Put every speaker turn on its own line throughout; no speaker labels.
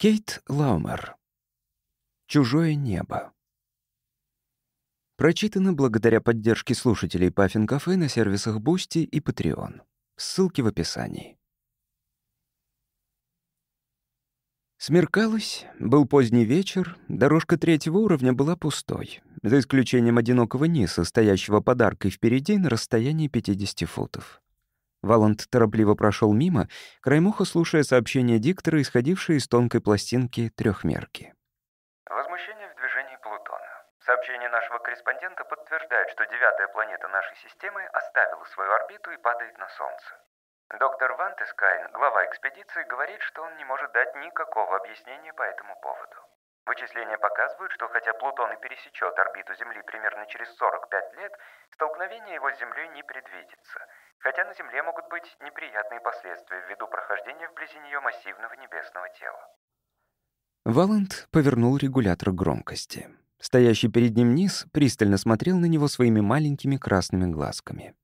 Кейт Лаумер. «Чужое небо». Прочитано благодаря поддержке слушателей Puffin Cafe на сервисах Boosty и Patreon. Ссылки в описании. Смеркалось, был поздний вечер, дорожка третьего уровня была пустой, за исключением одинокого низа, стоящего под аркой впереди на расстоянии 50 футов. Валант торопливо прошел мимо, краймуха слушая сообщение диктора, исходившее из тонкой пластинки трехмерки.
Возмущение в движении Плутона. Сообщение нашего корреспондента подтверждает, что девятая планета нашей системы оставила свою орбиту и падает на Солнце. Доктор Вантескайн, глава экспедиции, говорит, что он не может дать никакого объяснения по этому поводу. Вычисления показывают, что хотя Плутон и пересечет орбиту Земли примерно через 45 лет, столкновение его с Землей не предвидится — хотя на Земле могут быть неприятные последствия ввиду прохождения вблизи нее массивного небесного тела.
Валент повернул регулятор громкости. Стоящий перед ним низ пристально смотрел на него своими маленькими красными глазками.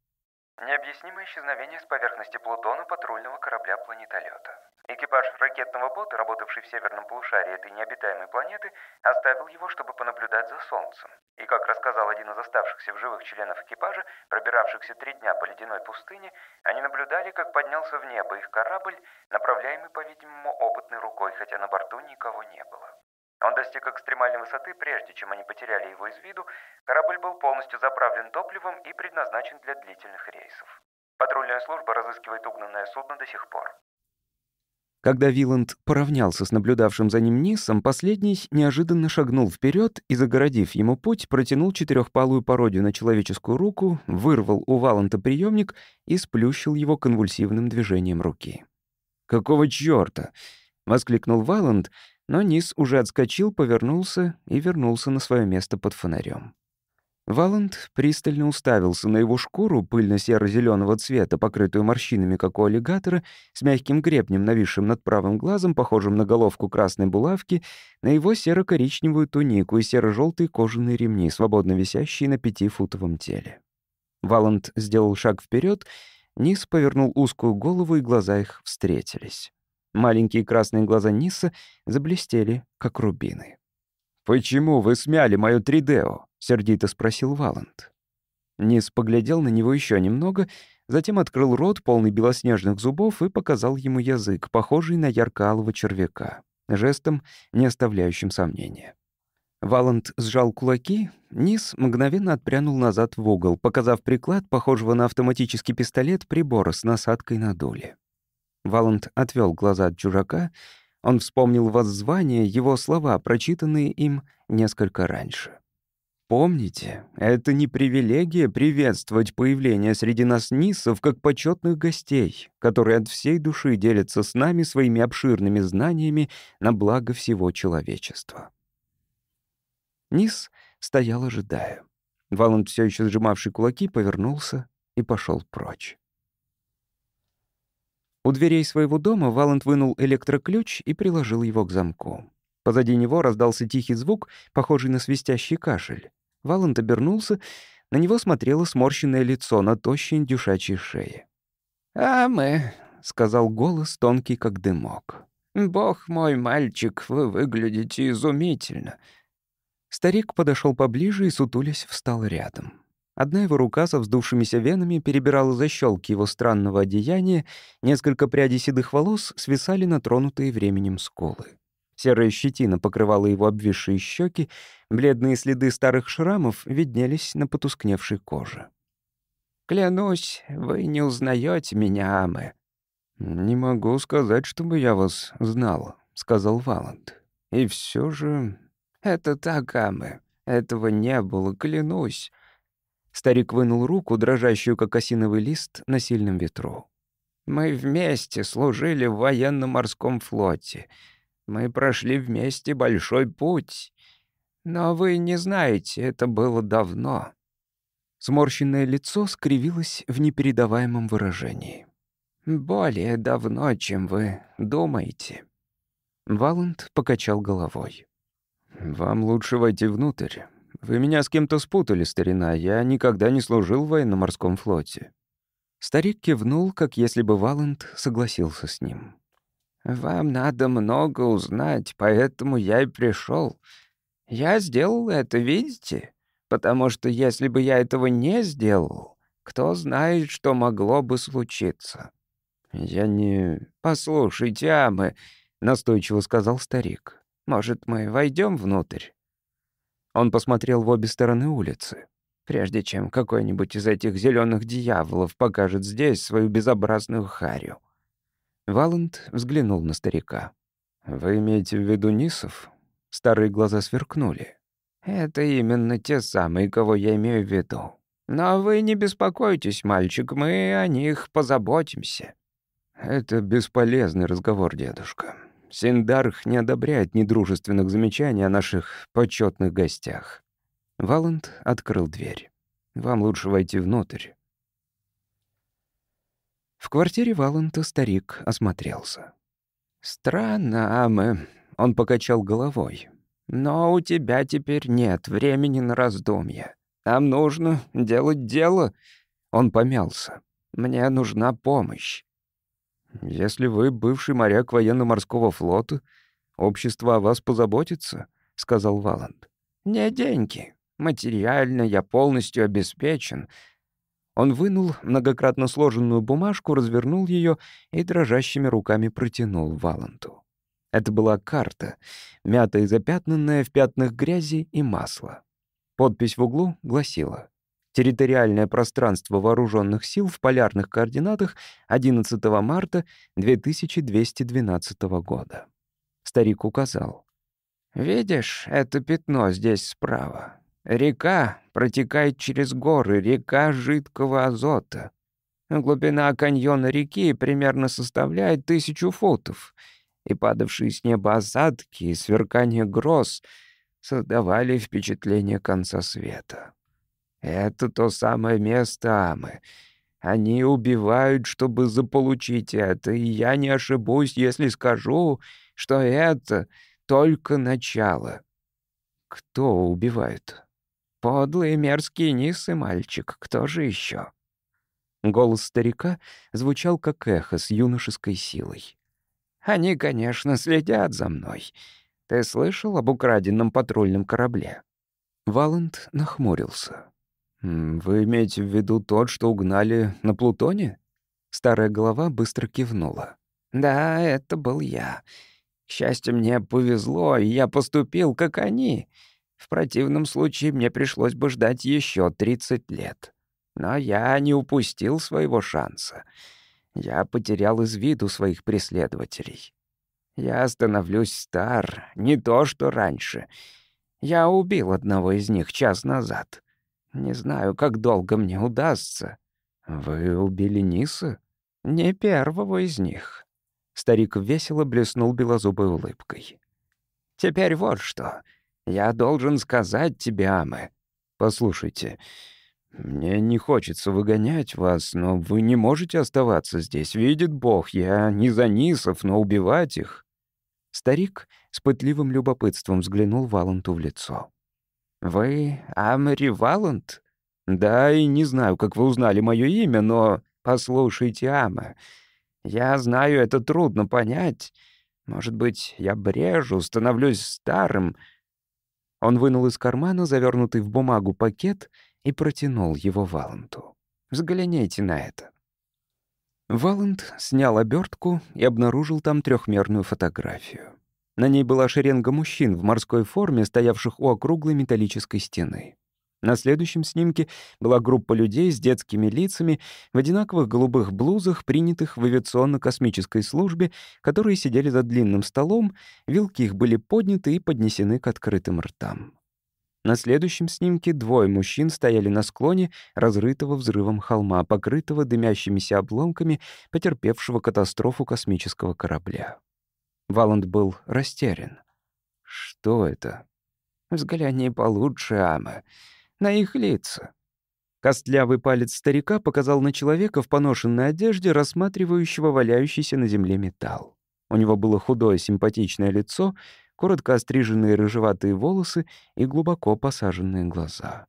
Необъяснимое исчезновение поверхности Плутона патрульного корабля планетолета. Экипаж ракетного бота, работавший в северном полушарии этой необитаемой планеты, оставил его, чтобы понаблюдать за Солнцем. И, как рассказал один из оставшихся в живых членов экипажа, пробиравшихся три дня по ледяной пустыне, они наблюдали, как поднялся в небо их корабль, направляемый, по-видимому, опытной рукой, хотя на борту никого не было. Он достиг экстремальной высоты, прежде чем они потеряли его из виду, корабль был полностью заправлен топливом и предназначен для длительных рейсов. Патрульная служба разыскивает угнанное судно до сих пор.
Когда Виланд поравнялся с наблюдавшим за ним Нисом, последний неожиданно шагнул вперед и, загородив ему путь, протянул четырехпалую пародию на человеческую руку, вырвал у Валанта приемник и сплющил его конвульсивным движением руки. «Какого чёрта?» — воскликнул Валанд, но Нис уже отскочил, повернулся и вернулся на свое место под фонарем. Валанд пристально уставился на его шкуру пыльно-серо-зеленого цвета, покрытую морщинами, как у аллигатора, с мягким гребнем, нависшим над правым глазом, похожим на головку красной булавки, на его серо-коричневую тунику и серо-желтые кожаные ремни, свободно висящие на пятифутовом теле. Валанд сделал шаг вперед, Низ повернул узкую голову, и глаза их встретились. Маленькие красные глаза Ниса заблестели, как рубины. «Почему вы смяли моё тридео?» Сердито спросил Валант. Низ поглядел на него еще немного, затем открыл рот, полный белоснежных зубов, и показал ему язык, похожий на ярко-алого червяка, жестом, не оставляющим сомнения. Валант сжал кулаки, Низ мгновенно отпрянул назад в угол, показав приклад, похожего на автоматический пистолет, прибора с насадкой на доле. Валант отвел глаза от чужака, он вспомнил воззвание, его слова, прочитанные им несколько раньше. Помните, это не привилегия приветствовать появление среди нас Ниссов как почетных гостей, которые от всей души делятся с нами своими обширными знаниями на благо всего человечества. Низ стоял, ожидая. Валанд, все еще сжимавший кулаки, повернулся и пошел прочь. У дверей своего дома Валент вынул электроключ и приложил его к замку. Позади него раздался тихий звук, похожий на свистящий кашель. Валент обернулся, на него смотрело сморщенное лицо на тощей индюшачьей шее.
«А мы», — сказал голос, тонкий как дымок.
«Бог мой, мальчик, вы выглядите изумительно». Старик подошел поближе и, сутулясь, встал рядом. Одна его рука со вздувшимися венами перебирала защелки его странного одеяния, несколько прядей седых волос свисали на тронутые временем сколы. Серая щетина покрывала его обвисшие щеки, бледные следы старых шрамов виднелись на потускневшей коже.
«Клянусь, вы не узнаете меня, Амы».
«Не могу сказать, чтобы я вас знал», — сказал Валанд. «И все же...»
«Это так, Амы. Этого не было, клянусь».
Старик вынул руку, дрожащую, как осиновый лист, на сильном ветру.
«Мы вместе служили в военно-морском флоте. Мы прошли вместе большой путь. Но вы не знаете, это было давно».
Сморщенное лицо скривилось в непередаваемом выражении.
«Более давно, чем вы думаете».
Валент покачал головой. «Вам лучше войти внутрь. Вы меня с кем-то спутали, старина. Я никогда не служил в военно-морском флоте». Старик кивнул, как если бы Валент согласился с ним. «Вам надо много узнать, поэтому я и пришел. Я сделал это, видите? Потому что если бы я этого не сделал, кто знает, что могло бы случиться». «Я не...» «Послушайте, Амы», — настойчиво сказал старик. «Может, мы войдем внутрь?» Он посмотрел в обе стороны улицы. Прежде чем какой-нибудь из этих зеленых дьяволов покажет здесь свою безобразную харю. Валент взглянул на старика. «Вы имеете в виду Нисов?» Старые глаза сверкнули. «Это именно те самые, кого я имею в виду. Но вы не беспокойтесь, мальчик, мы о них позаботимся». «Это бесполезный разговор, дедушка. Синдарх не одобряет недружественных замечаний о наших почетных гостях». Валент открыл дверь. «Вам лучше войти внутрь. В квартире Валента старик осмотрелся. «Странно, Амэ», — он покачал головой. «Но у тебя теперь нет времени на раздумья. Нам нужно делать дело». Он помялся. «Мне нужна помощь». «Если вы бывший моряк военно-морского флота, общество о вас позаботится», — сказал Валанд. «Не деньги. Материально я полностью обеспечен. Он вынул многократно сложенную бумажку, развернул ее и дрожащими руками протянул Валанту. Это была карта, мятая и запятнанная в пятнах грязи и масла. Подпись в углу гласила «Территориальное пространство вооруженных сил в полярных координатах 11 марта 2212 года». Старик указал. «Видишь это пятно здесь справа?» Река протекает через горы, река жидкого азота. Глубина каньона реки примерно составляет тысячу футов, и падавшие с неба осадки и сверкание гроз создавали впечатление конца света. Это то самое место Амы. Они убивают, чтобы заполучить это, и я не ошибусь, если скажу, что это только начало. Кто убивает? Подлый мерзкий низ и мальчик, кто же еще? Голос старика звучал как эхо с юношеской силой. «Они, конечно, следят за мной. Ты слышал об украденном патрульном корабле?» Валент нахмурился. «Вы имеете в виду тот, что угнали на Плутоне?» Старая голова быстро кивнула. «Да, это был я. К счастью, мне повезло, и я поступил, как они. В противном случае мне пришлось бы ждать еще 30 лет. Но я не упустил своего шанса. Я потерял из виду своих преследователей. Я становлюсь стар, не то что раньше. Я убил одного из них час назад. Не знаю, как долго мне удастся. Вы убили Ниса? Не первого из них. Старик весело блеснул белозубой улыбкой. Теперь вот что. Я должен сказать тебе, Аме. Послушайте, мне не хочется выгонять вас, но вы не можете оставаться здесь. Видит Бог, я не за Нисов, но убивать их...» Старик с пытливым любопытством взглянул Валанту в лицо. «Вы Амери Валант? Да, и не знаю, как вы узнали мое имя, но послушайте, Ама. Я знаю, это трудно понять. Может быть, я брежу, становлюсь старым...» Он вынул из кармана завернутый в бумагу пакет и протянул его Валанту. «Взгляните на это». Валент снял обертку и обнаружил там трехмерную фотографию. На ней была шеренга мужчин в морской форме, стоявших у округлой металлической стены. На следующем снимке была группа людей с детскими лицами в одинаковых голубых блузах, принятых в авиационно-космической службе, которые сидели за длинным столом, вилки их были подняты и поднесены к открытым ртам. На следующем снимке двое мужчин стояли на склоне, разрытого взрывом холма, покрытого дымящимися обломками, потерпевшего катастрофу космического корабля. Валанд был растерян. «Что это?» «Взгляни получше, Ама», на их лица. Костлявый палец старика показал на человека в поношенной одежде, рассматривающего валяющийся на земле металл. У него было худое симпатичное лицо, коротко остриженные рыжеватые волосы и глубоко посаженные глаза.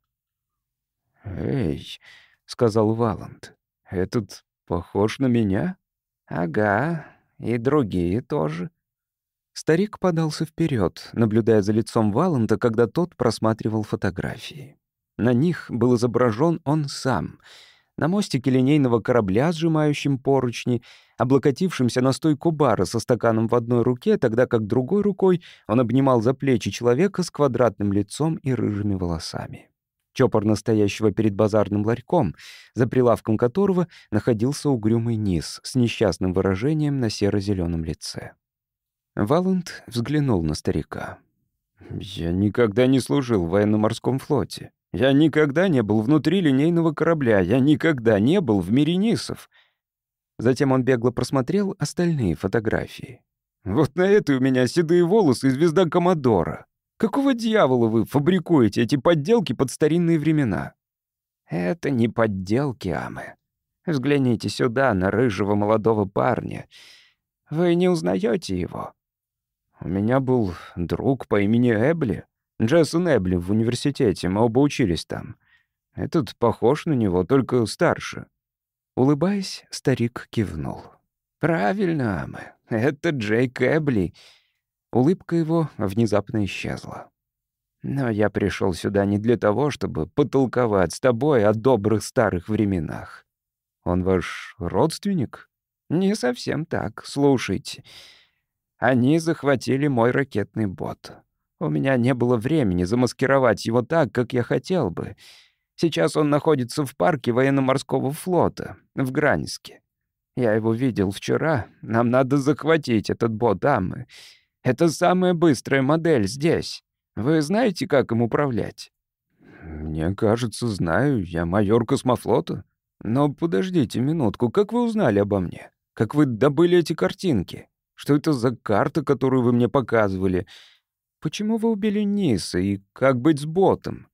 «Эй», — сказал Валанд, — «этот похож на меня?» «Ага, и другие тоже». Старик подался вперед, наблюдая за лицом Валанта, когда тот просматривал фотографии. На них был изображен он сам. На мостике линейного корабля, сжимающим поручни, облокотившимся на стойку бара со стаканом в одной руке, тогда как другой рукой он обнимал за плечи человека с квадратным лицом и рыжими волосами. Чопор настоящего перед базарным ларьком, за прилавком которого находился угрюмый низ с несчастным выражением на серо зеленом лице. Валент взглянул на старика. «Я никогда не служил в военно-морском флоте», я никогда не был внутри линейного корабля, я никогда не был в мире Нисов. Затем он бегло просмотрел остальные фотографии. «Вот на этой у меня седые волосы и звезда Комодора. Какого дьявола вы фабрикуете эти подделки под старинные времена?» «Это не подделки, Аме. Взгляните сюда, на рыжего молодого парня. Вы не узнаете его?» «У меня был друг по имени Эбли», Джессон Эбли в университете, мы оба учились там. Этот похож на него, только старше». Улыбаясь, старик кивнул. «Правильно, Амэ, это Джейк Эбли». Улыбка его внезапно исчезла. «Но я пришел сюда не для того, чтобы потолковать с тобой о добрых старых временах. Он ваш родственник?» «Не совсем так. Слушайте. Они захватили мой ракетный бот. У меня не было времени замаскировать его так, как я хотел бы. Сейчас он находится в парке военно-морского флота, в Гранске. Я его видел вчера. Нам надо захватить этот бот-амы. Это самая быстрая модель здесь. Вы знаете, как им управлять?» «Мне кажется, знаю. Я майор космофлота. Но подождите минутку. Как вы узнали обо мне? Как вы добыли эти картинки? Что это за карта, которую вы мне показывали?» Почему вы убили Ниса и как быть с ботом?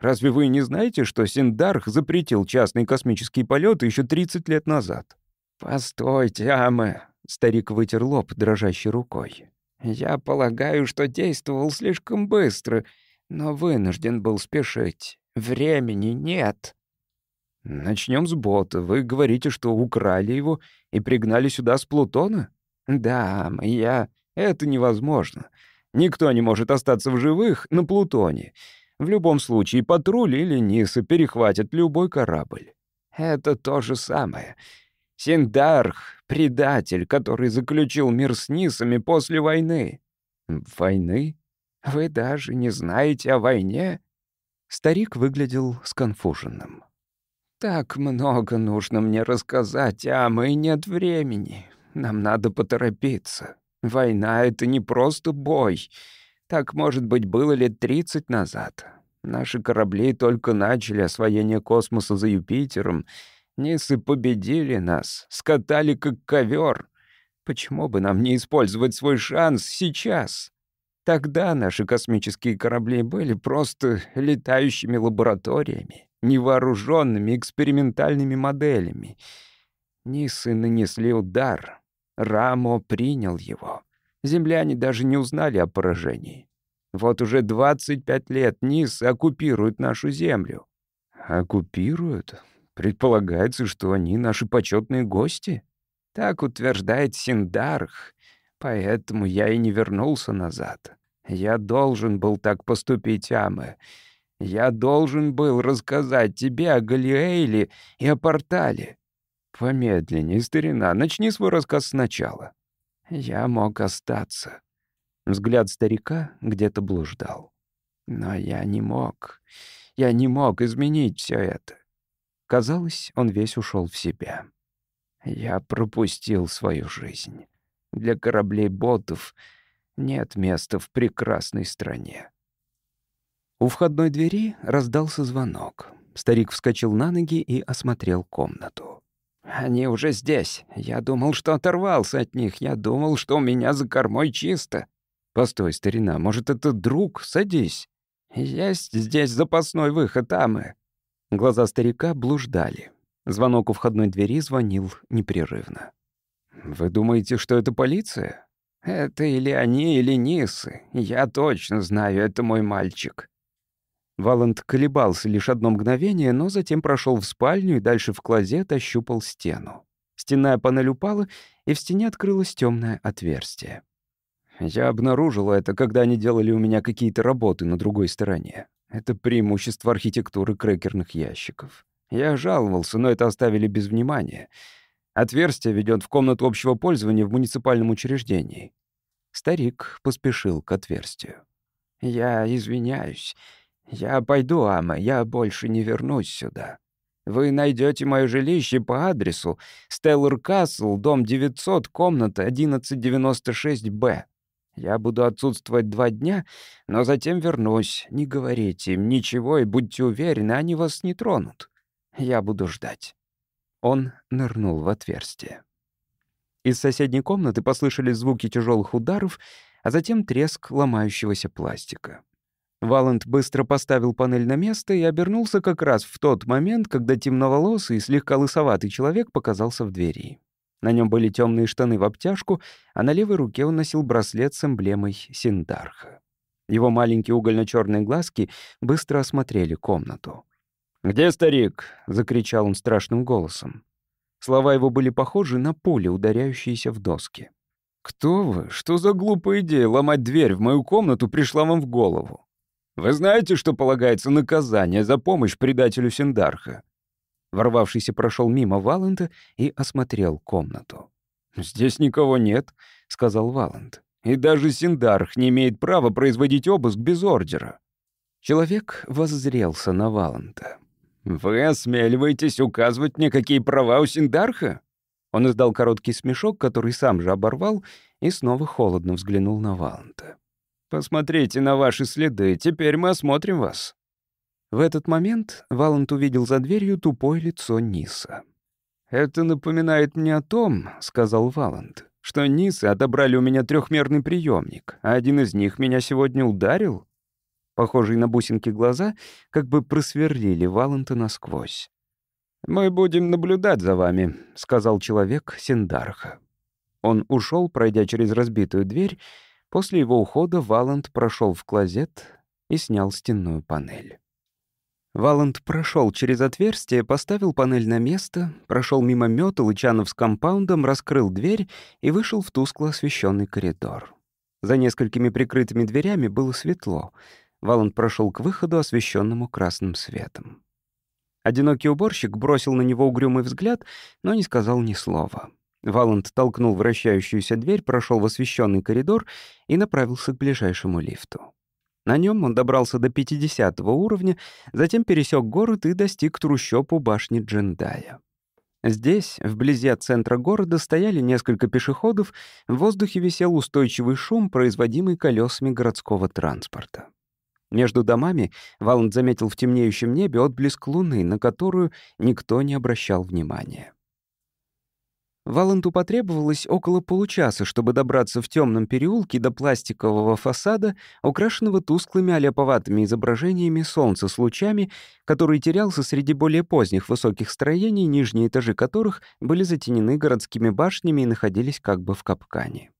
Разве вы не знаете, что Синдарх запретил частные космические полеты еще 30 лет назад? Постойте, Аме, старик вытер лоб дрожащей рукой. Я полагаю, что действовал слишком быстро, но вынужден был спешить. Времени нет. Начнем с бота. Вы говорите, что украли его и пригнали сюда с Плутона? Да, я... Это невозможно. Никто не может остаться в живых на Плутоне. В любом случае, патруль или Ниса перехватят любой корабль. Это то же самое. Синдарх — предатель, который заключил мир с Нисами после войны. Войны? Вы даже не знаете о войне? Старик выглядел сконфуженным. «Так много нужно мне рассказать, а мы нет времени. Нам надо поторопиться». Война — это не просто бой. Так, может быть, было лет 30 назад. Наши корабли только начали освоение космоса за Юпитером. Нисы победили нас, скатали как ковер. Почему бы нам не использовать свой шанс сейчас? Тогда наши космические корабли были просто летающими лабораториями, невооруженными экспериментальными моделями. Нисы нанесли удар, Рамо принял его. Земляне даже не узнали о поражении. Вот уже 25 лет Низ оккупирует нашу землю. Оккупируют? Предполагается, что они наши почетные гости? Так утверждает Синдарх. Поэтому я и не вернулся назад. Я должен был так поступить, Амы. Я должен был рассказать тебе о Галиэйле и о портале. «Помедленнее, старина, начни свой рассказ сначала». «Я мог остаться». Взгляд старика где-то блуждал. «Но я не мог. Я не мог изменить все это». Казалось, он весь ушел в себя. «Я пропустил свою жизнь. Для кораблей-ботов нет места в прекрасной стране». У входной двери раздался звонок. Старик вскочил на ноги и осмотрел комнату. Они уже здесь. Я думал, что оторвался от них. Я думал, что у меня за кормой чисто. Постой, старина, может, это друг? Садись. Есть здесь запасной выход, Амы. Глаза старика блуждали. Звонок у входной двери звонил непрерывно. «Вы думаете, что это полиция?» «Это или они, или Нисы. Я точно знаю, это мой мальчик. Валанд колебался лишь одно мгновение, но затем прошел в спальню и дальше в клозет ощупал стену. Стенная панель упала, и в стене открылось темное отверстие. Я обнаружила это, когда они делали у меня какие-то работы на другой стороне. Это преимущество архитектуры крекерных ящиков. Я жаловался, но это оставили без внимания. Отверстие ведет в комнату общего пользования в муниципальном учреждении. Старик поспешил к отверстию. «Я извиняюсь», «Я пойду, Ама, я больше не вернусь сюда. Вы найдете мое жилище по адресу Стеллар Касл, дом 900, комната 1196-Б. Я буду отсутствовать два дня, но затем вернусь. Не говорите им ничего и будьте уверены, они вас не тронут. Я буду ждать». Он нырнул в отверстие. Из соседней комнаты послышались звуки тяжелых ударов, а затем треск ломающегося пластика. Валент быстро поставил панель на место и обернулся как раз в тот момент, когда темноволосый и слегка лысоватый человек показался в двери. На нем были темные штаны в обтяжку, а на левой руке он носил браслет с эмблемой Синдарха. Его маленькие угольно черные глазки быстро осмотрели комнату. «Где старик?» — закричал он страшным голосом. Слова его были похожи на пули, ударяющиеся в доски. «Кто вы? Что за глупая идея ломать дверь в мою комнату пришла вам в голову? Вы знаете, что полагается наказание за помощь предателю Синдарха?» Ворвавшийся прошел мимо Валанта и осмотрел комнату. «Здесь никого нет», — сказал Валант. «И даже Синдарх не имеет права производить обыск без ордера». Человек воззрелся на Валанта. «Вы осмеливаетесь указывать мне, какие права у Синдарха?» Он издал короткий смешок, который сам же оборвал, и снова холодно взглянул на Валанта. Посмотрите на ваши следы, теперь мы осмотрим вас». В этот момент Валант увидел за дверью тупое лицо Ниса. «Это напоминает мне о том», — сказал Валант, «что Нисы отобрали у меня трехмерный приемник, а один из них меня сегодня ударил». Похожие на бусинки глаза как бы просверлили Валанта насквозь. «Мы будем наблюдать за вами», — сказал человек Синдарха. Он ушел, пройдя через разбитую дверь, После его ухода Валанд прошел в клозет и снял стенную панель. Валанд прошел через отверстие, поставил панель на место, прошел мимо Мёта и с компаундом, раскрыл дверь и вышел в тускло освещенный коридор. За несколькими прикрытыми дверями было светло. Валанд прошел к выходу, освещенному красным светом. Одинокий уборщик бросил на него угрюмый взгляд, но не сказал ни слова. Валент толкнул вращающуюся дверь, прошел в освещенный коридор и направился к ближайшему лифту. На нем он добрался до 50 уровня, затем пересек город и достиг трущоб у башни Джендая. Здесь, вблизи от центра города, стояли несколько пешеходов, в воздухе висел устойчивый шум, производимый колесами городского транспорта. Между домами Валанд заметил в темнеющем небе отблеск луны, на которую никто не обращал внимания. Валенту потребовалось около получаса, чтобы добраться в темном переулке до пластикового фасада, украшенного тусклыми оляповатыми изображениями солнца с лучами, который терялся среди более поздних высоких строений, нижние этажи которых были затенены городскими башнями и находились как бы в капкане.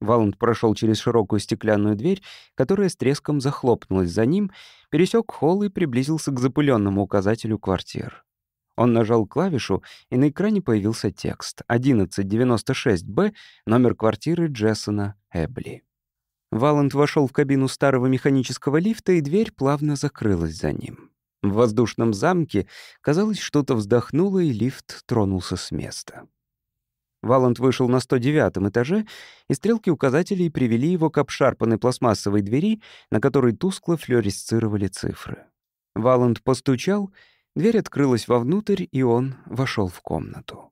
Валент прошел через широкую стеклянную дверь, которая с треском захлопнулась за ним, пересек холл и приблизился к запыленному указателю квартир. Он нажал клавишу, и на экране появился текст 1196-Б, номер квартиры Джессона Эбли. Валент вошел в кабину старого механического лифта, и дверь плавно закрылась за ним. В воздушном замке, казалось, что-то вздохнуло, и лифт тронулся с места. Валент вышел на 109 этаже, и стрелки указателей привели его к обшарпанной пластмассовой двери, на которой тускло флюоресцировали цифры. Валент постучал — Дверь открылась вовнутрь, и он вошел в комнату.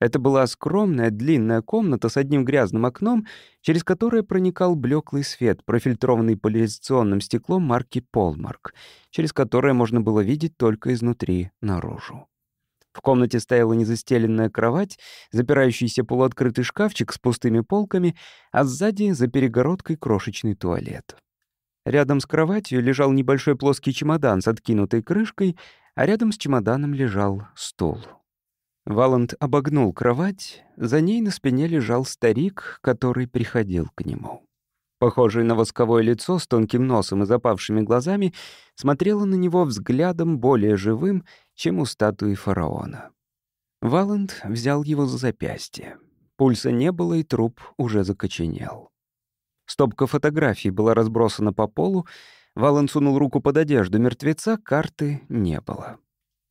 Это была скромная длинная комната с одним грязным окном, через которое проникал блеклый свет, профильтрованный поляризационным стеклом марки «Полмарк», через которое можно было видеть только изнутри наружу. В комнате стояла незастеленная кровать, запирающийся полуоткрытый шкафчик с пустыми полками, а сзади за перегородкой крошечный туалет. Рядом с кроватью лежал небольшой плоский чемодан с откинутой крышкой, а рядом с чемоданом лежал стул. Валанд обогнул кровать, за ней на спине лежал старик, который приходил к нему. Похожее на восковое лицо с тонким носом и запавшими глазами смотрело на него взглядом более живым, чем у статуи фараона. Валанд взял его за запястье. Пульса не было, и труп уже закоченел. Стопка фотографий была разбросана по полу, Валан сунул руку под одежду мертвеца, карты не было.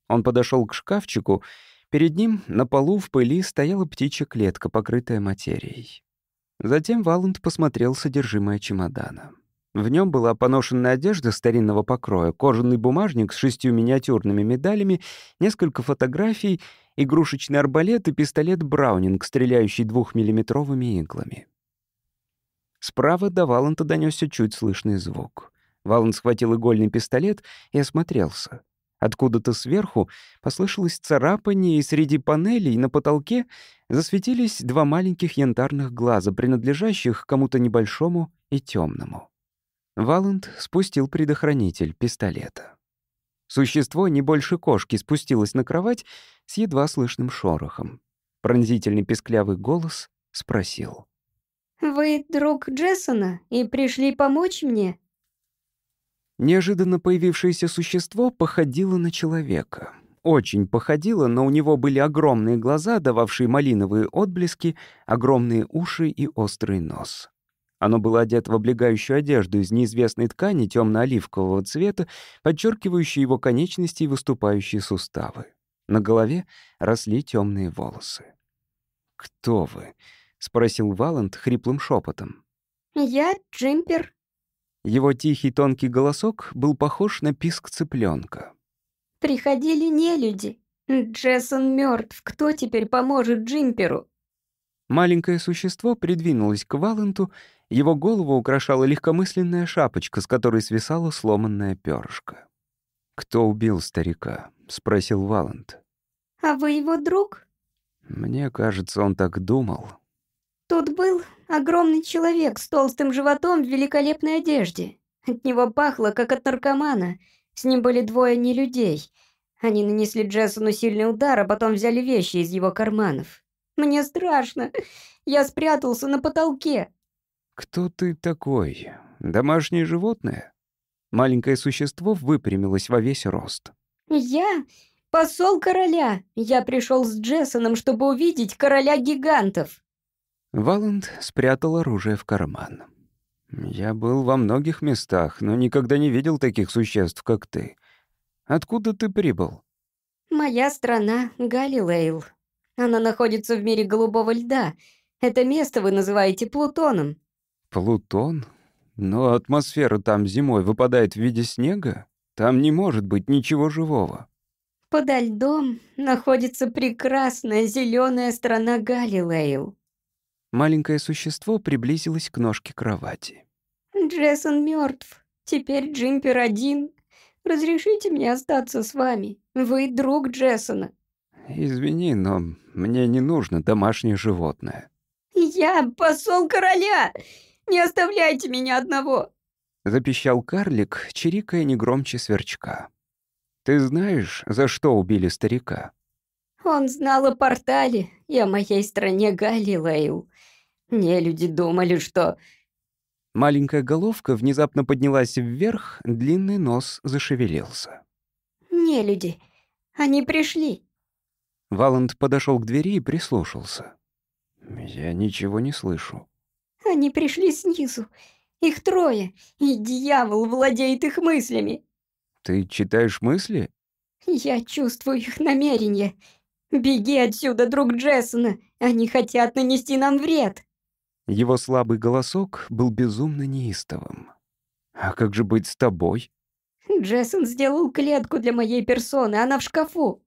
Он подошел к шкафчику. Перед ним на полу в пыли стояла птичья клетка, покрытая материей. Затем Валанд посмотрел содержимое чемодана. В нем была поношенная одежда старинного покроя, кожаный бумажник с шестью миниатюрными медалями, несколько фотографий, игрушечный арбалет и пистолет «Браунинг», стреляющий двухмиллиметровыми иглами. Справа до Валанта донесся чуть слышный звук — Валан схватил игольный пистолет и осмотрелся. Откуда-то сверху послышалось царапание, и среди панелей на потолке засветились два маленьких янтарных глаза, принадлежащих кому-то небольшому и темному. Валанд спустил предохранитель пистолета. Существо не больше кошки спустилось на кровать с едва слышным шорохом. Пронзительный песклявый голос спросил.
«Вы друг Джессона и пришли помочь мне?»
Неожиданно появившееся существо походило на человека. Очень походило, но у него были огромные глаза, дававшие малиновые отблески, огромные уши и острый нос. Оно было одето в облегающую одежду из неизвестной ткани темно-оливкового цвета, подчеркивающей его конечности и выступающие суставы. На голове росли темные волосы. «Кто вы?» — спросил Валент хриплым шепотом.
«Я Джимпер»,
его тихий тонкий голосок был похож на писк цыпленка.
«Приходили нелюди. Джессон мертв. Кто теперь поможет Джимперу?»
Маленькое существо придвинулось к Валенту, его голову украшала легкомысленная шапочка, с которой свисала сломанная перышко. «Кто убил старика?» — спросил Валент.
«А вы его друг?»
«Мне кажется, он так думал,
Тут был огромный человек с толстым животом в великолепной одежде. От него пахло, как от наркомана. С ним были двое нелюдей. Они нанесли Джессону сильный удар, а потом взяли вещи из его карманов. «Мне страшно. Я спрятался на потолке».
«Кто ты такой? Домашнее животное?» Маленькое существо выпрямилось во весь рост.
«Я посол короля. Я пришел с Джессоном, чтобы увидеть короля гигантов».
Валанд спрятал оружие в карман. «Я был во многих местах, но никогда не видел таких существ, как ты. Откуда ты прибыл?»
«Моя страна — Галилейл. Она находится в мире голубого льда. Это место вы называете Плутоном».
«Плутон? Но атмосфера там зимой выпадает в виде снега? Там не может быть ничего живого».
«Подо льдом находится прекрасная зеленая страна Галилейл.
Маленькое существо приблизилось к ножке кровати.
«Джессон мертв. Теперь Джимпер один. Разрешите мне остаться с вами. Вы друг Джессона».
«Извини, но мне не нужно домашнее животное».
«Я посол короля! Не оставляйте меня одного!»
Запищал карлик, чирикая негромче сверчка. «Ты знаешь, за что убили старика?»
Он знал о портале и о моей стране Галилею. Не люди думали, что...»
Маленькая головка внезапно поднялась вверх, длинный нос зашевелился.
«Не люди. Они пришли».
Валанд подошел к двери и прислушался. «Я ничего не слышу».
«Они пришли снизу. Их трое, и дьявол владеет их мыслями».
«Ты читаешь мысли?»
«Я чувствую их намерения. Беги отсюда, друг Джессона. Они хотят нанести нам вред».
Его слабый голосок был безумно неистовым. «А как же быть с тобой?»
«Джессон сделал клетку для моей персоны, она в шкафу».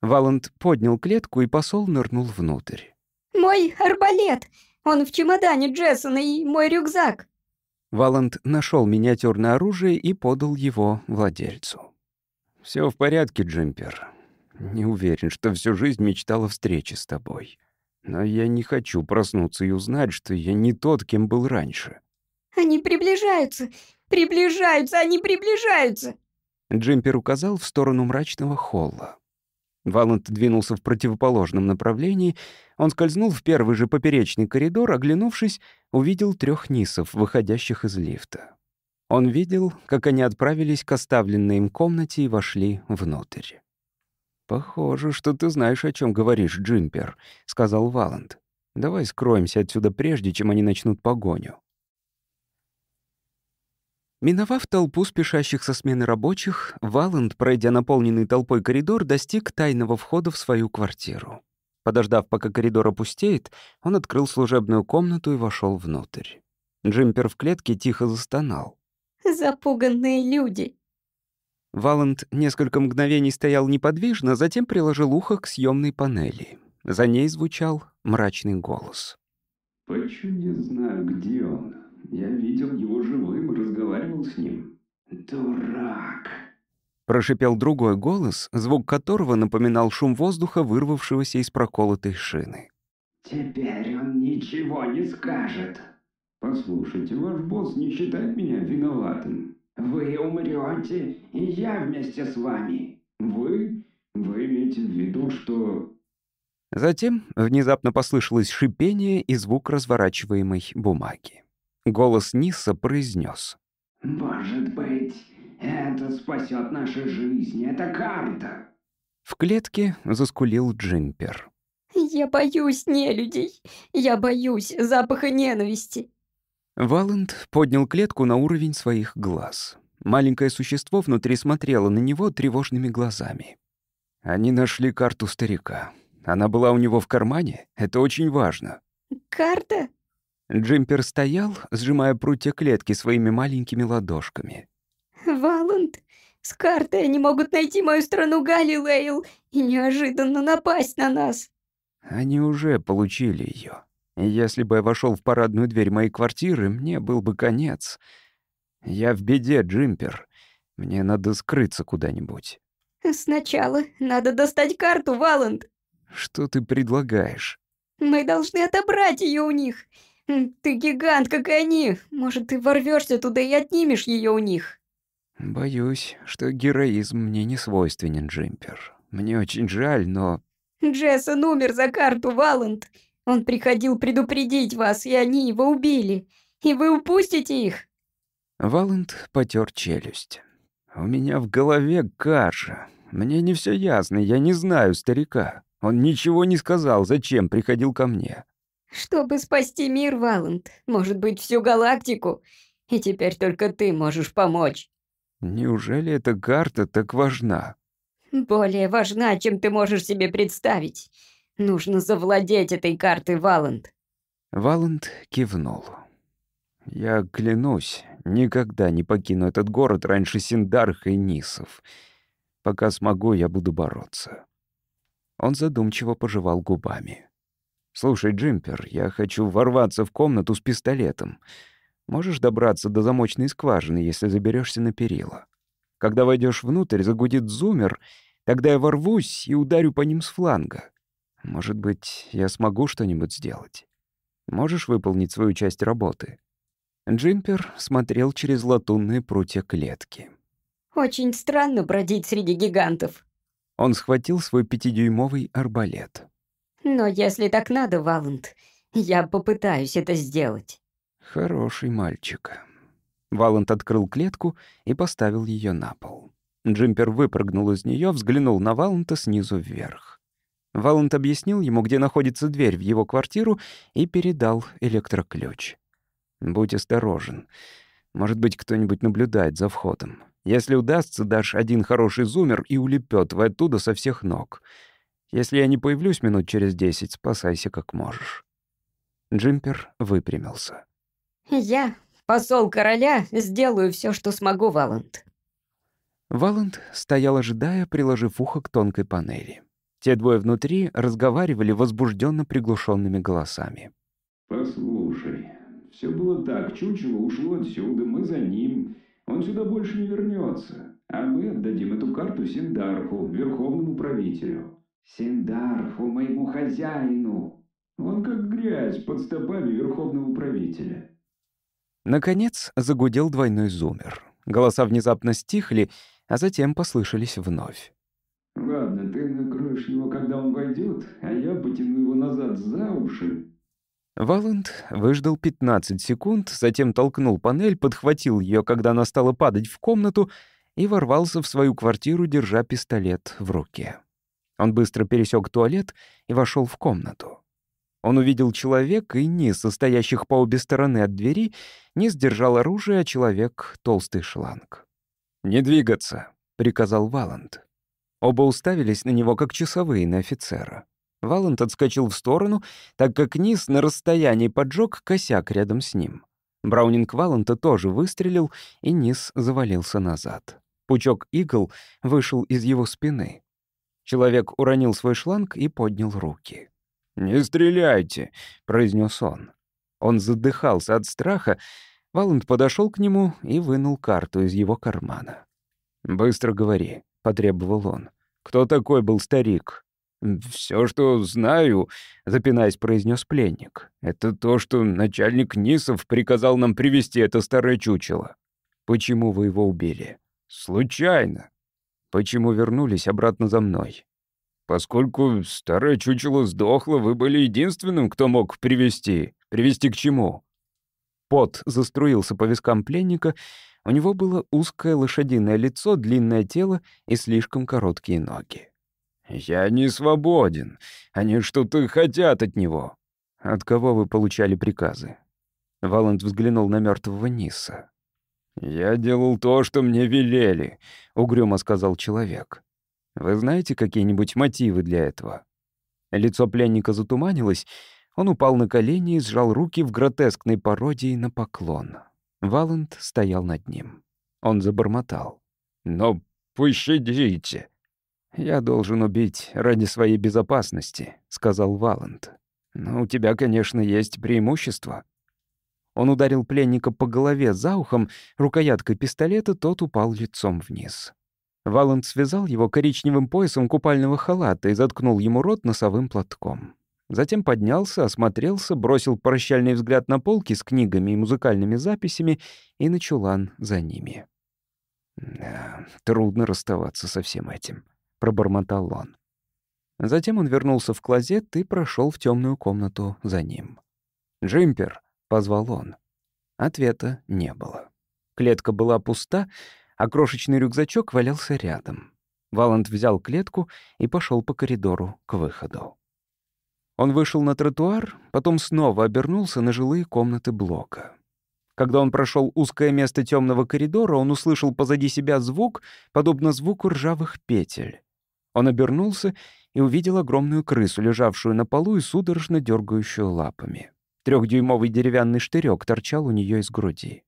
Валент поднял клетку, и посол нырнул внутрь.
«Мой арбалет! Он в чемодане Джессона и мой рюкзак!»
Валент нашел миниатюрное оружие и подал его владельцу. «Все в порядке, Джимпер. Не уверен, что всю жизнь мечтала встрече с тобой. Но я не хочу проснуться и узнать, что я не тот, кем был раньше.
«Они приближаются! Приближаются! Они приближаются!»
Джемпер указал в сторону мрачного холла. Валент двинулся в противоположном направлении. Он скользнул в первый же поперечный коридор, оглянувшись, увидел трех нисов, выходящих из лифта. Он видел, как они отправились к оставленной им комнате и вошли внутрь. «Похоже, что ты знаешь, о чем говоришь, Джимпер», — сказал Валанд. «Давай скроемся отсюда прежде, чем они начнут погоню». Миновав толпу спешащих со смены рабочих, Валанд, пройдя наполненный толпой коридор, достиг тайного входа в свою квартиру. Подождав, пока коридор опустеет, он открыл служебную комнату и вошел внутрь. Джимпер в клетке тихо застонал.
«Запуганные люди»,
Валент несколько мгновений стоял неподвижно, затем приложил ухо к съемной панели. За ней звучал мрачный голос.
Почему не знаю, где он. Я видел его живым, разговаривал с ним. Дурак!»
Прошипел другой голос, звук которого напоминал шум воздуха, вырвавшегося из проколотой шины.
«Теперь он ничего не скажет!» «Послушайте, ваш босс не считает меня виноватым. Вы умрете, и я вместе с вами. Вы... вы имеете в виду, что...»
Затем внезапно послышалось шипение и звук разворачиваемой бумаги. Голос Ниса произнес.
«Может быть, это спасет наши жизни, это карта!»
В клетке заскулил Джимпер.
«Я боюсь нелюдей. Я боюсь запаха ненависти.
Валент поднял клетку на уровень своих глаз. Маленькое существо внутри смотрело на него тревожными глазами. «Они нашли карту старика. Она была у него в кармане? Это очень важно».
«Карта?»
Джимпер стоял, сжимая прутья клетки своими маленькими ладошками.
Валант, с картой они могут найти мою страну Галилейл и неожиданно напасть на нас».
«Они уже получили ее. Если бы я вошел в парадную дверь моей квартиры, мне был бы конец. Я в беде, Джимпер. Мне надо скрыться куда-нибудь.
Сначала надо достать карту, Валанд.
Что ты предлагаешь?
Мы должны отобрать ее у них. Ты гигант, как и они. Может, ты ворвешься туда и отнимешь ее у них.
Боюсь, что героизм мне не свойственен, Джимпер. Мне очень жаль, но...
Джессон умер за карту, Валанд. Он приходил предупредить вас, и они его убили. И вы упустите их!»
Валент потер челюсть. «У меня в голове каша. Мне не все ясно, я не знаю старика. Он ничего не сказал, зачем приходил ко мне».
«Чтобы спасти мир, Валент. Может быть, всю галактику. И теперь только ты можешь помочь».
«Неужели эта карта так важна?»
«Более важна, чем ты можешь себе представить. Нужно завладеть этой картой, Валент.
Валент кивнул. Я клянусь, никогда не покину этот город раньше Синдарх и Нисов. Пока смогу, я буду бороться. Он задумчиво пожевал губами. «Слушай, Джимпер, я хочу ворваться в комнату с пистолетом. Можешь добраться до замочной скважины, если заберешься на перила? Когда войдешь внутрь, загудит зумер, тогда я ворвусь и ударю по ним с фланга. Может быть, я смогу что-нибудь сделать? Можешь выполнить свою часть работы?» Джимпер смотрел через латунные прутья клетки.
«Очень странно бродить среди гигантов».
Он схватил свой пятидюймовый арбалет.
«Но если так надо, Валент, я попытаюсь это сделать».
«Хороший мальчик». Валент открыл клетку и поставил ее на пол. Джимпер выпрыгнул из нее, взглянул на Валента снизу вверх. Валент объяснил ему, где находится дверь в его квартиру, и передал электроключ. «Будь осторожен. Может быть, кто-нибудь наблюдает за входом. Если удастся, дашь один хороший зумер и улепётывай оттуда со всех ног. Если я не появлюсь минут через десять, спасайся как можешь». Джимпер выпрямился.
«Я, посол короля, сделаю все, что смогу, Валент».
Валент стоял, ожидая, приложив ухо к тонкой панели. Те двое внутри разговаривали возбужденно приглушенными голосами.
«Послушай, все было так, чучело ушло отсюда, мы за ним. Он сюда больше не вернется, а мы отдадим эту карту Синдарху, верховному правителю». «Синдарху, моему хозяину!» «Он как грязь под стопами верховного правителя».
Наконец загудел двойной зумер. Голоса внезапно стихли, а затем послышались вновь.
а я потяну его назад за уши.
Валент выждал 15 секунд, затем толкнул панель, подхватил ее, когда она стала падать в комнату, и ворвался в свою квартиру, держа пистолет в руке. Он быстро пересек туалет и вошел в комнату. Он увидел человека и низ, состоящих по обе стороны от двери, не сдержал оружие, а человек — толстый шланг. «Не двигаться», — приказал Валанд. Оба уставились на него, как часовые на офицера. Валент отскочил в сторону, так как низ на расстоянии поджег косяк рядом с ним. Браунинг Валента тоже выстрелил, и низ завалился назад. Пучок игл вышел из его спины. Человек уронил свой шланг и поднял руки. «Не стреляйте», — произнес он. Он задыхался от страха. Валент подошел к нему и вынул карту из его кармана. «Быстро говори», — потребовал он. «Кто такой был старик?» «Все, что знаю», — запинаясь, произнес пленник. «Это то, что начальник Нисов приказал нам привести это старое чучело». «Почему вы его убили?» «Случайно». «Почему вернулись обратно за мной?» «Поскольку старое чучело сдохло, вы были единственным, кто мог привести. Привести к чему?» Пот заструился по вискам пленника. У него было узкое лошадиное лицо, длинное тело и слишком короткие ноги. «Я не свободен. Они что-то хотят от него». «От кого вы получали приказы?» Валент взглянул на мертвого Ниса. «Я делал то, что мне велели», — угрюмо сказал человек. «Вы знаете какие-нибудь мотивы для этого?» Лицо пленника затуманилось, он упал на колени и сжал руки в гротескной пародии на поклон. Валент стоял над ним. Он забормотал. «Но пощадите! «Я должен убить ради своей безопасности», — сказал Валент. «Но у тебя, конечно, есть преимущество». Он ударил пленника по голове за ухом, рукояткой пистолета тот упал лицом вниз. Валент связал его коричневым поясом купального халата и заткнул ему рот носовым платком. Затем поднялся, осмотрелся, бросил прощальный взгляд на полки с книгами и музыкальными записями и на чулан за ними. Да, трудно расставаться со всем этим пробормотал он. Затем он вернулся в клозет и прошел в темную комнату за ним. «Джимпер!» — позвал он. Ответа не было. Клетка была пуста, а крошечный рюкзачок валялся рядом. Валант взял клетку и пошел по коридору к выходу. Он вышел на тротуар, потом снова обернулся на жилые комнаты блока. Когда он прошел узкое место темного коридора, он услышал позади себя звук, подобно звуку ржавых петель. Он обернулся и увидел огромную крысу, лежавшую на полу и судорожно дергающую лапами. Трехдюймовый деревянный штырек торчал у нее из груди.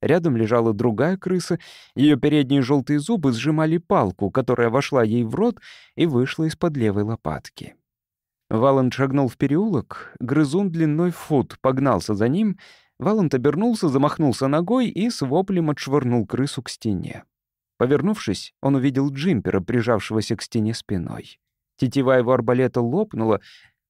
Рядом лежала другая крыса, ее передние желтые зубы сжимали палку, которая вошла ей в рот и вышла из-под левой лопатки. Валент шагнул в переулок, грызун длиной фут погнался за ним, Валент обернулся, замахнулся ногой и с воплем отшвырнул крысу к стене. Повернувшись, он увидел джимпера, прижавшегося к стене спиной. Тетива его арбалета лопнула,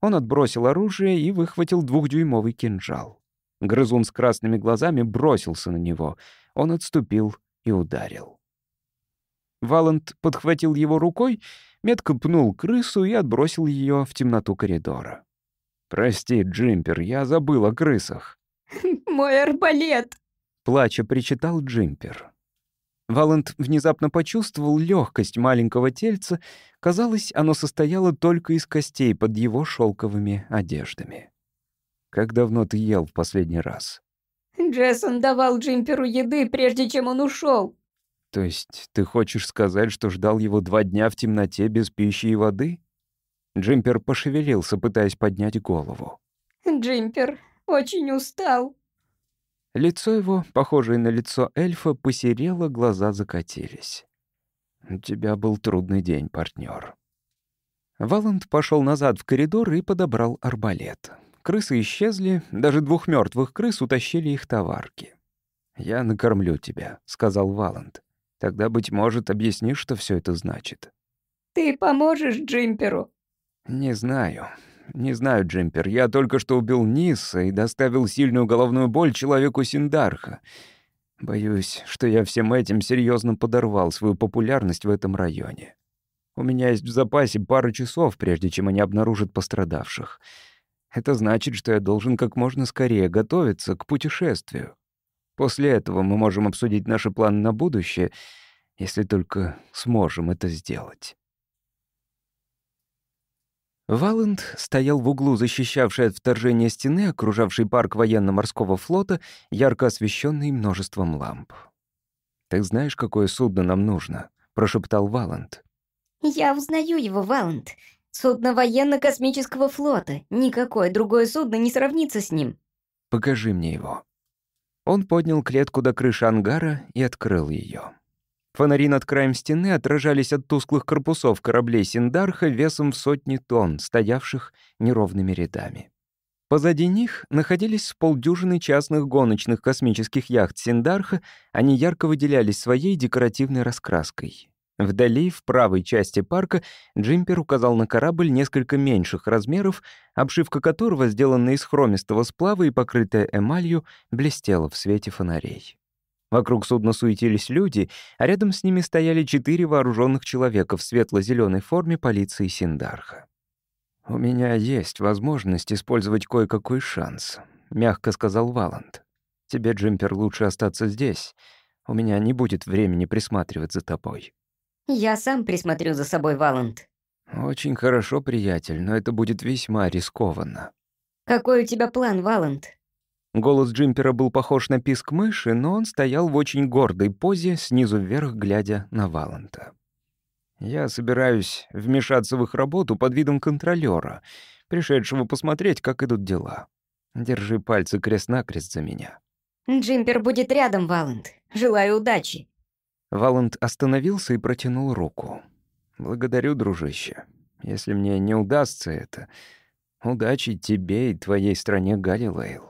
он отбросил оружие и выхватил двухдюймовый кинжал. Грызун с красными глазами бросился на него. Он отступил и ударил. Валент подхватил его рукой, метко пнул крысу и отбросил ее в темноту коридора. «Прости, Джимпер, я забыл о крысах».
«Мой арбалет!»
— плача причитал Джимпер. Валент внезапно почувствовал легкость маленького тельца. Казалось, оно состояло только из костей под его шелковыми одеждами. «Как давно ты ел в последний раз?»
«Джессон давал Джимперу еды, прежде чем он ушел.
«То есть ты хочешь сказать, что ждал его два дня в темноте без пищи и воды?» Джимпер пошевелился, пытаясь поднять голову.
«Джимпер очень устал»,
Лицо его, похожее на лицо эльфа, посерело, глаза закатились. «У тебя был трудный день, партнер. Валанд пошел назад в коридор и подобрал арбалет. Крысы исчезли, даже двух мертвых крыс утащили их товарки. «Я накормлю тебя», — сказал Валанд. «Тогда, быть может, объяснишь, что все это значит».
«Ты поможешь Джимперу?»
«Не знаю. «Не знаю, Джемпер, я только что убил Ниса и доставил сильную головную боль человеку Синдарха. Боюсь, что я всем этим серьезно подорвал свою популярность в этом районе. У меня есть в запасе пару часов, прежде чем они обнаружат пострадавших. Это значит, что я должен как можно скорее готовиться к путешествию. После этого мы можем обсудить наши планы на будущее, если только сможем это сделать». Валент стоял в углу, защищавший от вторжения стены, окружавший парк военно-морского флота, ярко освещенный множеством ламп. «Ты знаешь, какое судно нам нужно?» — прошептал Валент.
«Я узнаю его, Валент. Судно военно-космического флота. Никакое другое судно не сравнится с ним».
«Покажи мне его». Он поднял клетку до крыши ангара и открыл ее. Фонари над краем стены отражались от тусклых корпусов кораблей Синдарха весом в сотни тонн, стоявших неровными рядами. Позади них находились полдюжины частных гоночных космических яхт Синдарха, они ярко выделялись своей декоративной раскраской. Вдали, в правой части парка, Джимпер указал на корабль несколько меньших размеров, обшивка которого, сделанная из хромистого сплава и покрытая эмалью, блестела в свете фонарей. Вокруг судна суетились люди, а рядом с ними стояли четыре вооруженных человека в светло-зеленой форме полиции Синдарха. «У меня есть возможность использовать кое-какой шанс», — мягко сказал Валанд. «Тебе, Джимпер, лучше остаться здесь. У меня не будет времени присматривать за тобой».
«Я сам присмотрю за собой, Валанд».
«Очень хорошо, приятель, но это будет весьма рискованно».
«Какой у тебя план, Валанд?»
Голос Джимпера был похож на писк мыши, но он стоял в очень гордой позе, снизу вверх глядя на Валанта. «Я собираюсь вмешаться в их работу под видом контролёра, пришедшего посмотреть, как идут дела. Держи пальцы крест-накрест за меня».
«Джимпер будет рядом, Валант. Желаю удачи».
Валант остановился и протянул руку. «Благодарю, дружище. Если мне не удастся это, удачи тебе и твоей стране, Галилейл».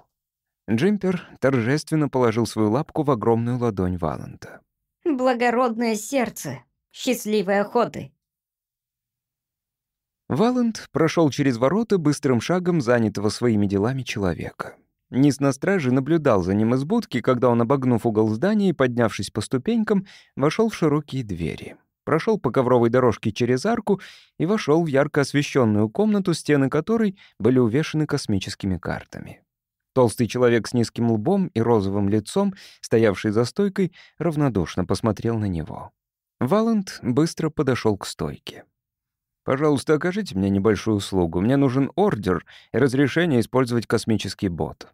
Джимпер торжественно положил свою лапку в огромную ладонь Валанта.
«Благородное сердце! Счастливой охоты!»
Валент прошел через ворота быстрым шагом занятого своими делами человека. Низ на страже наблюдал за ним из будки, когда он, обогнув угол здания и поднявшись по ступенькам, вошел в широкие двери. Прошел по ковровой дорожке через арку и вошел в ярко освещенную комнату, стены которой были увешаны космическими картами. Толстый человек с низким лбом и розовым лицом, стоявший за стойкой, равнодушно посмотрел на него. Валент быстро подошел к стойке. «Пожалуйста, окажите мне небольшую услугу. Мне нужен ордер и разрешение использовать космический бот».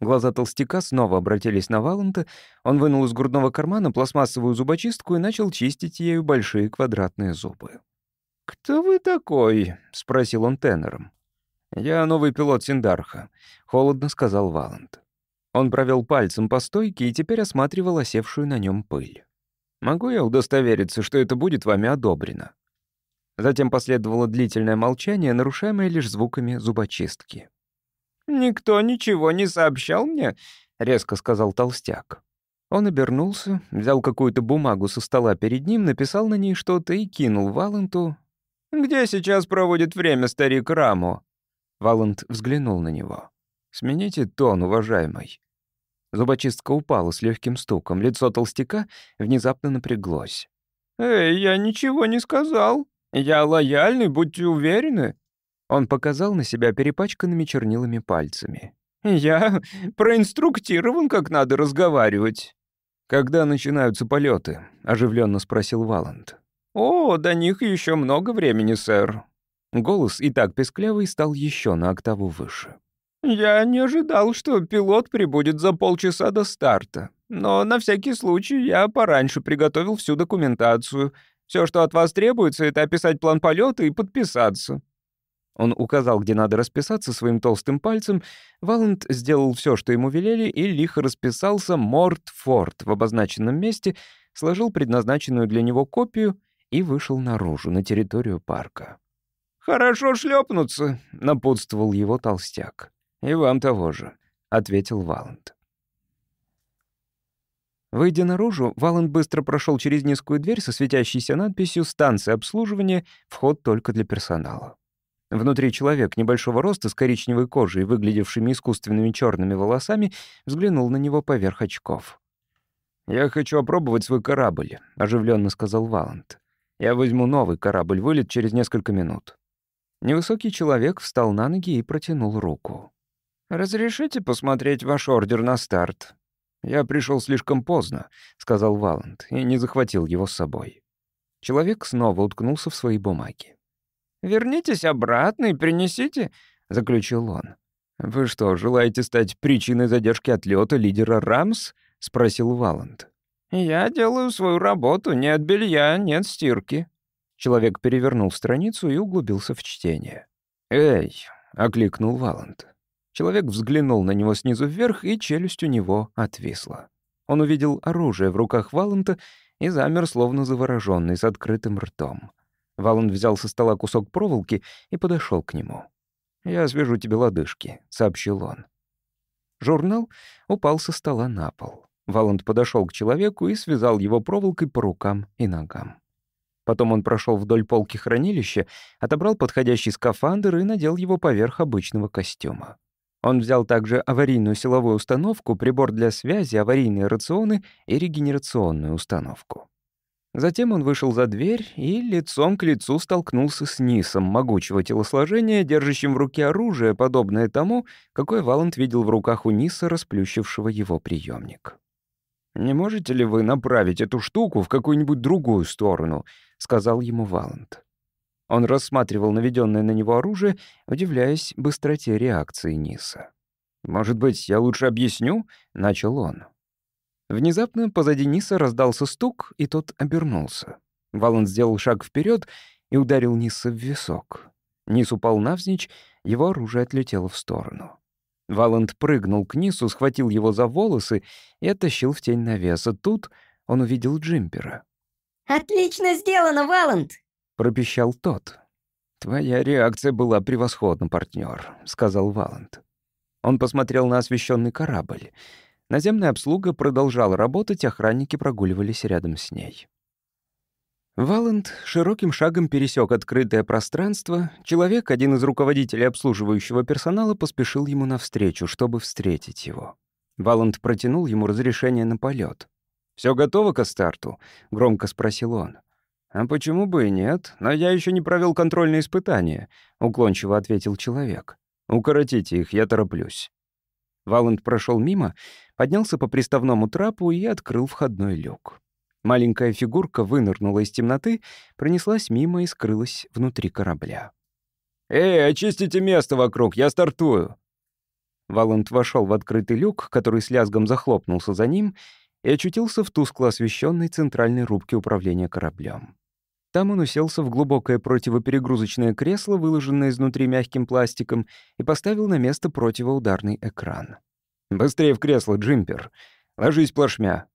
Глаза толстяка снова обратились на Валента. Он вынул из грудного кармана пластмассовую зубочистку и начал чистить ею большие квадратные зубы. «Кто вы такой?» — спросил он тенором. «Я новый пилот Синдарха», — холодно сказал Валент. Он провел пальцем по стойке и теперь осматривал осевшую на нем пыль. «Могу я удостовериться, что это будет вами одобрено?» Затем последовало длительное молчание, нарушаемое лишь звуками зубочистки. «Никто ничего не сообщал мне», — резко сказал толстяк. Он обернулся, взял какую-то бумагу со стола перед ним, написал на ней что-то и кинул Валенту. «Где сейчас проводит время старик Рамо?» Валанд взглянул на него. «Смените тон, уважаемый». Зубочистка упала с легким стуком. Лицо толстяка внезапно напряглось. «Эй, я ничего не сказал. Я лояльный, будьте уверены». Он показал на себя перепачканными чернилами пальцами. «Я проинструктирован, как надо разговаривать». «Когда начинаются полеты? оживленно спросил Валанд. «О, до них еще много времени, сэр. Голос, и так песклявый, стал еще на октаву выше. «Я не ожидал, что пилот прибудет за полчаса до старта. Но на всякий случай я пораньше приготовил всю документацию. Все, что от вас требуется, это описать план полета и подписаться». Он указал, где надо расписаться своим толстым пальцем. Валент сделал все, что ему велели, и лихо расписался Морт Форд в обозначенном месте, сложил предназначенную для него копию и вышел наружу, на территорию парка. «Хорошо шлепнуться», — напутствовал его толстяк. «И вам того же», — ответил Валент. Выйдя наружу, Валент быстро прошел через низкую дверь со светящейся надписью «Станция обслуживания. Вход только для персонала». Внутри человек небольшого роста с коричневой кожей, выглядевшими искусственными черными волосами, взглянул на него поверх очков. «Я хочу опробовать свой корабль», — оживленно сказал Валент. «Я возьму новый корабль, вылет через несколько минут». Невысокий человек встал на ноги и протянул руку. «Разрешите посмотреть ваш ордер на старт?» «Я пришел слишком поздно», — сказал Валент, и не захватил его с собой. Человек снова уткнулся в свои бумаги.
«Вернитесь обратно и принесите», — заключил он. «Вы что, желаете стать причиной задержки отлета лидера Рамс?» — спросил Валент. «Я делаю свою работу. Нет белья, нет стирки». Человек перевернул страницу и углубился в чтение. «Эй!» — окликнул Валент. Человек взглянул на него снизу вверх, и челюсть у него отвисла. Он увидел оружие в руках Валента и замер, словно завороженный, с открытым ртом. Валент взял со стола кусок проволоки и подошел к нему. «Я свяжу тебе лодыжки», — сообщил он. Журнал упал со стола на пол. Валент подошел к человеку и связал его проволокой по рукам и ногам. Потом он прошел вдоль полки хранилища, отобрал подходящий скафандр и надел его поверх обычного костюма. Он взял также аварийную силовую установку, прибор для связи, аварийные рационы и регенерационную установку. Затем он вышел за дверь и лицом к лицу столкнулся с Нисом, могучего телосложения, держащим в руке оружие, подобное тому, какое Валент видел в руках у Ниса, расплющившего его приемник. «Не можете ли вы направить эту штуку в какую-нибудь другую сторону?» сказал ему Валант. Он рассматривал наведенное на него оружие, удивляясь быстроте реакции Ниса. «Может быть, я лучше объясню?» — начал он. Внезапно позади Ниса раздался стук, и тот обернулся. Валант сделал шаг вперед и ударил Ниса в висок. Нис упал навзничь, его оружие отлетело в сторону. Валант прыгнул к Нису, схватил его за волосы и оттащил в тень навеса. Тут он увидел Джимпера.
«Отлично сделано, Валент!»
— пропищал тот. «Твоя реакция была превосходна, партнер», — сказал Валент. Он посмотрел на освещенный корабль. Наземная обслуга продолжала работать, охранники прогуливались рядом с ней. Валент широким шагом пересек открытое пространство. Человек, один из руководителей обслуживающего персонала, поспешил ему навстречу, чтобы встретить его. Валент протянул ему разрешение на полет. «Все готово к старту?» — громко спросил он. «А почему бы и нет? Но я еще не провел контрольные испытания», — уклончиво ответил человек. «Укоротите их, я тороплюсь». Валент прошел мимо, поднялся по приставному трапу и открыл входной люк. Маленькая фигурка вынырнула из темноты, пронеслась мимо и скрылась внутри корабля. «Эй, очистите место вокруг, я стартую!» Валент вошел в открытый люк, который с лязгом захлопнулся за ним, и очутился в тускло освещенной центральной рубке управления кораблем. Там он уселся в глубокое противоперегрузочное кресло, выложенное изнутри мягким пластиком, и поставил на место противоударный экран. «Быстрее в кресло, Джимпер! Ложись плашмя!»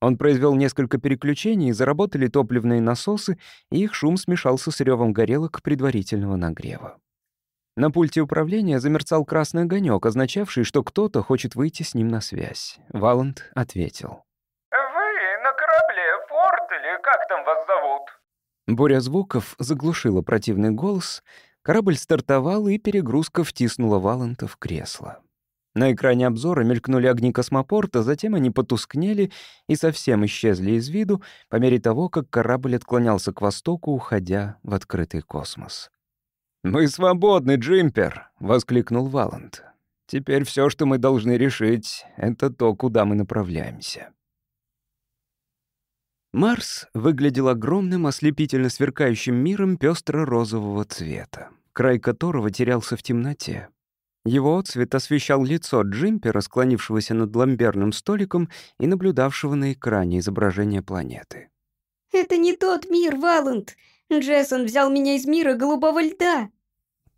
Он произвел несколько переключений, заработали топливные насосы, и их шум смешался с ревом горелок предварительного нагрева. На пульте управления замерцал красный огонек, означавший, что кто-то хочет выйти с ним на связь. Валанд ответил.
«Вы на корабле Форт или как там вас зовут?»
Буря звуков заглушила противный голос. Корабль стартовал, и перегрузка втиснула Валанта в кресло. На экране обзора мелькнули огни космопорта, затем они потускнели и совсем исчезли из виду по мере того, как корабль отклонялся к востоку, уходя в открытый космос. «Мы свободны, Джимпер!» — воскликнул Валанд. «Теперь все, что мы должны решить, это то, куда мы направляемся». Марс выглядел огромным, ослепительно сверкающим миром пестро-розового цвета, край которого терялся в темноте. Его цвет освещал лицо Джимпера, склонившегося над ламберным столиком и наблюдавшего на экране изображение планеты.
«Это не тот мир, Валанд. Джессон взял меня из мира голубого льда!»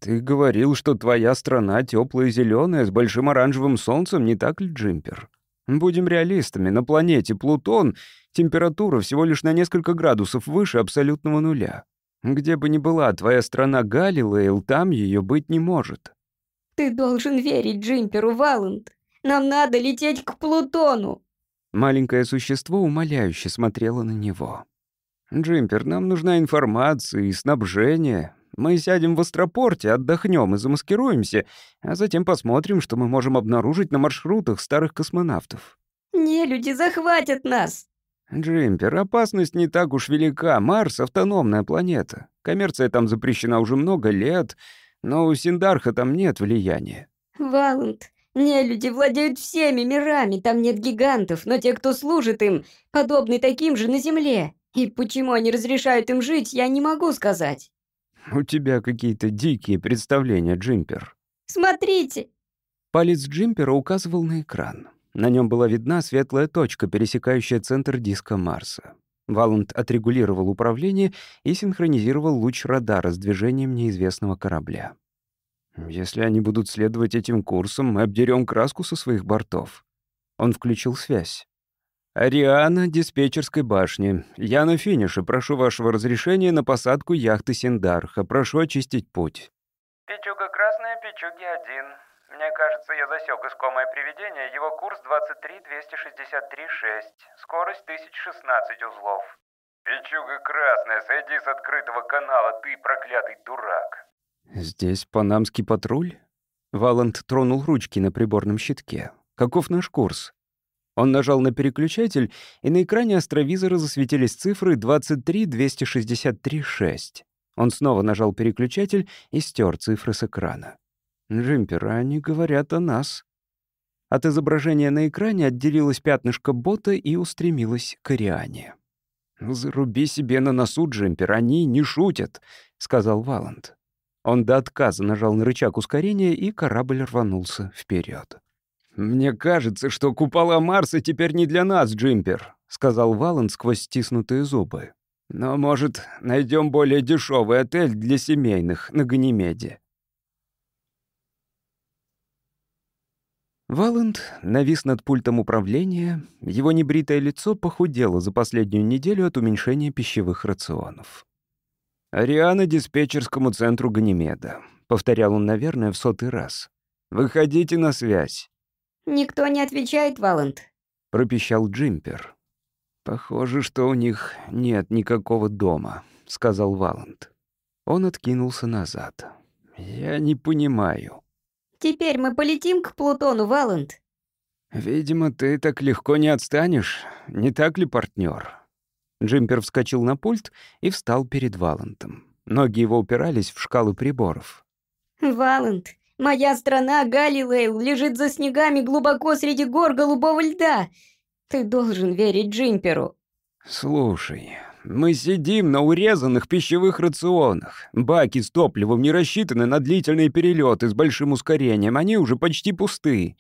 «Ты говорил, что твоя страна теплая зеленая с большим оранжевым солнцем, не так ли, Джимпер? Будем реалистами, на планете Плутон температура всего лишь на несколько градусов выше абсолютного нуля. Где бы ни была твоя страна Галилейл, там ее быть не может».
«Ты должен верить Джимперу, Валанд. Нам надо лететь к Плутону!»
Маленькое существо умоляюще смотрело на него. «Джимпер, нам нужна информация и снабжение. Мы сядем в Астропорте, отдохнем и замаскируемся, а затем посмотрим, что мы можем обнаружить на маршрутах старых космонавтов».
«Не, люди захватят нас!»
«Джимпер, опасность не так уж велика. Марс — автономная планета. Коммерция там запрещена уже много лет, но у Синдарха там нет влияния».
«Валант, не, люди владеют всеми мирами, там нет гигантов, но те, кто служит им, подобны таким же на Земле. И почему они разрешают им жить, я не могу сказать.
У тебя какие-то дикие представления, Джимпер.
Смотрите.
Палец Джимпера указывал на экран. На нем была видна светлая точка, пересекающая центр диска Марса. Валанд отрегулировал управление и синхронизировал луч радара с движением неизвестного корабля. «Если они будут следовать этим курсом, мы обдерем краску со своих бортов». Он включил связь. «Ариана, диспетчерской башни. Я на финише. Прошу вашего разрешения на посадку яхты Синдарха. Прошу очистить путь».
«Пичуга красная, Пичуги один. Мне кажется, я засек искомое привидение. Его курс 23-263-6. Скорость 1016 узлов». «Пичуга красная, сойди с открытого канала, ты проклятый дурак».
«Здесь панамский патруль?» Валанд тронул ручки на приборном щитке. «Каков наш курс?» Он нажал на переключатель, и на экране астровизора засветились цифры 23-263-6. Он снова нажал переключатель и стер цифры с экрана. «Джимпер, а они говорят о нас». От изображения на экране отделилось пятнышко бота и устремилось к Ариане. «Заруби себе на носу, Джимпер, они не шутят», — сказал Валанд. Он до отказа нажал на рычаг ускорения, и корабль рванулся вперед. «Мне кажется, что купола Марса теперь не для нас, Джимпер», — сказал Валан сквозь стиснутые зубы. «Но, может, найдем более дешевый отель для семейных на Ганимеде». Валент навис над пультом управления, его небритое лицо похудело за последнюю неделю от уменьшения пищевых рационов. «Ариана диспетчерскому центру Ганимеда», — повторял он, наверное, в сотый раз. «Выходите на связь».
«Никто не отвечает, Валент», —
пропищал Джимпер. «Похоже, что у них нет никакого дома», — сказал Валент. Он откинулся назад. «Я не понимаю».
«Теперь мы полетим к Плутону, Валент?»
«Видимо, ты так легко не отстанешь, не так ли, партнер? Джимпер вскочил на пульт и встал перед Валентом. Ноги его упирались в шкалы приборов.
«Валент, Моя страна, Галилейл, лежит за снегами глубоко среди гор голубого льда. Ты должен верить Джимперу».
«Слушай, мы сидим на урезанных пищевых рационах. Баки с топливом не рассчитаны на длительные перелеты с большим ускорением. Они уже почти пусты.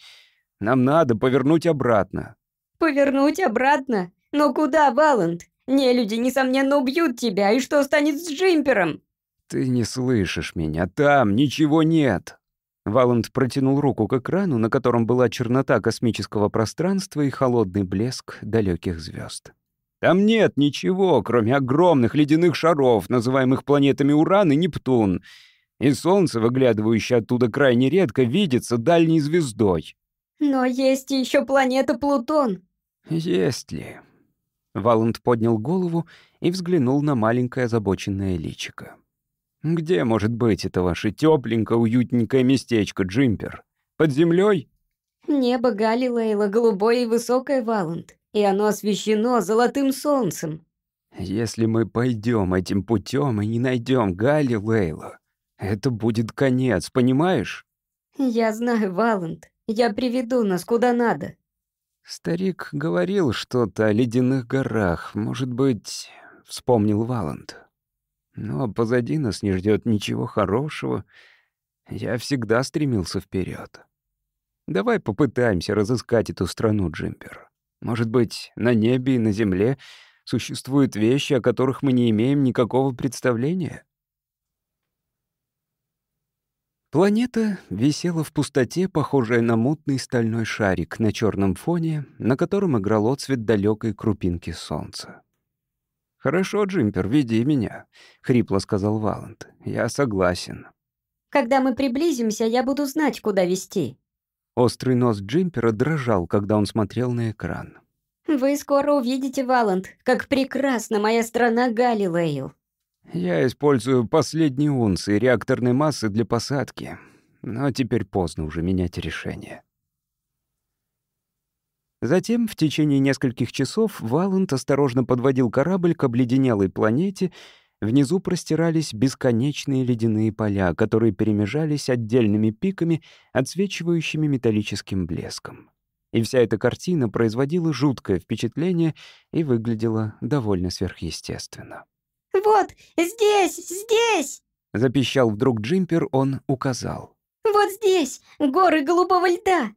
Нам надо повернуть обратно».
«Повернуть обратно? Но куда, Валент? Нелюди, несомненно, убьют тебя. И что станет с Джимпером?»
«Ты не слышишь меня. Там ничего нет». Валанд протянул руку к экрану, на котором была чернота космического пространства и холодный блеск далеких звезд. Там нет ничего, кроме огромных ледяных шаров, называемых планетами Уран и Нептун. И Солнце, выглядывающее оттуда крайне редко, видится дальней звездой.
Но есть еще планета Плутон.
Есть ли? Валанд поднял голову и взглянул на маленькое озабоченное личико. Где может быть это ваше тепленькое, уютненькое местечко, Джимпер? Под землей?
Небо Галилейла голубое и высокое, Валанд, и оно освещено золотым солнцем.
Если мы пойдем этим путем и не найдем Галилейла, это будет конец, понимаешь?
Я знаю, Валанд, я приведу нас куда надо.
Старик говорил что-то о ледяных горах, может быть, вспомнил Валанд. Но позади нас не ждет ничего хорошего. Я всегда стремился вперед. Давай попытаемся разыскать эту страну, Джимпер. Может быть, на небе и на земле существуют вещи, о которых мы не имеем никакого представления? Планета висела в пустоте, похожая на мутный стальной шарик на черном фоне, на котором играл отцвет далекой крупинки солнца. «Хорошо, Джимпер, веди меня», — хрипло сказал Валент. «Я согласен».
«Когда мы приблизимся, я буду знать, куда вести».
Острый нос Джимпера дрожал, когда он смотрел на экран.
«Вы скоро увидите, Валент, как прекрасна моя страна Галилейл».
«Я использую последние унции реакторной массы для посадки, но теперь поздно уже менять решение». Затем, в течение нескольких часов, Валент осторожно подводил корабль к обледенелой планете. Внизу простирались бесконечные ледяные поля, которые перемежались отдельными пиками, отсвечивающими металлическим блеском. И вся эта картина производила жуткое впечатление и выглядела довольно сверхъестественно.
«Вот, здесь, здесь!»
— запищал вдруг Джимпер, он указал.
«Вот здесь, горы голубого льда!»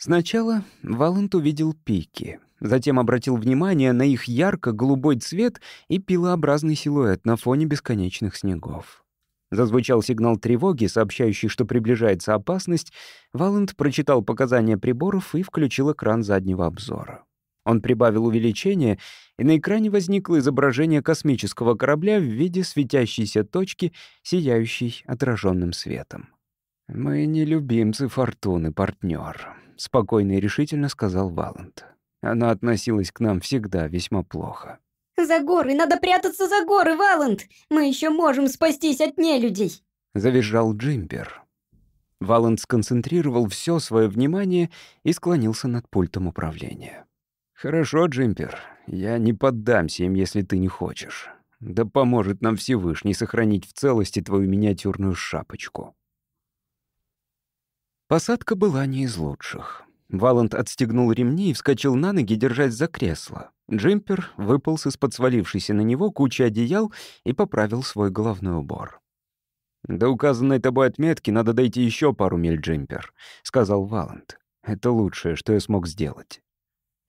Сначала Валент увидел пики, затем обратил внимание на их ярко-голубой цвет и пилообразный силуэт на фоне бесконечных снегов. Зазвучал сигнал тревоги, сообщающий, что приближается опасность. Валент прочитал показания приборов и включил экран заднего обзора. Он прибавил увеличение, и на экране возникло изображение космического корабля в виде светящейся точки, сияющей отраженным светом. «Мы не любимцы фортуны, партнер», спокойно и решительно сказал Валент. Она относилась к нам всегда весьма плохо.
«За горы! Надо прятаться за горы, Валент! Мы еще можем спастись от нелюдей!»
Завизжал Джимпер. Валент сконцентрировал все свое внимание и склонился над пультом управления. «Хорошо, Джимпер, я не поддамся им, если ты не хочешь. Да поможет нам Всевышний сохранить в целости твою миниатюрную шапочку». Посадка была не из лучших. Валент отстегнул ремни и вскочил на ноги, держась за кресло. Джемпер выполз из-под свалившейся на него кучи одеял и поправил свой головной убор. «До указанной тобой отметки надо дойти еще пару миль, Джемпер», — сказал Валент. «Это лучшее, что я смог сделать».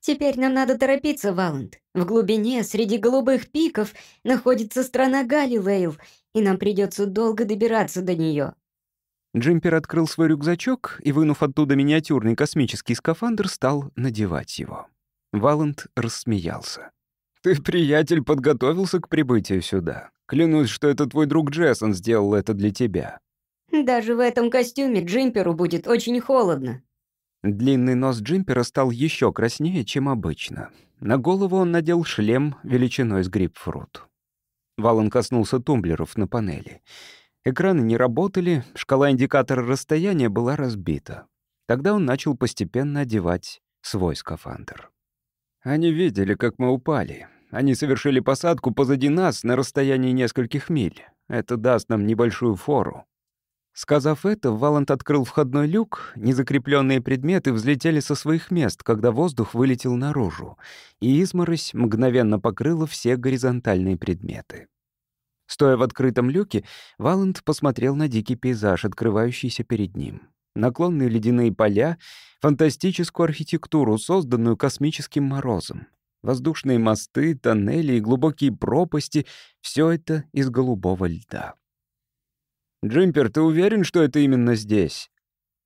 «Теперь нам надо торопиться, Валент. В глубине, среди голубых пиков, находится страна Галилейл, и нам придется долго добираться до нее.
Джимпер открыл свой рюкзачок и, вынув оттуда миниатюрный космический скафандр, стал надевать его. Валент рассмеялся. «Ты, приятель, подготовился к прибытию сюда. Клянусь, что это твой друг Джессон сделал это для тебя».
«Даже в этом костюме Джимперу будет очень холодно».
Длинный нос Джимпера стал еще краснее, чем обычно. На голову он надел шлем величиной с грейпфрут. Валан коснулся тумблеров на панели. Экраны не работали, шкала индикатора расстояния была разбита. Тогда он начал постепенно одевать свой скафандр. Они видели, как мы упали. Они совершили посадку позади нас на расстоянии нескольких миль. Это даст нам небольшую фору. Сказав это, Валант открыл входной люк, незакрепленные предметы взлетели со своих мест, когда воздух вылетел наружу, и изморось мгновенно покрыла все горизонтальные предметы. Стоя в открытом люке, Валент посмотрел на дикий пейзаж, открывающийся перед ним. Наклонные ледяные поля, фантастическую архитектуру, созданную космическим морозом. Воздушные мосты, тоннели и глубокие пропасти — все это из голубого льда. «Джимпер, ты уверен, что это именно здесь?»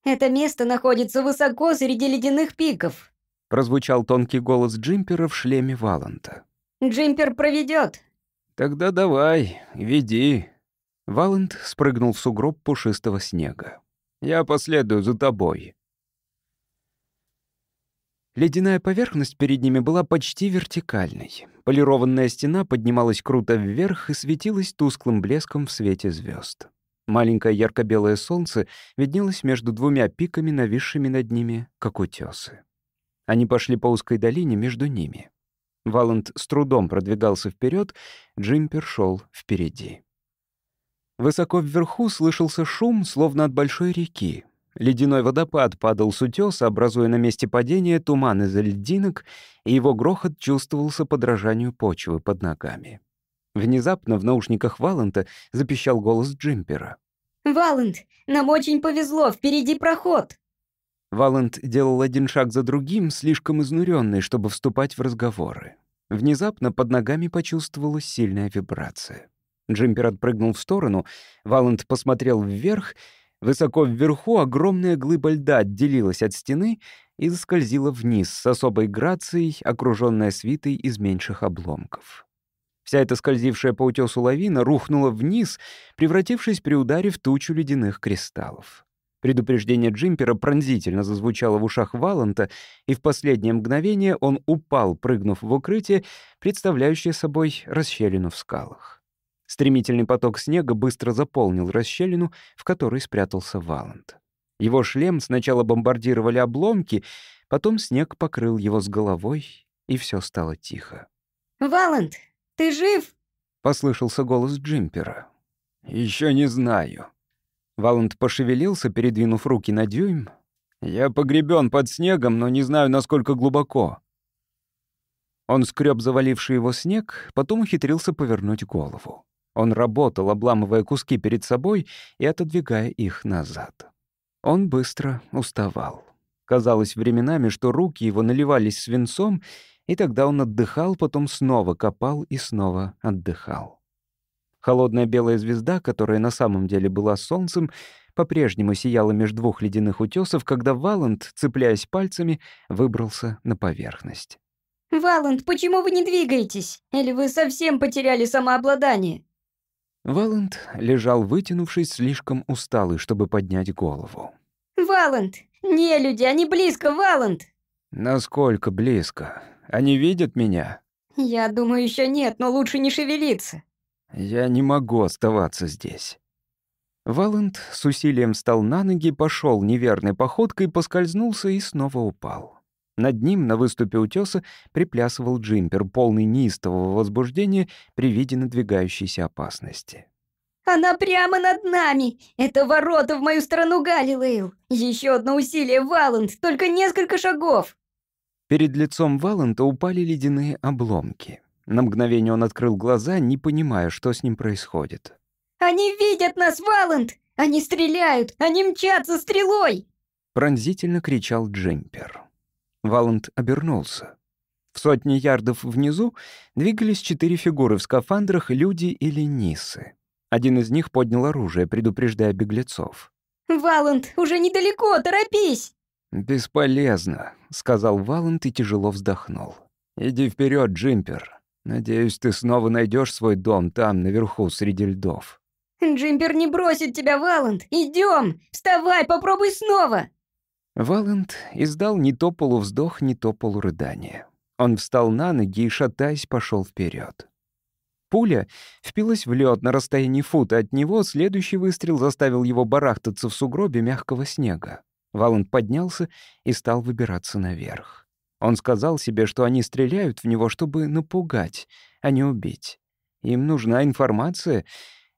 «Это место находится высоко среди ледяных пиков», —
прозвучал тонкий голос Джимпера в шлеме Валанта.
«Джимпер проведет.
«Тогда давай, веди». Валент спрыгнул в сугроб пушистого снега. «Я последую за тобой». Ледяная поверхность перед ними была почти вертикальной. Полированная стена поднималась круто вверх и светилась тусклым блеском в свете звезд. Маленькое ярко-белое солнце виднелось между двумя пиками, нависшими над ними, как утесы. Они пошли по узкой долине между ними. Валант с трудом продвигался вперед, джимпер шел впереди. Высоко вверху слышался шум, словно от большой реки. Ледяной водопад падал с утёса, образуя на месте падения туман из льдинок, и его грохот чувствовался подражанию почвы под ногами. Внезапно в наушниках Валанта запищал голос джимпера.
«Валант, нам очень повезло, впереди проход!»
Валент делал один шаг за другим, слишком изнуренный, чтобы вступать в разговоры. Внезапно под ногами почувствовалась сильная вибрация. Джимпер отпрыгнул в сторону, Валент посмотрел вверх. Высоко вверху огромная глыба льда отделилась от стены и заскользила вниз с особой грацией, окруженная свитой из меньших обломков. Вся эта скользившая по утесу лавина рухнула вниз, превратившись при ударе в тучу ледяных кристаллов. Предупреждение джимпера пронзительно зазвучало в ушах Валанта, и в последнее мгновение он упал, прыгнув в укрытие, представляющее собой расщелину в скалах. Стремительный поток снега быстро заполнил расщелину, в которой спрятался Валант. Его шлем сначала бомбардировали обломки, потом снег покрыл его с головой, и все стало тихо.
«Валант, ты жив?»
— послышался голос Джимпера. Еще не знаю», Валент пошевелился, передвинув руки на дюйм. «Я погребён под снегом, но не знаю, насколько глубоко». Он скреб заваливший его снег, потом ухитрился повернуть голову. Он работал, обламывая куски перед собой и отодвигая их назад. Он быстро уставал. Казалось временами, что руки его наливались свинцом, и тогда он отдыхал, потом снова копал и снова отдыхал. Холодная белая звезда, которая на самом деле была солнцем, по-прежнему сияла между двух ледяных утёсов, когда Валанд, цепляясь пальцами, выбрался на поверхность.
«Валанд, почему вы не двигаетесь? Или вы совсем потеряли самообладание?»
Валанд лежал, вытянувшись, слишком усталый, чтобы поднять голову.
«Валанд! Не, люди, они близко, Валанд!»
«Насколько близко? Они видят меня?»
«Я думаю, ещё нет, но лучше не шевелиться.
Я не могу оставаться здесь. Валент с усилием встал на ноги, пошел неверной походкой, поскользнулся и снова упал. Над ним на выступе утеса приплясывал джимпер, полный неистового возбуждения при виде надвигающейся опасности.
«Она прямо над нами! Это ворота в мою страну, Галилейл! Еще одно усилие, Валент, только несколько шагов!»
Перед лицом Валента упали ледяные обломки. На мгновение он открыл глаза, не понимая, что с ним происходит.
«Они видят нас, Валент! Они стреляют! Они мчатся стрелой!»
Пронзительно кричал Джемпер. Валент обернулся. В сотни ярдов внизу двигались четыре фигуры в скафандрах, люди или нисы. Один из них поднял оружие, предупреждая беглецов.
«Валент, уже недалеко, торопись!»
«Бесполезно», — сказал Валент и тяжело вздохнул. «Иди вперед, Джимпер. Надеюсь, ты снова найдешь свой дом там, наверху, среди льдов.
Джимпер не бросит тебя, Валент. Идем! Вставай, попробуй снова!
Валент издал не то полувздох, не то полурыдание. Он встал на ноги и, шатаясь, пошел вперед. Пуля впилась в лед на расстоянии фута от него, следующий выстрел заставил его барахтаться в сугробе мягкого снега. Валент поднялся и стал выбираться наверх. Он сказал себе, что они стреляют в него, чтобы напугать, а не убить. Им нужна информация,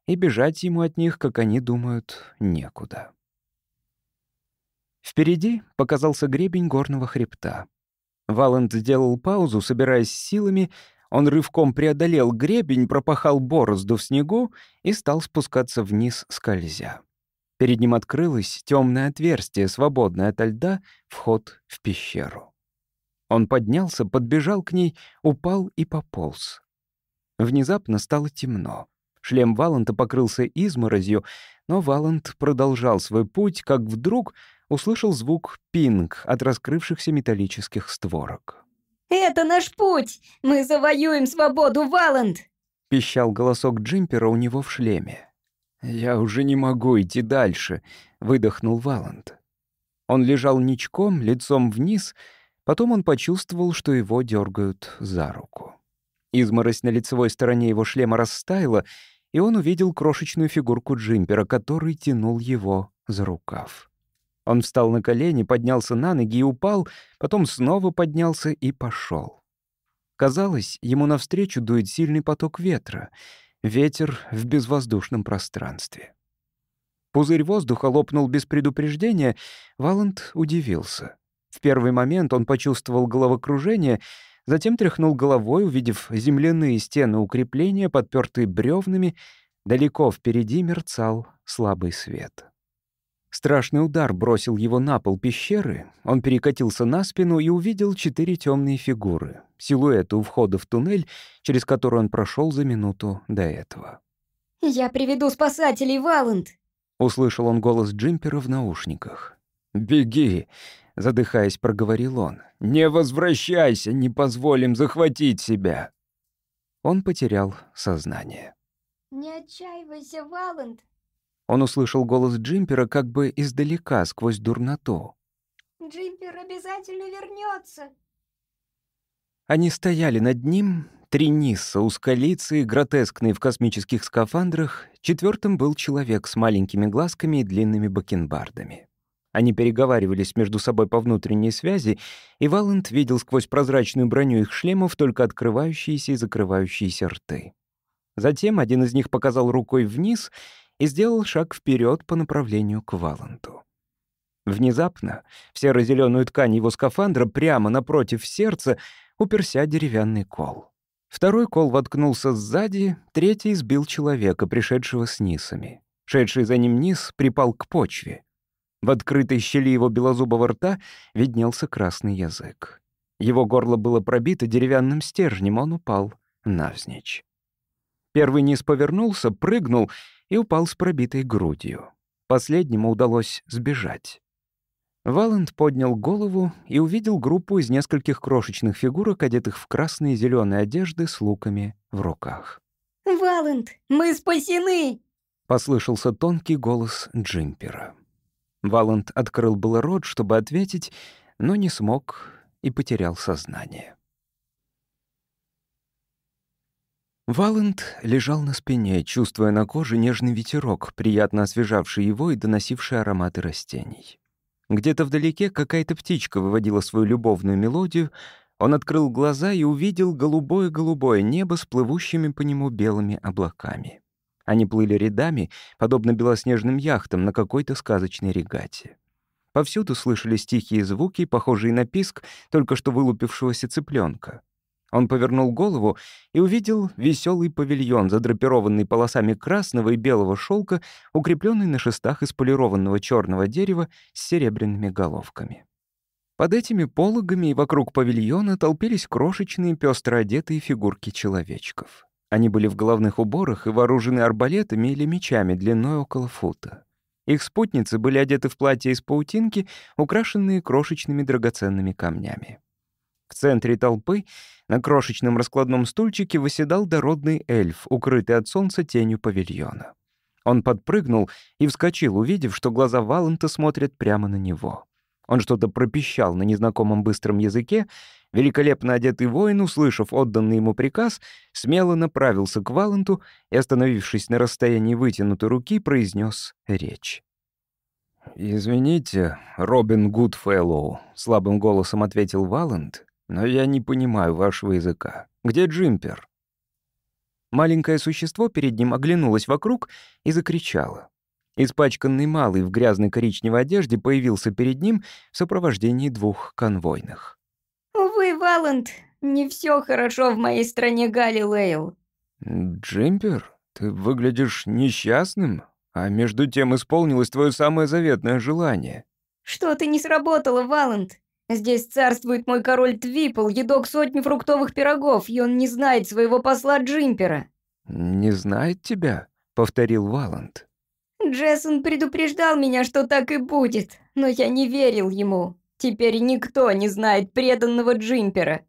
и бежать ему от них, как они думают, некуда. Впереди показался гребень горного хребта. Валент сделал паузу, собираясь силами, он рывком преодолел гребень, пропахал борозду в снегу и стал спускаться вниз, скользя. Перед ним открылось темное отверстие, свободное от льда, вход в пещеру. Он поднялся, подбежал к ней, упал и пополз. Внезапно стало темно. Шлем Валанта покрылся изморозью, но Валант продолжал свой путь, как вдруг услышал звук пинг от раскрывшихся металлических створок.
«Это наш путь! Мы завоюем свободу, Валант!»
— пищал голосок джимпера у него в шлеме. «Я уже не могу идти дальше», — выдохнул Валант. Он лежал ничком, лицом вниз — Потом он почувствовал, что его дергают за руку. Изморозь на лицевой стороне его шлема растаяла, и он увидел крошечную фигурку джимпера, который тянул его за рукав. Он встал на колени, поднялся на ноги и упал, потом снова поднялся и пошел. Казалось, ему навстречу дует сильный поток ветра, ветер в безвоздушном пространстве. Пузырь воздуха лопнул без предупреждения, Валанд удивился. В первый момент он почувствовал головокружение, затем тряхнул головой, увидев земляные стены укрепления, подпертые бревнами. Далеко впереди мерцал слабый свет. Страшный удар бросил его на пол пещеры. Он перекатился на спину и увидел четыре темные фигуры, силуэты у входа в туннель, через который он прошел за минуту до этого.
«Я приведу спасателей, Валент!»
— услышал он голос Джимпера в наушниках. «Беги!» — задыхаясь, проговорил он. «Не возвращайся, не позволим захватить себя!» Он потерял сознание.
«Не отчаивайся, Валент!»
Он услышал голос Джимпера как бы издалека, сквозь дурноту.
«Джимпер обязательно вернется.
Они стояли над ним, три Нисса, ускалицы, гротескные в космических скафандрах, четвертым был человек с маленькими глазками и длинными бакенбардами. Они переговаривались между собой по внутренней связи, и Валент видел сквозь прозрачную броню их шлемов только открывающиеся и закрывающиеся рты. Затем один из них показал рукой вниз и сделал шаг вперед по направлению к Валенту. Внезапно в серо-зеленую ткань его скафандра прямо напротив сердца уперся деревянный кол. Второй кол воткнулся сзади, третий сбил человека, пришедшего с нисами. Шедший за ним низ припал к почве. В открытой щели его белозубого рта виднелся красный язык. Его горло было пробито деревянным стержнем, он упал навзничь. Первый низ повернулся, прыгнул и упал с пробитой грудью. Последнему удалось сбежать. Валент поднял голову и увидел группу из нескольких крошечных фигурок, одетых в красные и зеленые одежды с луками в руках.
«Валент, мы спасены!»
— послышался тонкий голос Джимпера. Валанд открыл было рот, чтобы ответить, но не смог и потерял сознание. Валент лежал на спине, чувствуя на коже нежный ветерок, приятно освежавший его и доносивший ароматы растений. Где-то вдалеке какая-то птичка выводила свою любовную мелодию. Он открыл глаза и увидел голубое-голубое небо с плывущими по нему белыми облаками. Они плыли рядами, подобно белоснежным яхтам на какой-то сказочной регате. Повсюду слышались тихие звуки, похожие на писк только что вылупившегося цыпленка. Он повернул голову и увидел веселый павильон, задрапированный полосами красного и белого шелка, укрепленный на шестах из полированного черного дерева с серебряными головками. Под этими пологами и вокруг павильона толпились крошечные пестро одетые фигурки человечков. Они были в головных уборах и вооружены арбалетами или мечами длиной около фута. Их спутницы были одеты в платья из паутинки, украшенные крошечными драгоценными камнями. В центре толпы на крошечном раскладном стульчике восседал дородный эльф, укрытый от солнца тенью павильона. Он подпрыгнул и вскочил, увидев, что глаза Валанта смотрят прямо на него. Он что-то пропищал на незнакомом быстром языке, Великолепно одетый воин, услышав отданный ему приказ, смело направился к Валенту и, остановившись на расстоянии вытянутой руки, произнес речь. «Извините, Робин Гудфеллоу», — слабым голосом ответил Валент, «но я не понимаю вашего языка. Где Джимпер?» Маленькое существо перед ним оглянулось вокруг и закричало. Испачканный малый в грязной коричневой одежде появился перед ним в сопровождении двух конвойных.
Валент, не все хорошо в моей стране Галилейл».
Джимпер, ты выглядишь несчастным, а между тем исполнилось твое самое заветное желание».
«Что-то не сработало, Валент. Здесь царствует мой король Твипл, едок сотни фруктовых пирогов, и он не знает своего посла Джимпера».
«Не знает тебя?» — повторил Валент.
«Джессон предупреждал меня, что так и будет, но я не верил ему». Теперь никто не знает преданного Джимпера.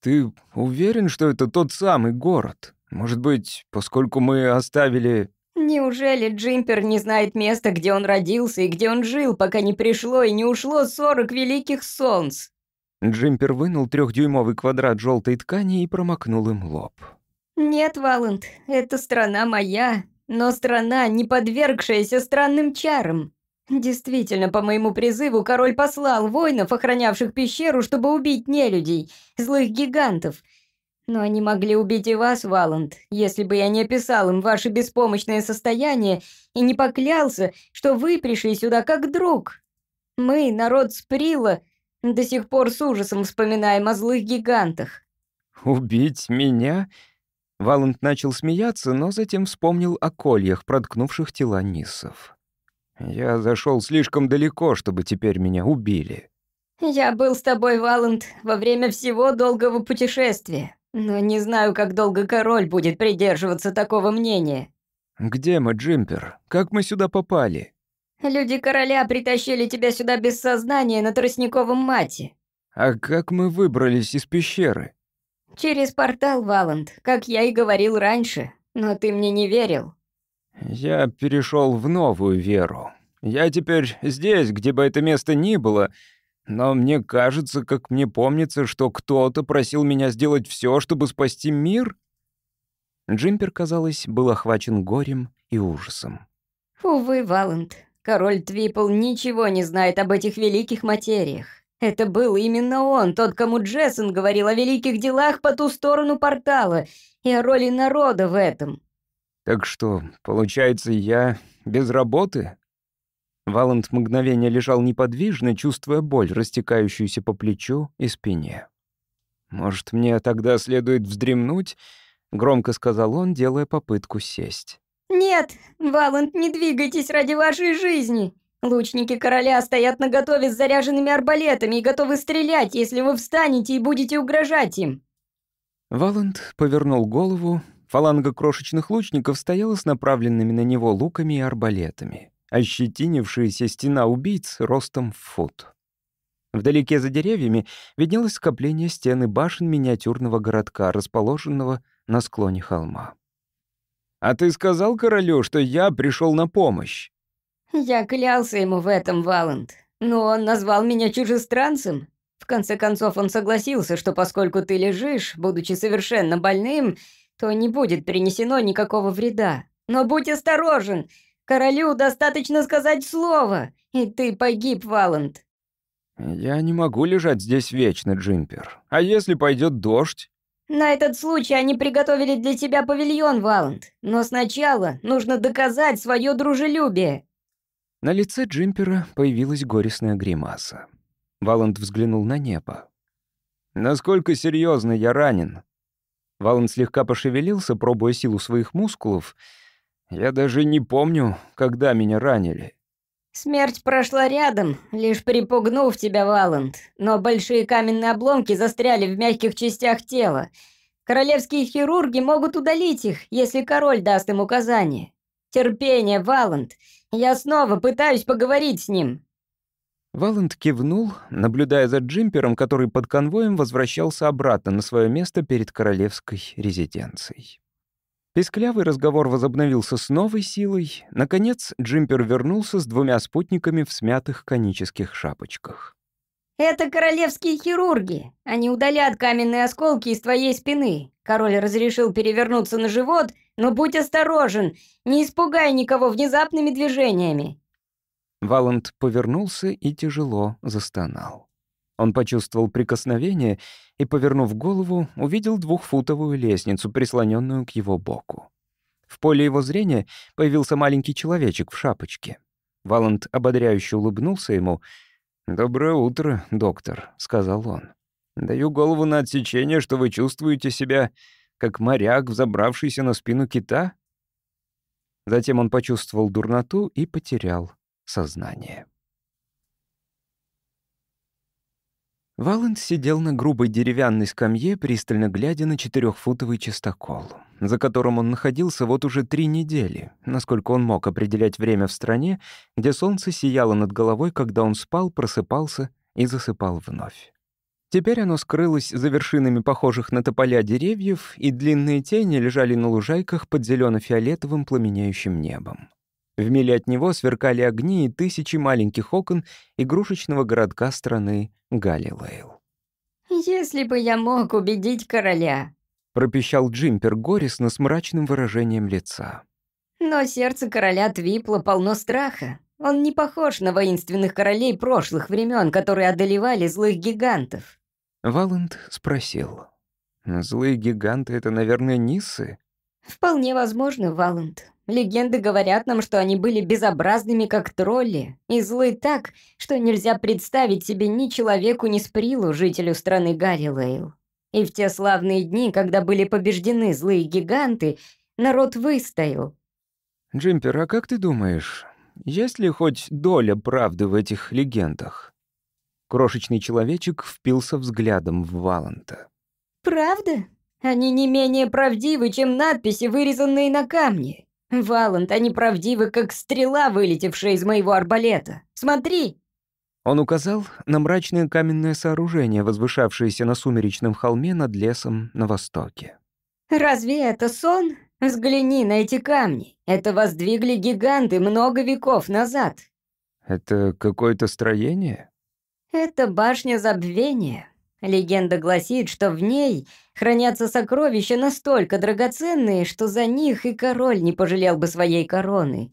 Ты уверен, что это тот самый город? Может быть, поскольку мы оставили...
Неужели Джимпер не знает места, где он родился и где он жил, пока не пришло и не ушло сорок великих солнц?
Джимпер вынул трехдюймовый квадрат желтой ткани и промокнул им лоб.
«Нет, Валент, это страна моя, но страна, не подвергшаяся странным чарам. Действительно, по моему призыву король послал воинов, охранявших пещеру, чтобы убить нелюдей, злых гигантов. Но они могли убить и вас, Валанд, если бы я не описал им ваше беспомощное состояние и не поклялся, что вы пришли сюда как друг. Мы, народ Сприла, до сих пор с ужасом вспоминаем о злых гигантах.
«Убить меня?» Валанд начал смеяться, но затем вспомнил о кольях, проткнувших тела Нисов. Я зашел слишком далеко, чтобы теперь меня убили.
Я был с тобой, Валент, во время всего долгого путешествия. Но не знаю, как долго король будет придерживаться такого мнения.
Где мы, Джимпер? Как мы сюда попали?
Люди короля притащили тебя сюда без сознания на тростниковом мате.
А как мы выбрались из пещеры?
Через портал, Валент, как я и говорил раньше. Но ты мне не верил.
Я перешел в новую веру. Я теперь здесь, где бы это место ни было, но мне кажется, как мне помнится, что кто-то просил меня сделать все, чтобы спасти мир». Джимпер, казалось, был охвачен горем и ужасом.
«Увы, Валент, король Твипл ничего не знает об этих великих материях. Это был именно он, тот, кому Джессен говорил о великих делах по ту сторону портала и о роли народа в этом.
Так что, получается, я без работы?» Валант мгновение лежал неподвижно, чувствуя боль, растекающуюся по плечу и спине. «Может, мне тогда следует вздремнуть?» — громко сказал он, делая попытку сесть.
«Нет, Валант, не двигайтесь ради вашей жизни. Лучники короля стоят наготове с заряженными арбалетами и готовы стрелять, если вы встанете и будете угрожать им».
Валант повернул голову Фаланга крошечных лучников стояла с направленными на него луками и арбалетами. Ощетинившаяся стена убийц ростом в фут. Вдалеке за деревьями виднелось скопление стены башен миниатюрного городка, расположенного на склоне холма. «А ты сказал королю, что я пришел на помощь?»
«Я клялся ему в этом, Валент, но он назвал меня чужестранцем. В конце концов, он согласился, что поскольку ты лежишь, будучи совершенно больным, то не будет принесено никакого вреда. Но будь осторожен! Королю достаточно сказать слово, и ты погиб, Валент!»
«Я не могу лежать здесь вечно, Джимпер. А если пойдет дождь?»
«На этот случай они приготовили для тебя павильон, Валент. Но сначала нужно доказать свое дружелюбие».
На лице Джимпера появилась горестная гримаса. Валент взглянул на небо. «Насколько серьезно я ранен?» Валан слегка пошевелился, пробуя силу своих мускулов. «Я даже не помню, когда меня ранили».
«Смерть прошла рядом, лишь припугнув тебя, Валанд, но большие каменные обломки застряли в мягких частях тела. Королевские хирурги могут удалить их, если король даст им указание. Терпение, Валанд, я снова пытаюсь поговорить с ним.
Валент кивнул, наблюдая за джимпером, который под конвоем возвращался обратно на свое место перед королевской резиденцией. Песклявый разговор возобновился с новой силой. Наконец, джимпер вернулся с двумя спутниками в смятых конических шапочках.
«Это королевские хирурги. Они удалят каменные осколки из твоей спины. Король разрешил перевернуться на живот, но будь осторожен, не испугай никого внезапными движениями.
Валанд повернулся и тяжело застонал. Он почувствовал прикосновение и, повернув голову, увидел двухфутовую лестницу, прислоненную к его боку. В поле его зрения появился маленький человечек в шапочке. Валанд ободряюще улыбнулся ему. «Доброе утро, доктор», — сказал он. «Даю голову на отсечение, что вы чувствуете себя как моряк, взобравшийся на спину кита?» Затем он почувствовал дурноту и потерял сознание. Валент сидел на грубой деревянной скамье, пристально глядя на четырехфутовый частокол, за которым он находился вот уже три недели, насколько он мог определять время в стране, где солнце сияло над головой, когда он спал, просыпался и засыпал вновь. Теперь оно скрылось за вершинами похожих на тополя деревьев, и длинные тени лежали на лужайках под зелено-фиолетовым пламенеющим небом. В миле от него сверкали огни и тысячи маленьких окон игрушечного городка страны Галилейл.
«Если бы я мог убедить короля», —
пропищал Джимпер горестно с мрачным выражением лица.
«Но сердце короля Твипла полно страха. Он не похож на воинственных королей прошлых времен, которые одолевали злых гигантов».
Валент спросил. «Злые гиганты — это, наверное, нисы?
Вполне возможно, Валент. Легенды говорят нам, что они были безобразными, как тролли, и злы так, что нельзя представить себе ни человеку, ни Сприлу, жителю страны Гаррилейл. И в те славные дни, когда были побеждены злые гиганты, народ выстоял.
Джимпер, а как ты думаешь, есть ли хоть доля правды в этих легендах? Крошечный человечек впился взглядом в Валанта.
«Правда? Они не менее правдивы, чем надписи, вырезанные на камне. Валант, они правдивы, как стрела, вылетевшая из моего арбалета. Смотри!»
Он указал на мрачное каменное сооружение, возвышавшееся на сумеречном холме над лесом на востоке.
«Разве это сон? Взгляни на эти камни. Это воздвигли гиганты много веков назад».
«Это какое-то строение?»
«Это башня забвения, Легенда гласит, что в ней хранятся сокровища настолько драгоценные, что за них и король не пожалел бы своей короны.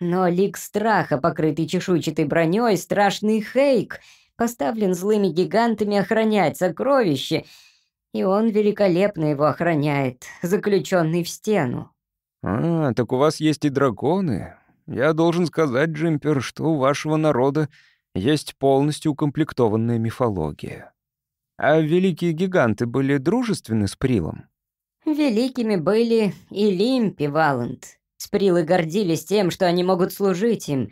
Но лик страха, покрытый чешуйчатой броней, страшный Хейк, поставлен злыми гигантами охранять сокровища, и он великолепно его охраняет, заключенный в стену.
«А, так у вас есть и драконы. Я должен сказать, Джимпер, что у вашего народа есть полностью укомплектованная мифология». А великие гиганты были дружественны с Прилом?
Великими были и Лимп, и Валент. Сприлы гордились тем, что они могут служить им,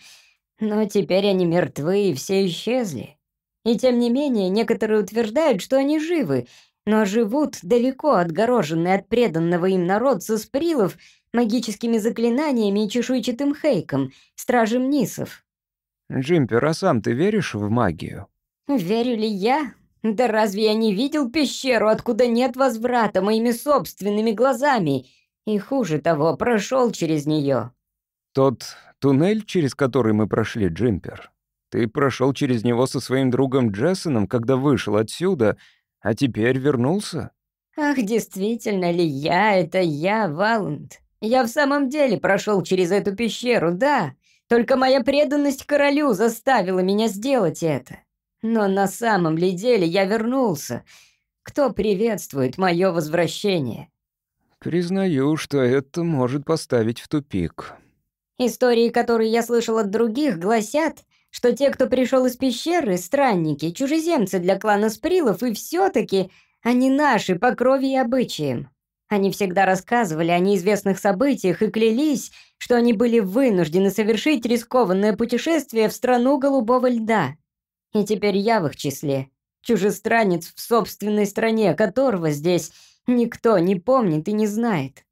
но теперь они мертвы и все исчезли. И тем не менее, некоторые утверждают, что они живы, но живут далеко отгороженные от преданного им народца сприлов магическими заклинаниями и чешуйчатым хейком, стражем Нисов.
«Джимпер, а сам ты веришь в магию?»
«Верю ли я? Да разве я не видел пещеру, откуда нет возврата моими собственными глазами? И хуже того, прошел через нее.
Тот туннель, через который мы прошли, Джимпер. Ты прошел через него со своим другом Джессоном, когда вышел отсюда, а теперь вернулся?
Ах, действительно ли я, это я, Валанд? Я в самом деле прошел через эту пещеру, да. Только моя преданность королю заставила меня сделать это. Но на самом ли деле я вернулся. Кто приветствует мое возвращение?
Признаю, что это может поставить в тупик.
Истории, которые я слышал от других, гласят, что те, кто пришел из пещеры, странники, чужеземцы для клана Сприлов, и все-таки они наши по крови и обычаям. Они всегда рассказывали о неизвестных событиях и клялись, что они были вынуждены совершить рискованное путешествие в страну голубого льда. И теперь я в их числе. Чужестранец в собственной стране, которого здесь никто не помнит и не знает.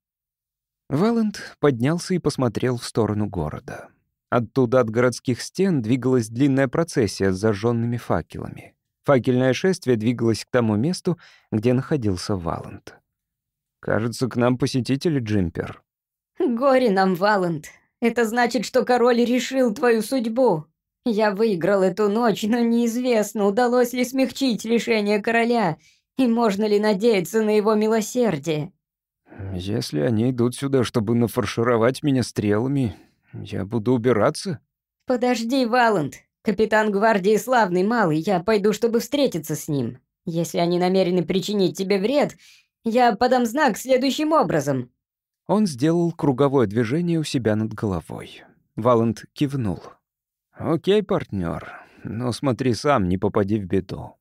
Валент поднялся и посмотрел в сторону города. Оттуда от городских стен двигалась длинная процессия с зажженными факелами. Факельное шествие двигалось к тому месту, где находился Валент. «Кажется, к нам посетители, Джимпер».
«Горе нам, Валент. Это значит, что король решил твою судьбу», я выиграл эту ночь, но неизвестно, удалось ли смягчить решение короля, и можно ли надеяться на его милосердие.
Если они идут сюда, чтобы нафаршировать меня стрелами, я буду убираться.
Подожди, Валанд. Капитан гвардии славный малый, я пойду, чтобы встретиться с ним. Если они намерены причинить тебе вред, я подам знак следующим образом.
Он сделал круговое движение у себя над головой. Валанд кивнул. «Окей, партнер, но смотри сам, не попади в беду».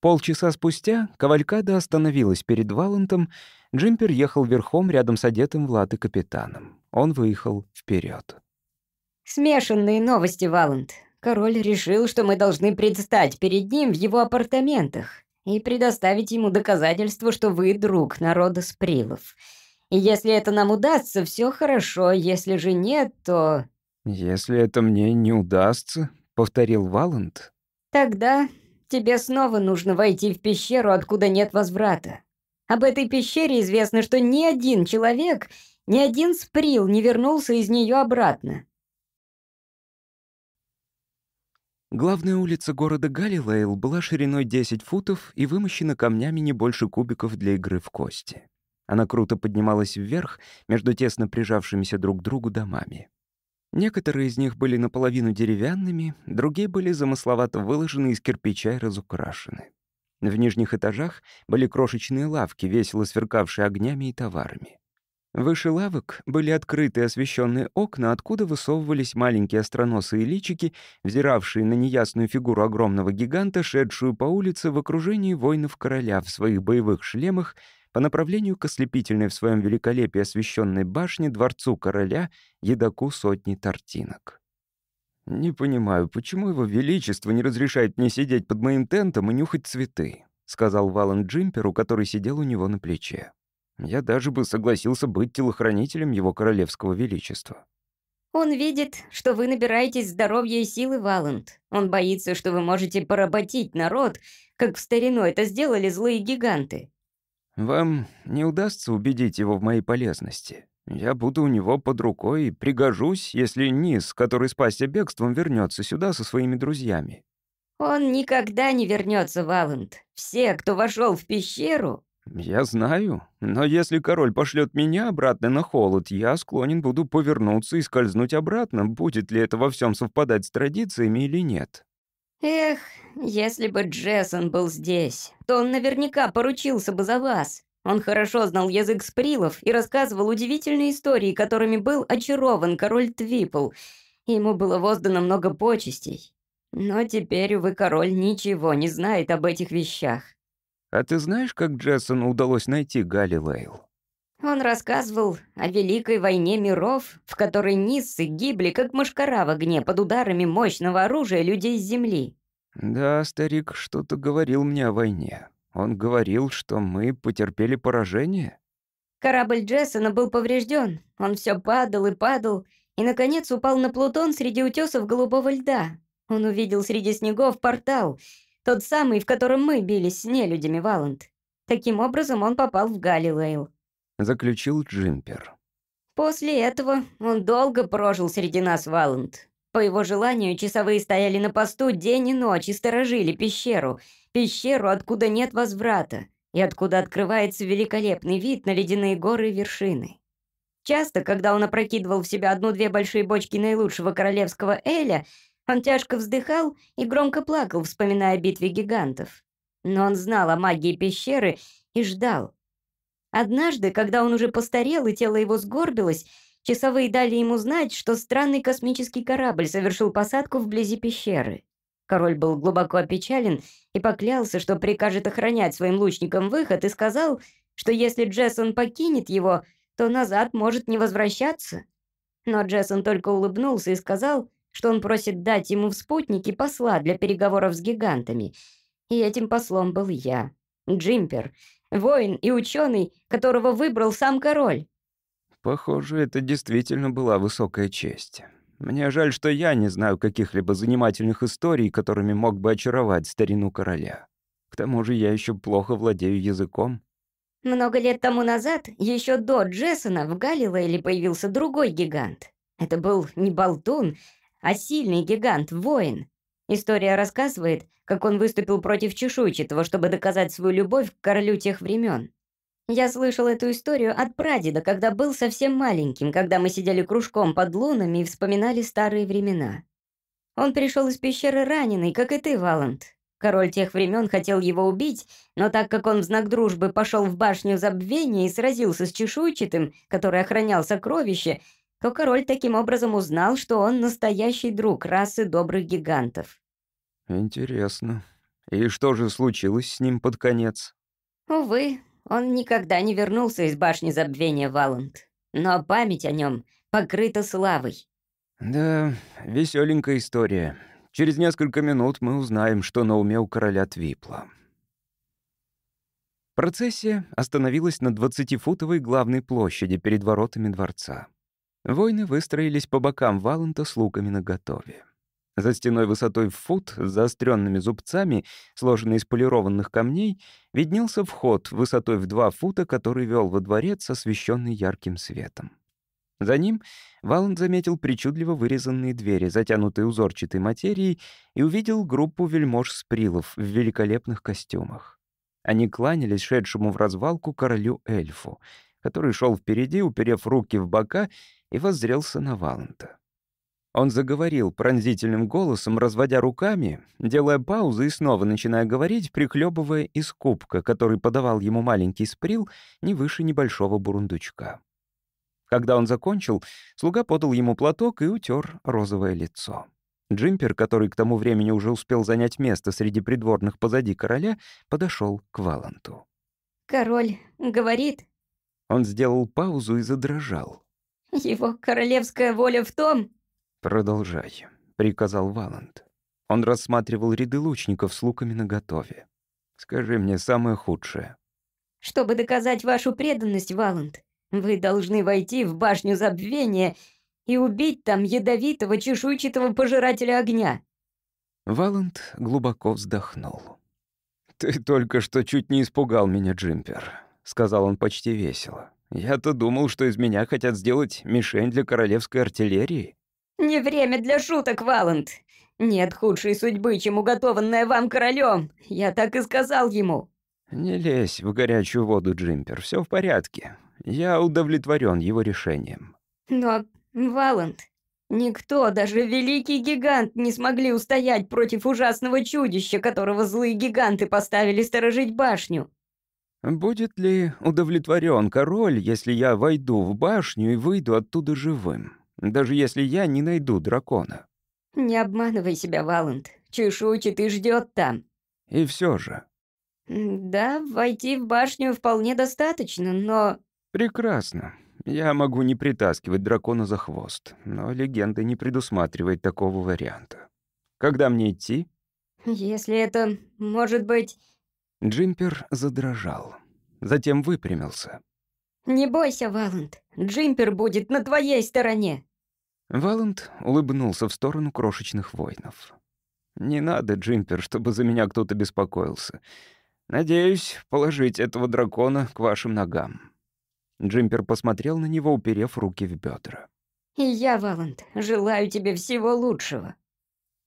Полчаса спустя Кавалькада остановилась перед Валентом. Джимпер ехал верхом рядом с одетым в латы капитаном. Он выехал вперед.
«Смешанные новости, Валент. Король решил, что мы должны предстать перед ним в его апартаментах и предоставить ему доказательство, что вы друг народа Сприлов. И если это нам удастся, все хорошо, если же нет, то
«Если это мне не удастся», — повторил Валент.
«Тогда тебе снова нужно войти в пещеру, откуда нет возврата. Об этой пещере известно, что ни один человек, ни один сприл не вернулся из нее обратно».
Главная улица города Галилейл была шириной 10 футов и вымощена камнями не больше кубиков для игры в кости. Она круто поднималась вверх между тесно прижавшимися друг к другу домами. Некоторые из них были наполовину деревянными, другие были замысловато выложены из кирпича и разукрашены. В нижних этажах были крошечные лавки, весело сверкавшие огнями и товарами. Выше лавок были открытые освещенные окна, откуда высовывались маленькие остроносые личики, взиравшие на неясную фигуру огромного гиганта, шедшую по улице в окружении воинов короля в своих боевых шлемах по направлению к ослепительной в своем великолепии освещенной башне дворцу короля едоку сотни тортинок. «Не понимаю, почему его величество не разрешает мне сидеть под моим тентом и нюхать цветы?» — сказал Валан Джимперу, который сидел у него на плече. «Я даже бы согласился быть телохранителем его королевского величества».
«Он видит, что вы набираетесь здоровья и силы, Валанд. Он боится, что вы можете поработить народ, как в старину это сделали злые гиганты.
Вам не удастся убедить его в моей полезности. Я буду у него под рукой и пригожусь, если Низ, который спасся бегством, вернется сюда со своими друзьями».
«Он никогда не вернется, Валент. Все, кто вошел в пещеру...»
«Я знаю, но если король пошлет меня обратно на холод, я склонен буду повернуться и скользнуть обратно, будет ли это во всем совпадать с традициями или нет».
«Эх, если бы Джессон был здесь, то он наверняка поручился бы за вас. Он хорошо знал язык сприлов и рассказывал удивительные истории, которыми был очарован король Твипл. Ему было воздано много почестей. Но теперь, увы, король ничего не знает об этих вещах.
А ты знаешь, как Джессону удалось найти Галилейл?
Он рассказывал о Великой войне миров, в которой Ниссы гибли, как мошкара в огне, под ударами мощного оружия людей с Земли.
Да, старик что-то говорил мне о войне. Он говорил, что мы потерпели поражение.
Корабль Джессона был поврежден. Он все падал и падал, и, наконец, упал на Плутон среди утесов голубого льда. Он увидел среди снегов портал, тот самый, в котором мы бились с нелюдями, Валант. Таким образом, он попал в Галилейл.
Заключил Джимпер.
После этого он долго прожил среди нас, Валант. По его желанию часовые стояли на посту день и ночь и сторожили пещеру. Пещеру, откуда нет возврата, и откуда открывается великолепный вид на ледяные горы и вершины. Часто, когда он опрокидывал в себя одну-две большие бочки наилучшего королевского Эля, он тяжко вздыхал и громко плакал, вспоминая о битве гигантов. Но он знал о магии пещеры и ждал. Однажды, когда он уже постарел и тело его сгорбилось, Часовые дали ему знать, что странный космический корабль совершил посадку вблизи пещеры. Король был глубоко опечален и поклялся, что прикажет охранять своим лучникам выход и сказал, что если Джессон покинет его, то назад может не возвращаться. Но Джессон только улыбнулся и сказал, что он просит дать ему в спутнике посла для переговоров с гигантами. И этим послом был я, Джимпер, воин и ученый, которого выбрал сам король.
Похоже, это действительно была высокая честь. Мне жаль, что я не знаю каких-либо занимательных историй, которыми мог бы очаровать старину короля. К тому же я еще плохо владею языком.
Много лет тому назад, еще до Джессона, в Галилейле появился другой гигант. Это был не болтун, а сильный гигант, воин. История рассказывает, как он выступил против чешуйчатого, чтобы доказать свою любовь к королю тех времен. Я слышал эту историю от прадеда, когда был совсем маленьким, когда мы сидели кружком под лунами и вспоминали старые времена. Он пришел из пещеры раненый, как и ты, Валант. Король тех времен хотел его убить, но так как он в знак дружбы пошел в башню забвения и сразился с чешуйчатым, который охранял сокровище, то король таким образом узнал, что он настоящий друг расы добрых гигантов.
«Интересно. И что же случилось с ним под конец?»
«Увы, он никогда не вернулся из башни забвения Валанд, но память о нем покрыта славой.
Да, веселенькая история. Через несколько минут мы узнаем, что на уме у короля Твипла. Процессия остановилась на 20-футовой главной площади перед воротами дворца. Войны выстроились по бокам Валанта с луками наготове. За стеной высотой в фут, с заостренными зубцами, сложенной из полированных камней, виднелся вход высотой в два фута, который вел во дворец, освещенный ярким светом. За ним Валанд заметил причудливо вырезанные двери, затянутые узорчатой материей, и увидел группу вельмож-сприлов в великолепных костюмах. Они кланялись шедшему в развалку королю-эльфу, который шел впереди, уперев руки в бока, и воззрелся на Валанта. Он заговорил пронзительным голосом, разводя руками, делая паузы и снова начиная говорить, прихлебывая из кубка, который подавал ему маленький сприл не выше небольшого бурундучка. Когда он закончил, слуга подал ему платок и утер розовое лицо. Джимпер, который к тому времени уже успел занять место среди придворных позади короля, подошел к Валанту.
«Король говорит...»
Он сделал паузу и задрожал.
«Его королевская воля в том,
«Продолжай», — приказал Валант. Он рассматривал ряды лучников с луками наготове. «Скажи мне самое худшее».
«Чтобы доказать вашу преданность, Валант, вы должны войти в башню забвения и убить там ядовитого чешуйчатого пожирателя огня».
Валант глубоко вздохнул. «Ты только что чуть не испугал меня, Джимпер», — сказал он почти весело. «Я-то думал, что из меня хотят сделать мишень для королевской артиллерии».
Не время для шуток, Валент. Нет худшей судьбы, чем уготованная вам королем. Я так и сказал ему».
«Не лезь в горячую воду, Джимпер, все в порядке. Я удовлетворен его решением».
«Но, Валент, никто, даже великий гигант, не смогли устоять против ужасного чудища, которого злые гиганты поставили сторожить башню».
«Будет ли удовлетворен король, если я войду в башню и выйду оттуда живым?» даже если я не найду дракона.
Не обманывай себя, Валент. Чешуйчатый ты ждет там.
И все же.
Да, войти в башню вполне достаточно, но...
Прекрасно. Я могу не притаскивать дракона за хвост, но легенда не предусматривает такого варианта. Когда мне идти?
Если это, может быть...
Джимпер задрожал, затем выпрямился.
«Не бойся, Валент, Джимпер будет на твоей стороне!»
Валент улыбнулся в сторону крошечных воинов. «Не надо, Джимпер, чтобы за меня кто-то беспокоился. Надеюсь, положить этого дракона к вашим ногам». Джимпер посмотрел на него, уперев руки в бедра.
«И я, Валент, желаю тебе всего лучшего».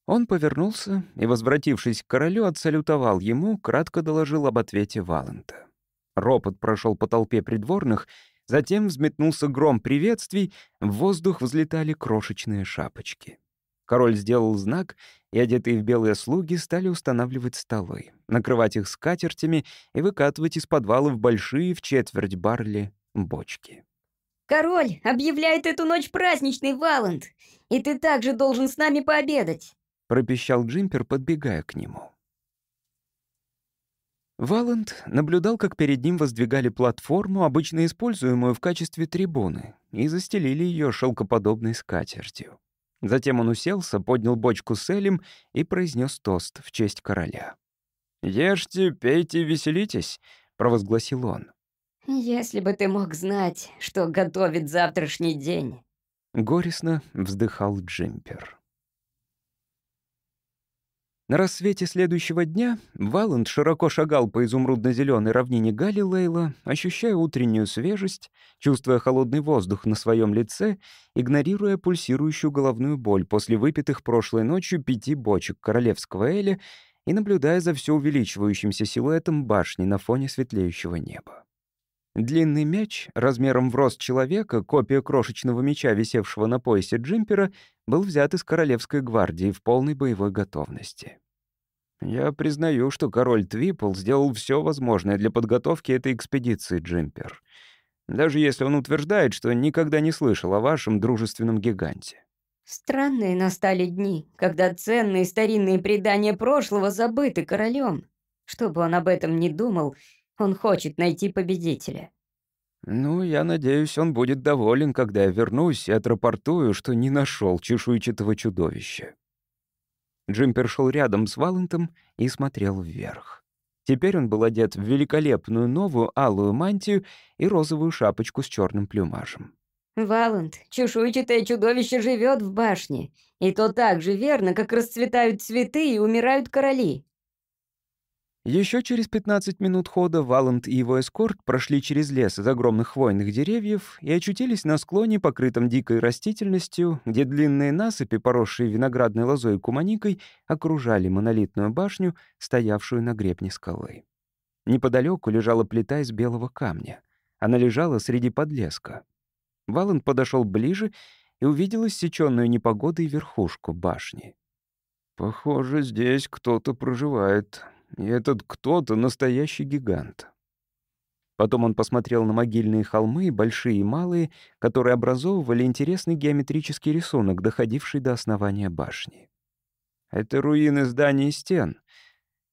Он повернулся и, возвратившись к королю, отсалютовал ему, кратко доложил об ответе Валента. Ропот прошел по толпе придворных, Затем взметнулся гром приветствий, в воздух взлетали крошечные шапочки. Король сделал знак, и одетые в белые слуги стали устанавливать столы, накрывать их скатертями и выкатывать из подвала в большие в четверть барли бочки.
«Король объявляет эту ночь праздничный, Валент, и ты также должен с нами пообедать», —
пропищал Джимпер, подбегая к нему. Валент наблюдал, как перед ним воздвигали платформу, обычно используемую в качестве трибуны, и застелили ее шелкоподобной скатертью. Затем он уселся, поднял бочку с элем и произнес тост в честь короля. «Ешьте, пейте, веселитесь», — провозгласил он.
«Если бы ты мог знать, что готовит завтрашний день», —
горестно вздыхал Джимпер. На рассвете следующего дня Валанд широко шагал по изумрудно-зеленой равнине Галилейла, ощущая утреннюю свежесть, чувствуя холодный воздух на своем лице, игнорируя пульсирующую головную боль после выпитых прошлой ночью пяти бочек королевского эля и наблюдая за все увеличивающимся силуэтом башни на фоне светлеющего неба. Длинный мяч, размером в рост человека, копия крошечного мяча, висевшего на поясе джимпера, был взят из Королевской гвардии в полной боевой готовности. «Я признаю, что король Твипл сделал все возможное для подготовки этой экспедиции, Джимпер. Даже если он утверждает, что никогда не слышал о вашем дружественном гиганте».
«Странные настали дни, когда ценные старинные предания прошлого забыты королем. Что бы он об этом ни думал, он хочет найти победителя.
«Ну, я надеюсь, он будет доволен, когда я вернусь и отрапортую, что не нашел чешуйчатого чудовища». Джимпер шел рядом с Валентом и смотрел вверх. Теперь он был одет в великолепную новую алую мантию и розовую шапочку с черным плюмажем.
«Валент, чешуйчатое чудовище живет в башне, и то так же верно, как расцветают цветы и умирают короли.
Еще через 15 минут хода Валент и его эскорт прошли через лес из огромных хвойных деревьев и очутились на склоне, покрытом дикой растительностью, где длинные насыпи, поросшие виноградной лозой и куманикой, окружали монолитную башню, стоявшую на гребне скалы. Неподалеку лежала плита из белого камня. Она лежала среди подлеска. Валент подошел ближе и увидел иссечённую непогодой верхушку башни. «Похоже, здесь кто-то проживает», и этот кто-то — настоящий гигант. Потом он посмотрел на могильные холмы, большие и малые, которые образовывали интересный геометрический рисунок, доходивший до основания башни. Это руины зданий и стен.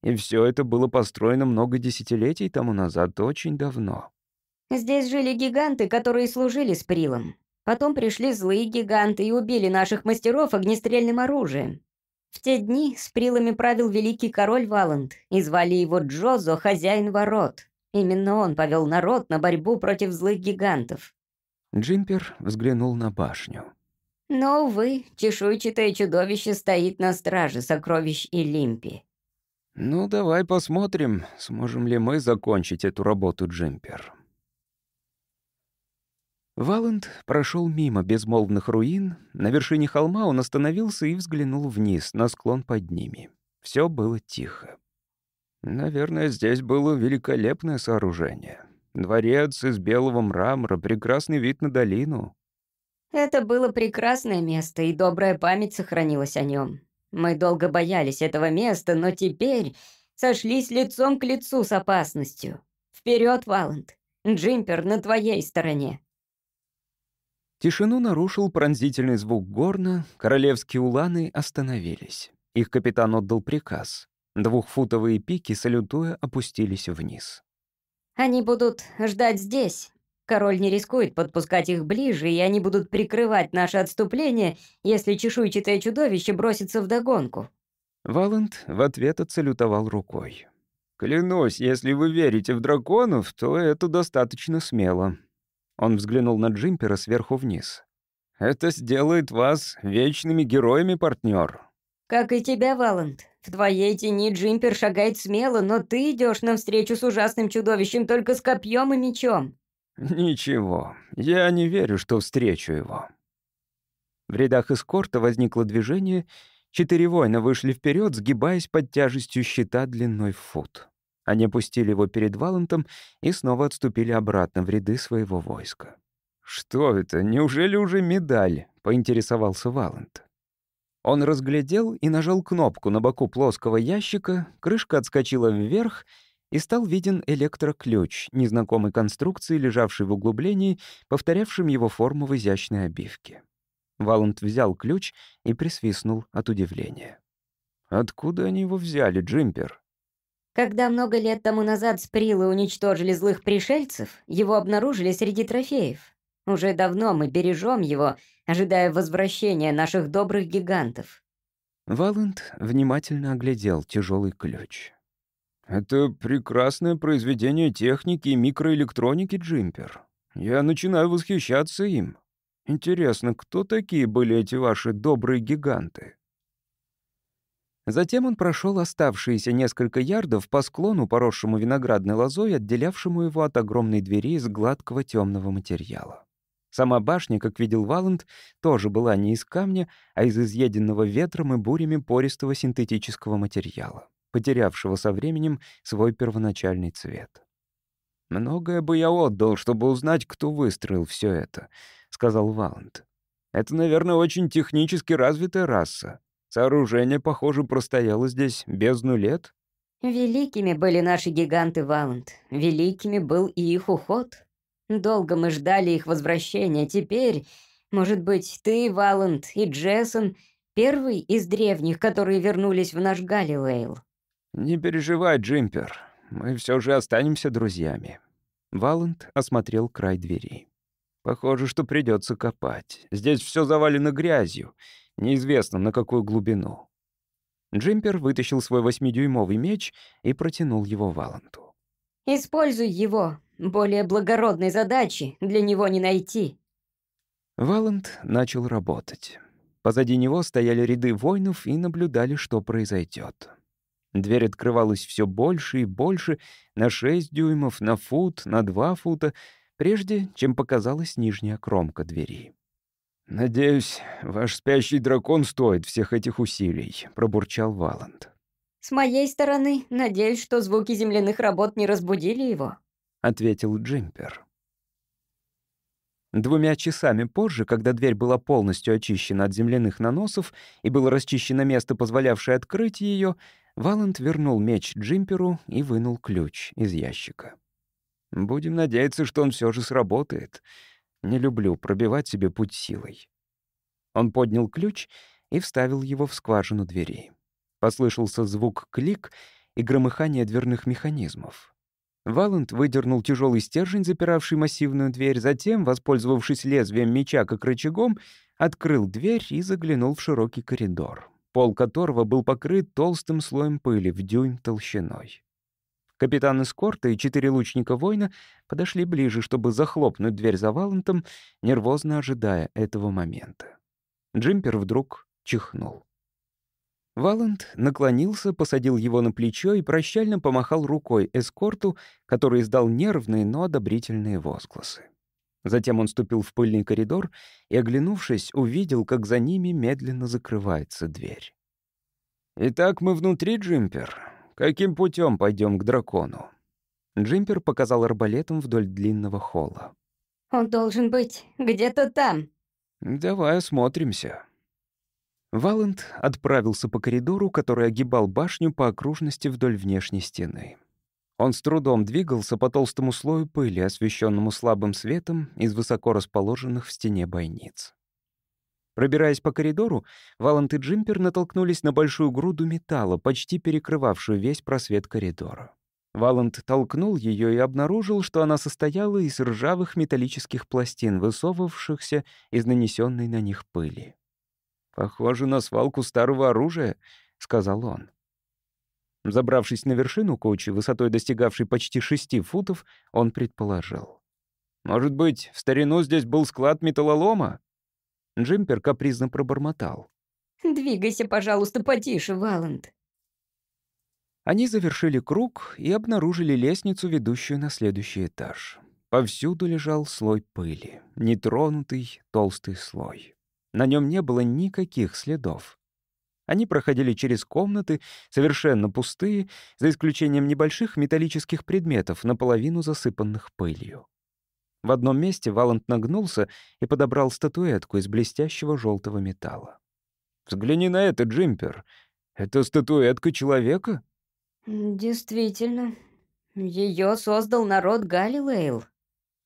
И все это было построено много десятилетий тому назад, очень давно.
Здесь жили гиганты, которые служили с Прилом. Потом пришли злые гиганты и убили наших мастеров огнестрельным оружием. В те дни с прилами правил великий король Валанд, и звали его Джозо «Хозяин ворот». Именно он повел народ на борьбу против злых гигантов.
Джимпер взглянул на башню.
Но, увы, чешуйчатое чудовище стоит на страже сокровищ Илимпи.
«Ну, давай посмотрим, сможем ли мы закончить эту работу, Джимпер», Валент прошел мимо безмолвных руин. На вершине холма он остановился и взглянул вниз, на склон под ними. Все было тихо. Наверное, здесь было великолепное сооружение. Дворец из белого мрамора, прекрасный вид на долину.
Это было прекрасное место, и добрая память сохранилась о нем. Мы долго боялись этого места, но теперь сошлись лицом к лицу с опасностью. Вперед, Валент! Джимпер на твоей стороне.
Тишину нарушил пронзительный звук горна, королевские уланы остановились. Их капитан отдал приказ. Двухфутовые пики, салютуя, опустились вниз.
«Они будут ждать здесь. Король не рискует подпускать их ближе, и они будут прикрывать наше отступление, если чешуйчатое чудовище бросится вдогонку».
Валент в ответ отсалютовал рукой. «Клянусь, если вы верите в драконов, то это достаточно смело», он взглянул на джимпера сверху вниз. «Это сделает вас вечными героями, партнер.
«Как и тебя, Валент. В твоей тени джимпер шагает смело, но ты идешь навстречу с ужасным чудовищем только с копьем и мечом».
«Ничего, я не верю, что встречу его». В рядах эскорта возникло движение, четыре воина вышли вперед, сгибаясь под тяжестью щита длиной в фут. Они опустили его перед Валентом и снова отступили обратно в ряды своего войска. «Что это? Неужели уже медаль?» — поинтересовался Валент. Он разглядел и нажал кнопку на боку плоского ящика, крышка отскочила вверх, и стал виден электроключ, незнакомой конструкции, лежавший в углублении, повторявшим его форму в изящной обивке. Валент взял ключ и присвистнул от удивления. «Откуда они его взяли, Джимпер?»
Когда много лет тому назад Сприлы уничтожили злых пришельцев, его обнаружили среди трофеев. Уже давно мы бережем его, ожидая возвращения наших добрых гигантов».
Валент внимательно оглядел тяжелый ключ. «Это прекрасное произведение техники и микроэлектроники, Джимпер. Я начинаю восхищаться им. Интересно, кто такие были эти ваши добрые гиганты?» Затем он прошел оставшиеся несколько ярдов по склону, поросшему виноградной лозой, отделявшему его от огромной двери из гладкого темного материала. Сама башня, как видел Валент, тоже была не из камня, а из изъеденного ветром и бурями пористого синтетического материала, потерявшего со временем свой первоначальный цвет. «Многое бы я отдал, чтобы узнать, кто выстроил все это», — сказал Валент. «Это, наверное, очень технически развитая раса. Сооружение, похоже, простояло здесь бездну лет.
Великими были наши гиганты Ваунд. Великими был и их уход. Долго мы ждали их возвращения. Теперь, может быть, ты, Валанд, и Джессон — первый из древних, которые вернулись в наш Галилейл.
Не переживай, Джимпер. Мы все же останемся друзьями. Валанд осмотрел край двери. Похоже, что придется копать. Здесь все завалено грязью неизвестно на какую глубину. Джимпер вытащил свой восьмидюймовый меч и протянул его Валанту.
«Используй его. Более благородной задачи для него не найти».
Валант начал работать. Позади него стояли ряды воинов и наблюдали, что произойдет. Дверь открывалась все больше и больше, на 6 дюймов, на фут, на 2 фута, прежде чем показалась нижняя кромка двери. «Надеюсь, ваш спящий дракон стоит всех этих усилий», — пробурчал Валанд.
«С моей стороны, надеюсь, что звуки земляных работ не разбудили его», —
ответил Джимпер. Двумя часами позже, когда дверь была полностью очищена от земляных наносов и было расчищено место, позволявшее открыть ее, Валент вернул меч Джимперу и вынул ключ из ящика. «Будем надеяться, что он все же сработает», не люблю пробивать себе путь силой. Он поднял ключ и вставил его в скважину двери. Послышался звук клик и громыхание дверных механизмов. Валент выдернул тяжелый стержень, запиравший массивную дверь, затем, воспользовавшись лезвием меча как рычагом, открыл дверь и заглянул в широкий коридор, пол которого был покрыт толстым слоем пыли в дюйм толщиной. Капитан эскорта и четыре лучника воина подошли ближе, чтобы захлопнуть дверь за Валентом, нервозно ожидая этого момента. Джимпер вдруг чихнул. Валент наклонился, посадил его на плечо и прощально помахал рукой эскорту, который издал нервные, но одобрительные возгласы. Затем он ступил в пыльный коридор и, оглянувшись, увидел, как за ними медленно закрывается дверь. «Итак, мы внутри, Джимпер», каким путем пойдем к дракону?» Джимпер показал арбалетом вдоль длинного холла.
«Он должен быть где-то там».
«Давай осмотримся». Валент отправился по коридору, который огибал башню по окружности вдоль внешней стены. Он с трудом двигался по толстому слою пыли, освещенному слабым светом из высоко расположенных в стене бойниц. Пробираясь по коридору, Валант и Джимпер натолкнулись на большую груду металла, почти перекрывавшую весь просвет коридора. Валант толкнул ее и обнаружил, что она состояла из ржавых металлических пластин, высовывавшихся из нанесенной на них пыли. «Похоже на свалку старого оружия», — сказал он. Забравшись на вершину кучи, высотой достигавшей почти шести футов, он предположил. «Может быть, в старину здесь был склад металлолома?» Джимпер капризно пробормотал.
«Двигайся, пожалуйста, потише, Валент».
Они завершили круг и обнаружили лестницу, ведущую на следующий этаж. Повсюду лежал слой пыли, нетронутый толстый слой. На нем не было никаких следов. Они проходили через комнаты, совершенно пустые, за исключением небольших металлических предметов, наполовину засыпанных пылью. В одном месте Валант нагнулся и подобрал статуэтку из блестящего желтого металла. «Взгляни на это, Джимпер. Это статуэтка человека?»
«Действительно. Ее создал народ Галилейл».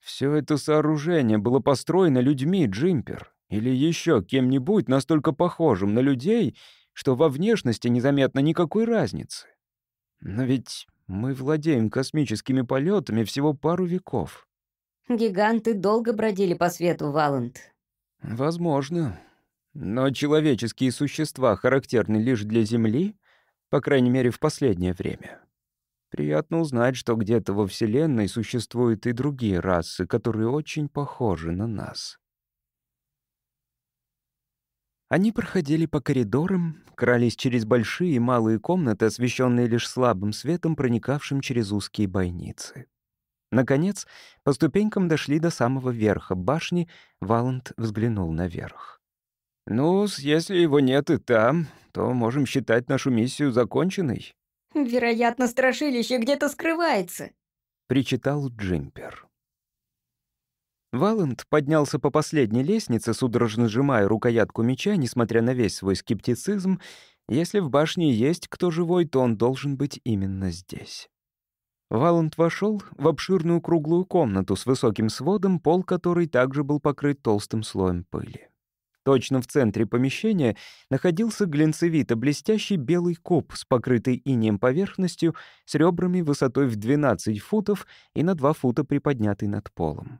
«Все это сооружение было построено людьми, Джимпер. Или еще кем-нибудь настолько похожим на людей, что во внешности незаметно никакой разницы. Но ведь мы владеем космическими полетами всего пару веков».
Гиганты долго бродили по свету, Валент.
Возможно. Но человеческие существа характерны лишь для Земли, по крайней мере, в последнее время. Приятно узнать, что где-то во Вселенной существуют и другие расы, которые очень похожи на нас. Они проходили по коридорам, крались через большие и малые комнаты, освещенные лишь слабым светом, проникавшим через узкие бойницы. Наконец, по ступенькам дошли до самого верха башни, Валанд взглянул наверх. ну если его нет и там, то можем считать нашу миссию законченной».
«Вероятно, страшилище где-то скрывается», —
причитал Джимпер. Валент поднялся по последней лестнице, судорожно сжимая рукоятку меча, несмотря на весь свой скептицизм. Если в башне есть кто живой, то он должен быть именно здесь. Валант вошел в обширную круглую комнату с высоким сводом, пол которой также был покрыт толстым слоем пыли. Точно в центре помещения находился глинцевито-блестящий белый куб с покрытой инеем поверхностью, с ребрами высотой в 12 футов и на 2 фута приподнятый над полом.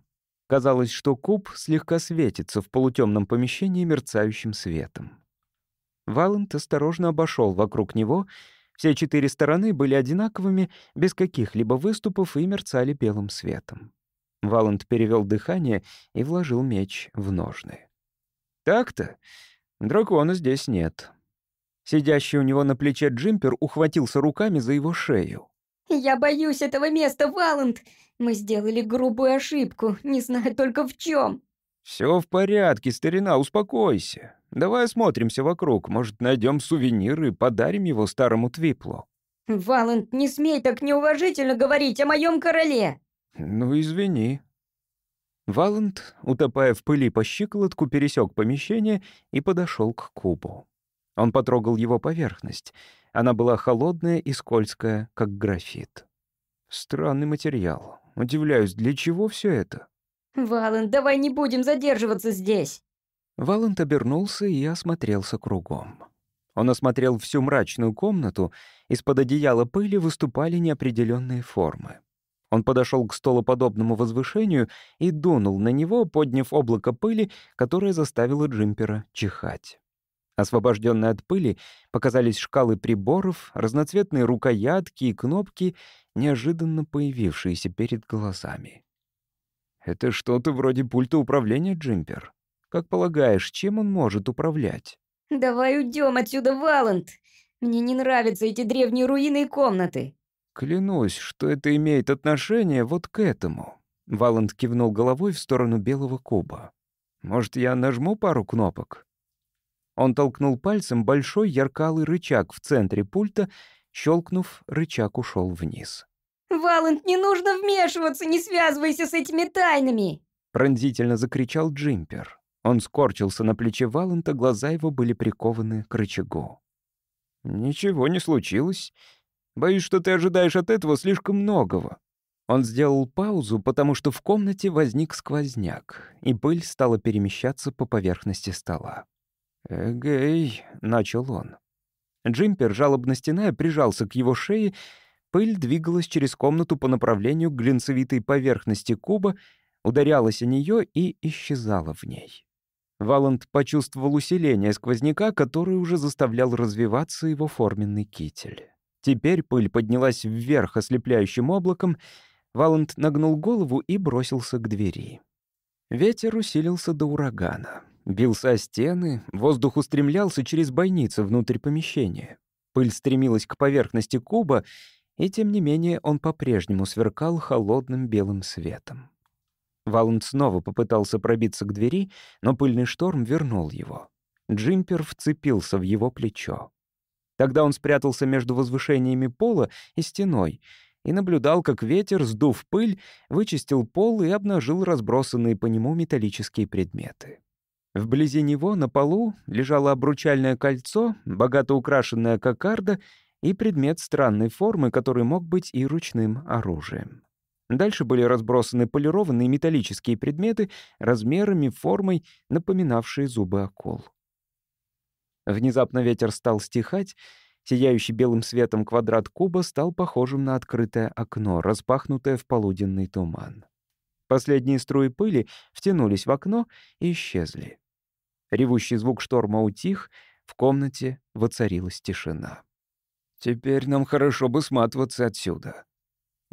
Казалось, что куб слегка светится в полутемном помещении мерцающим светом. Валент осторожно обошел вокруг него — все четыре стороны были одинаковыми, без каких-либо выступов и мерцали белым светом. Валанд перевел дыхание и вложил меч в ножны. «Так-то? Дракона здесь нет». Сидящий у него на плече джимпер ухватился руками за его шею.
«Я боюсь этого места, Валанд! Мы сделали грубую ошибку, не знаю только в чем.
«Все в порядке, старина, успокойся. Давай осмотримся вокруг, может, найдем сувенир и подарим его старому Твиплу».
«Валент, не смей так неуважительно говорить о моем короле!»
«Ну, извини». Валент, утопая в пыли по щиколотку, пересек помещение и подошел к кубу. Он потрогал его поверхность. Она была холодная и скользкая, как графит. «Странный материал. Удивляюсь, для чего все это?»
«Валент, давай не будем задерживаться здесь!»
Валент обернулся и осмотрелся кругом. Он осмотрел всю мрачную комнату, из-под одеяла пыли выступали неопределенные формы. Он подошел к столоподобному возвышению и дунул на него, подняв облако пыли, которое заставило джимпера чихать. Освобожденные от пыли показались шкалы приборов, разноцветные рукоятки и кнопки, неожиданно появившиеся перед глазами. «Это что-то вроде пульта управления, джимпер», как полагаешь, чем он может управлять?
Давай уйдем отсюда, Валент. Мне не нравятся эти древние руины и комнаты.
Клянусь, что это имеет отношение вот к этому. Валент кивнул головой в сторону белого куба. Может, я нажму пару кнопок? Он толкнул пальцем большой яркалый рычаг в центре пульта, щелкнув, рычаг ушел вниз.
«Валент, не нужно вмешиваться, не связывайся с этими тайнами!»
пронзительно закричал Джимпер. Он скорчился на плече Валанта, глаза его были прикованы к рычагу. «Ничего не случилось. Боюсь, что ты ожидаешь от этого слишком многого». Он сделал паузу, потому что в комнате возник сквозняк, и пыль стала перемещаться по поверхности стола. «Эгей», — начал он. Джимпер, жалобно стеная, прижался к его шее, пыль двигалась через комнату по направлению к глинцевитой поверхности куба, ударялась о нее и исчезала в ней. Валанд почувствовал усиление сквозняка, который уже заставлял развиваться его форменный китель. Теперь пыль поднялась вверх ослепляющим облаком. Валанд нагнул голову и бросился к двери. Ветер усилился до урагана. Бился о стены, воздух устремлялся через бойницы внутрь помещения. Пыль стремилась к поверхности куба, и тем не менее он по-прежнему сверкал холодным белым светом. Валент снова попытался пробиться к двери, но пыльный шторм вернул его. Джимпер вцепился в его плечо. Тогда он спрятался между возвышениями пола и стеной и наблюдал, как ветер, сдув пыль, вычистил пол и обнажил разбросанные по нему металлические предметы. Вблизи него на полу лежало обручальное кольцо, богато украшенная кокарда и предмет странной формы, который мог быть и ручным оружием. Дальше были разбросаны полированные металлические предметы размерами, формой, напоминавшие зубы акул. Внезапно ветер стал стихать, сияющий белым светом квадрат куба стал похожим на открытое окно, распахнутое в полуденный туман. Последние струи пыли втянулись в окно и исчезли. Ревущий звук шторма утих, в комнате воцарилась тишина. «Теперь нам хорошо бы сматываться отсюда»,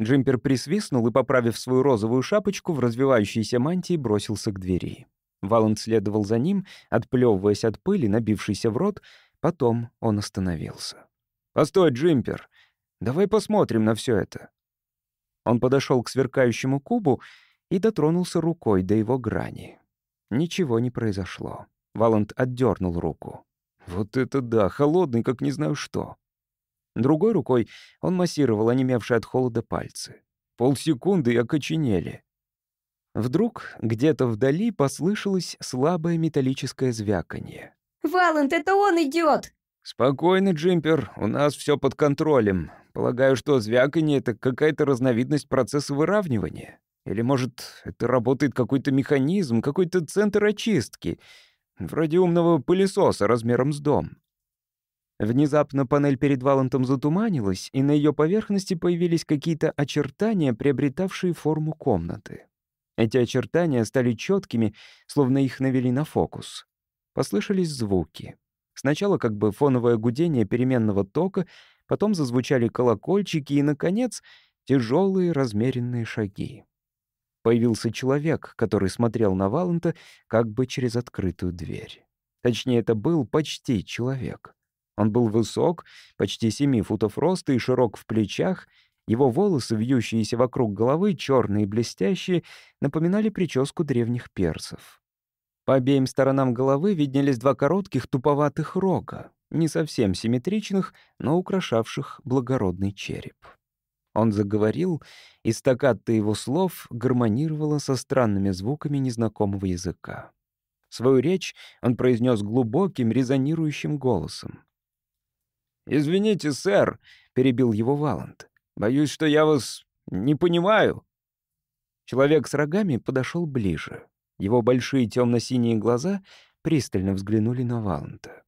Джимпер присвистнул и, поправив свою розовую шапочку, в развивающейся мантии бросился к двери. Валанд следовал за ним, отплевываясь от пыли, набившейся в рот. Потом он остановился. «Постой, Джимпер! Давай посмотрим на все это!» Он подошел к сверкающему кубу и дотронулся рукой до его грани. Ничего не произошло. Валанд отдернул руку. «Вот это да! Холодный, как не знаю что!» Другой рукой он массировал онемевшие от холода пальцы. Полсекунды окоченели. Вдруг где-то вдали послышалось слабое металлическое звяканье.
«Валент, это он идет!»
«Спокойно, Джимпер, у нас все под контролем. Полагаю, что звяканье — это какая-то разновидность процесса выравнивания. Или, может, это работает какой-то механизм, какой-то центр очистки, вроде умного пылесоса размером с дом». Внезапно панель перед Валантом затуманилась, и на ее поверхности появились какие-то очертания, приобретавшие форму комнаты. Эти очертания стали четкими, словно их навели на фокус. Послышались звуки. Сначала как бы фоновое гудение переменного тока, потом зазвучали колокольчики и, наконец, тяжелые размеренные шаги. Появился человек, который смотрел на Валанта как бы через открытую дверь. Точнее, это был почти человек. Он был высок, почти семи футов роста и широк в плечах. Его волосы, вьющиеся вокруг головы, черные и блестящие, напоминали прическу древних персов. По обеим сторонам головы виднелись два коротких туповатых рога, не совсем симметричных, но украшавших благородный череп. Он заговорил, и стаккато его слов гармонировало со странными звуками незнакомого языка. Свою речь он произнес глубоким, резонирующим голосом. «Извините, сэр», — перебил его Валант. «Боюсь, что я вас не понимаю». Человек с рогами подошел ближе. Его большие темно-синие глаза пристально взглянули на Валанта.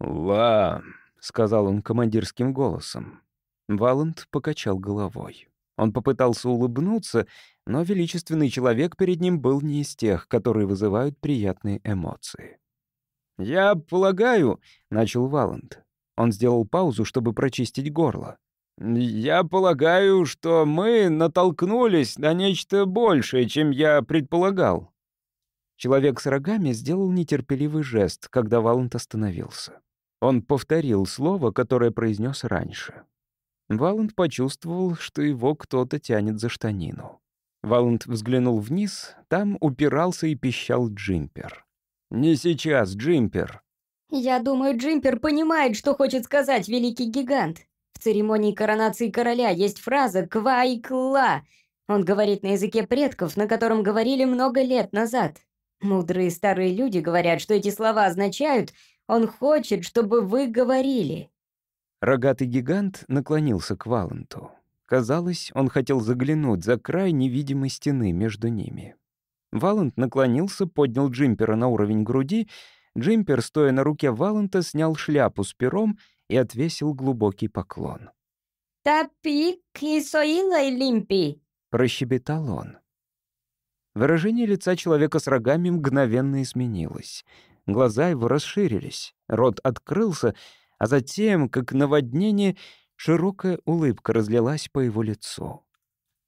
«Ла», — сказал он командирским голосом. Валант покачал головой. Он попытался улыбнуться, но величественный человек перед ним был не из тех, которые вызывают приятные эмоции. «Я полагаю», — начал Валант, он сделал паузу, чтобы прочистить горло. «Я полагаю, что мы натолкнулись на нечто большее, чем я предполагал». Человек с рогами сделал нетерпеливый жест, когда Валент остановился. Он повторил слово, которое произнес раньше. Валент почувствовал, что его кто-то тянет за штанину. Валент взглянул вниз, там упирался и пищал джимпер. «Не сейчас, джимпер!»
«Я думаю, Джимпер понимает, что хочет сказать великий гигант. В церемонии коронации короля есть фраза ква кла Он говорит на языке предков, на котором говорили много лет назад. Мудрые старые люди говорят, что эти слова означают «он хочет, чтобы вы говорили».
Рогатый гигант наклонился к Валанту. Казалось, он хотел заглянуть за край невидимой стены между ними. Валент наклонился, поднял Джимпера на уровень груди — Джимпер, стоя на руке Валанта, снял шляпу с пером и отвесил глубокий поклон.
«Тапик и соила и лимпи», —
прощебетал он. Выражение лица человека с рогами мгновенно изменилось. Глаза его расширились, рот открылся, а затем, как наводнение, широкая улыбка разлилась по его лицу.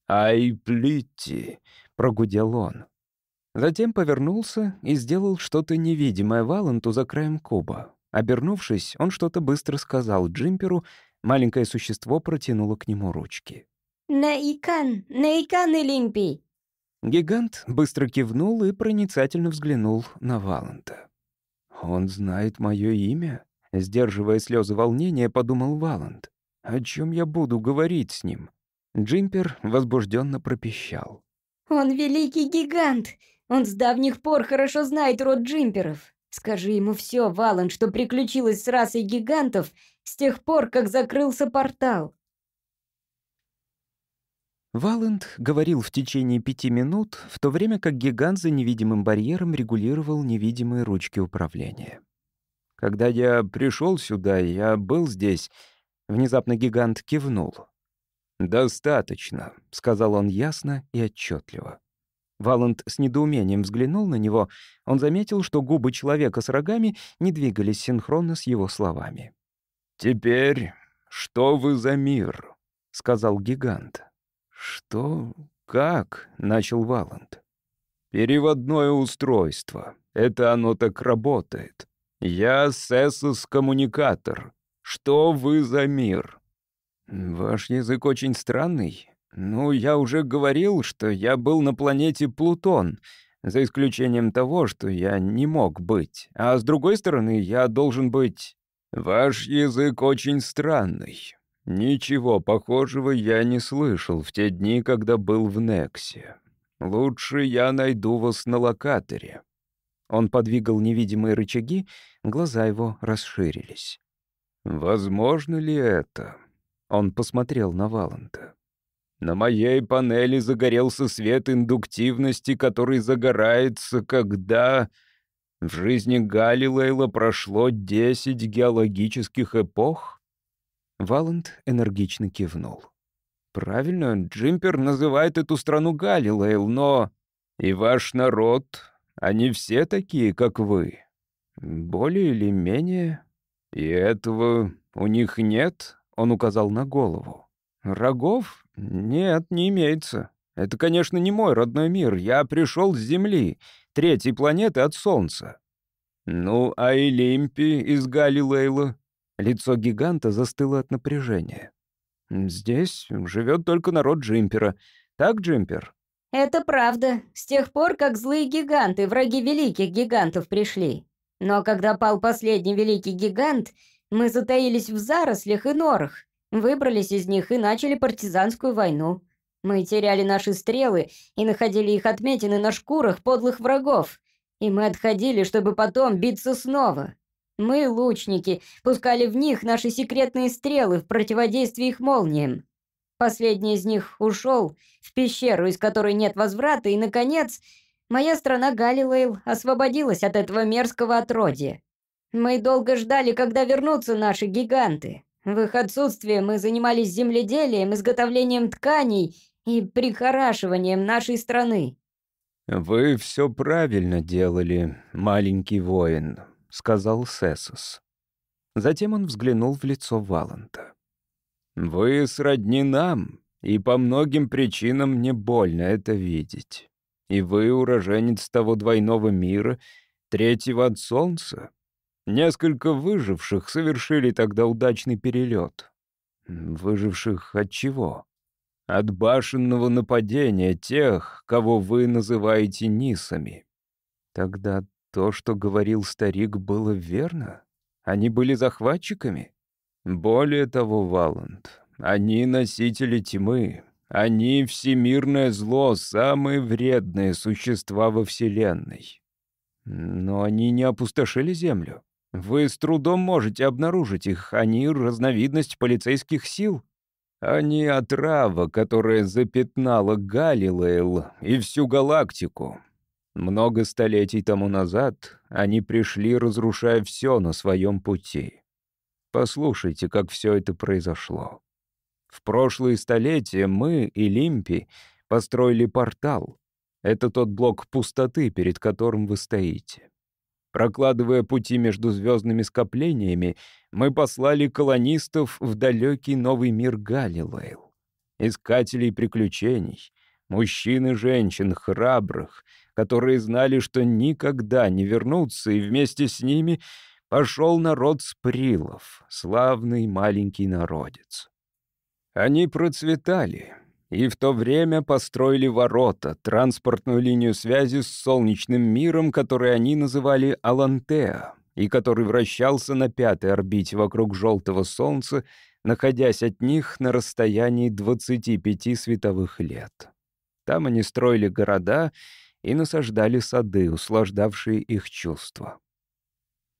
«Ай, плити!» — прогудел он. Затем повернулся и сделал что-то невидимое Валенту за краем куба. Обернувшись, он что-то быстро сказал Джимперу, маленькое существо протянуло к нему ручки.
«Наикан! Наикан Олимпий!»
Гигант быстро кивнул и проницательно взглянул на Валанта. «Он знает мое имя?» — сдерживая слезы волнения, подумал Валант. «О чем я буду говорить с ним?» Джимпер возбужденно пропищал.
«Он великий гигант! Он с давних пор хорошо знает род джимперов. Скажи ему все, Валан, что приключилось с расой гигантов с тех пор, как закрылся портал».
Валент говорил в течение пяти минут, в то время как гигант за невидимым барьером регулировал невидимые ручки управления. «Когда я пришел сюда, я был здесь», — внезапно гигант кивнул. «Достаточно», — сказал он ясно и отчетливо. Валанд с недоумением взглянул на него. Он заметил, что губы человека с рогами не двигались синхронно с его словами. «Теперь что вы за мир?» — сказал гигант. «Что? Как?» — начал Валанд. «Переводное устройство. Это оно так работает. Я Сесос-коммуникатор. Что вы за мир?» «Ваш язык очень странный. «Ну, я уже говорил, что я был на планете Плутон, за исключением того, что я не мог быть. А с другой стороны, я должен быть...» «Ваш язык очень странный. Ничего похожего я не слышал в те дни, когда был в Нексе. Лучше я найду вас на локаторе». Он подвигал невидимые рычаги, глаза его расширились. «Возможно ли это?» Он посмотрел на Валанта. На моей панели загорелся свет индуктивности, который загорается, когда... В жизни Галилейла прошло 10 геологических эпох? Валент энергично кивнул. Правильно, Джимпер называет эту страну Галилейл, но... И ваш народ, они все такие, как вы. Более или менее. И этого у них нет, он указал на голову. Рогов «Нет, не имеется. Это, конечно, не мой родной мир. Я пришел с Земли, третьей планеты от Солнца». «Ну, а Элимпи из Галилейла?» Лицо гиганта застыло от напряжения. «Здесь живет только народ Джимпера. Так, Джимпер?»
«Это правда. С тех пор, как злые гиганты, враги великих гигантов пришли. Но когда пал последний великий гигант, мы затаились в зарослях и норах выбрались из них и начали партизанскую войну. Мы теряли наши стрелы и находили их отметины на шкурах подлых врагов. И мы отходили, чтобы потом биться снова. Мы, лучники, пускали в них наши секретные стрелы в противодействии их молниям. Последний из них ушел в пещеру, из которой нет возврата, и, наконец, моя страна Галилейл освободилась от этого мерзкого отродья. Мы долго ждали, когда вернутся наши гиганты. В их отсутствие мы занимались земледелием, изготовлением тканей и прихорашиванием нашей страны».
«Вы все правильно делали, маленький воин», — сказал Сесос. Затем он взглянул в лицо Валанта. «Вы сродни нам, и по многим причинам мне больно это видеть. И вы уроженец того двойного мира, третьего от солнца. Несколько выживших совершили тогда удачный перелет. Выживших от чего? От башенного нападения тех, кого вы называете нисами. Тогда то, что говорил старик, было верно? Они были захватчиками? Более того, Валанд, они носители тьмы. Они — всемирное зло, самые вредные существа во Вселенной. Но они не опустошили Землю. Вы с трудом можете обнаружить их. Они — разновидность полицейских сил. Они — отрава, которая запятнала Галилейл и всю галактику. Много столетий тому назад они пришли, разрушая все на своем пути. Послушайте, как все это произошло. В прошлые столетия мы и Лимпи построили портал. Это тот блок пустоты, перед которым вы стоите. Прокладывая пути между звездными скоплениями, мы послали колонистов в далекий новый мир Галилейл. Искателей приключений, мужчин и женщин, храбрых, которые знали, что никогда не вернутся, и вместе с ними пошел народ сприлов, славный маленький народец. Они процветали, и в то время построили ворота, транспортную линию связи с солнечным миром, который они называли Алантеа, и который вращался на пятой орбите вокруг желтого солнца, находясь от них на расстоянии 25 световых лет. Там они строили города и насаждали сады, услаждавшие их чувства.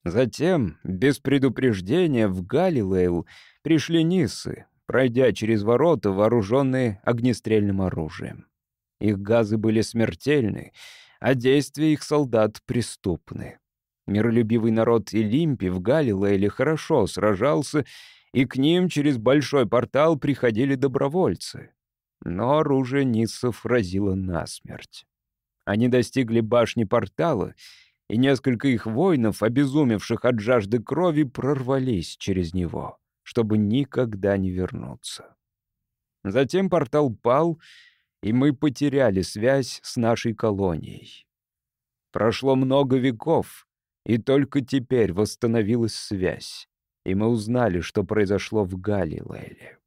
Затем, без предупреждения, в Галилейл пришли Нисы, пройдя через ворота, вооруженные огнестрельным оружием. Их газы были смертельны, а действия их солдат преступны. Миролюбивый народ Илимпи в Галилейле хорошо сражался, и к ним через большой портал приходили добровольцы. Но оружие Ниссов разило насмерть. Они достигли башни портала, и несколько их воинов, обезумевших от жажды крови, прорвались через него чтобы никогда не вернуться. Затем портал пал, и мы потеряли связь с нашей колонией. Прошло много веков, и только теперь восстановилась связь, и мы узнали, что произошло в Галилеле.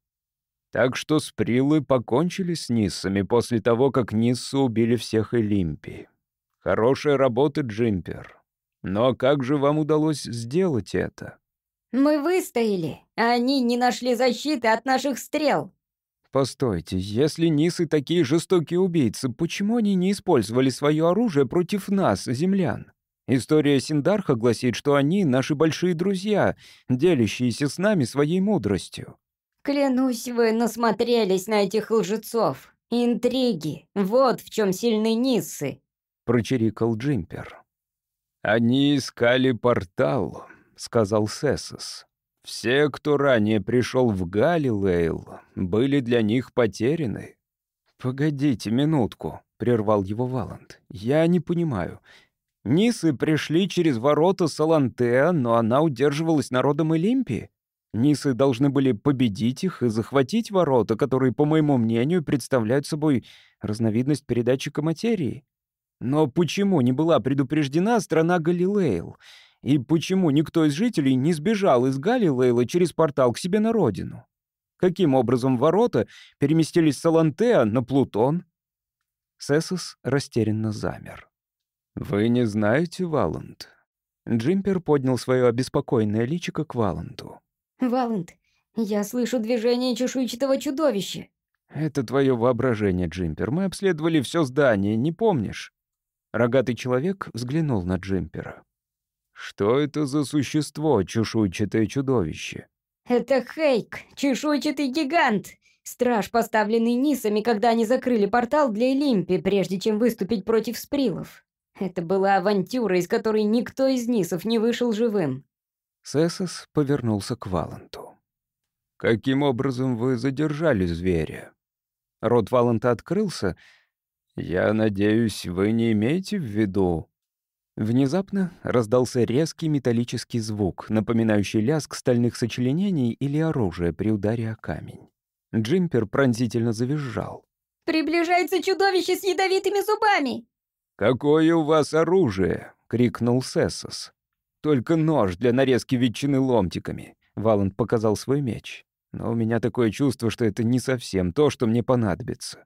Так что сприлы покончили с Ниссами после того, как Нисса убили всех Олимпии. Хорошая работа, Джимпер. Но как же вам удалось сделать это?
Мы выстояли, а они не нашли защиты от наших стрел».
«Постойте, если Нисы такие жестокие убийцы, почему они не использовали свое оружие против нас, землян? История Синдарха гласит, что они наши большие друзья, делящиеся с нами своей мудростью».
«Клянусь, вы насмотрелись на этих лжецов. Интриги. Вот в чем сильны Нисы.
прочирикал Джимпер. «Они искали портал», сказал Сессос. «Все, кто ранее пришел в Галилейл, были для них потеряны». «Погодите минутку», — прервал его Валанд. «Я не понимаю. Нисы пришли через ворота Салантеа, но она удерживалась народом Олимпии? Нисы должны были победить их и захватить ворота, которые, по моему мнению, представляют собой разновидность передатчика материи. Но почему не была предупреждена страна Галилейл?» И почему никто из жителей не сбежал из Галилейла через портал к себе на родину? Каким образом ворота переместились с Алантеа на Плутон? Сесос растерянно замер. «Вы не знаете, Валант?» Джимпер поднял свое обеспокоенное личико к Валанту.
«Валант, я слышу движение чешуйчатого чудовища!»
«Это твое воображение, Джимпер. Мы обследовали все здание, не помнишь?» Рогатый человек взглянул на Джимпера. Что это за существо, чешуйчатое чудовище?
Это Хейк, чешуйчатый гигант. Страж, поставленный Нисами, когда они закрыли портал для Олимпи, прежде чем выступить против Сприлов. Это была авантюра, из которой никто из Нисов не вышел живым.
Сесос повернулся к Валанту. «Каким образом вы задержали зверя?» Рот Валанта открылся. «Я надеюсь, вы не имеете в виду Внезапно раздался резкий металлический звук, напоминающий лязг стальных сочленений или оружия при ударе о камень. Джимпер пронзительно завизжал.
«Приближается чудовище с ядовитыми зубами!»
«Какое у вас оружие?» — крикнул Сессос. «Только нож для нарезки ветчины ломтиками», — Валент показал свой меч. «Но у меня такое чувство, что это не совсем то, что мне понадобится».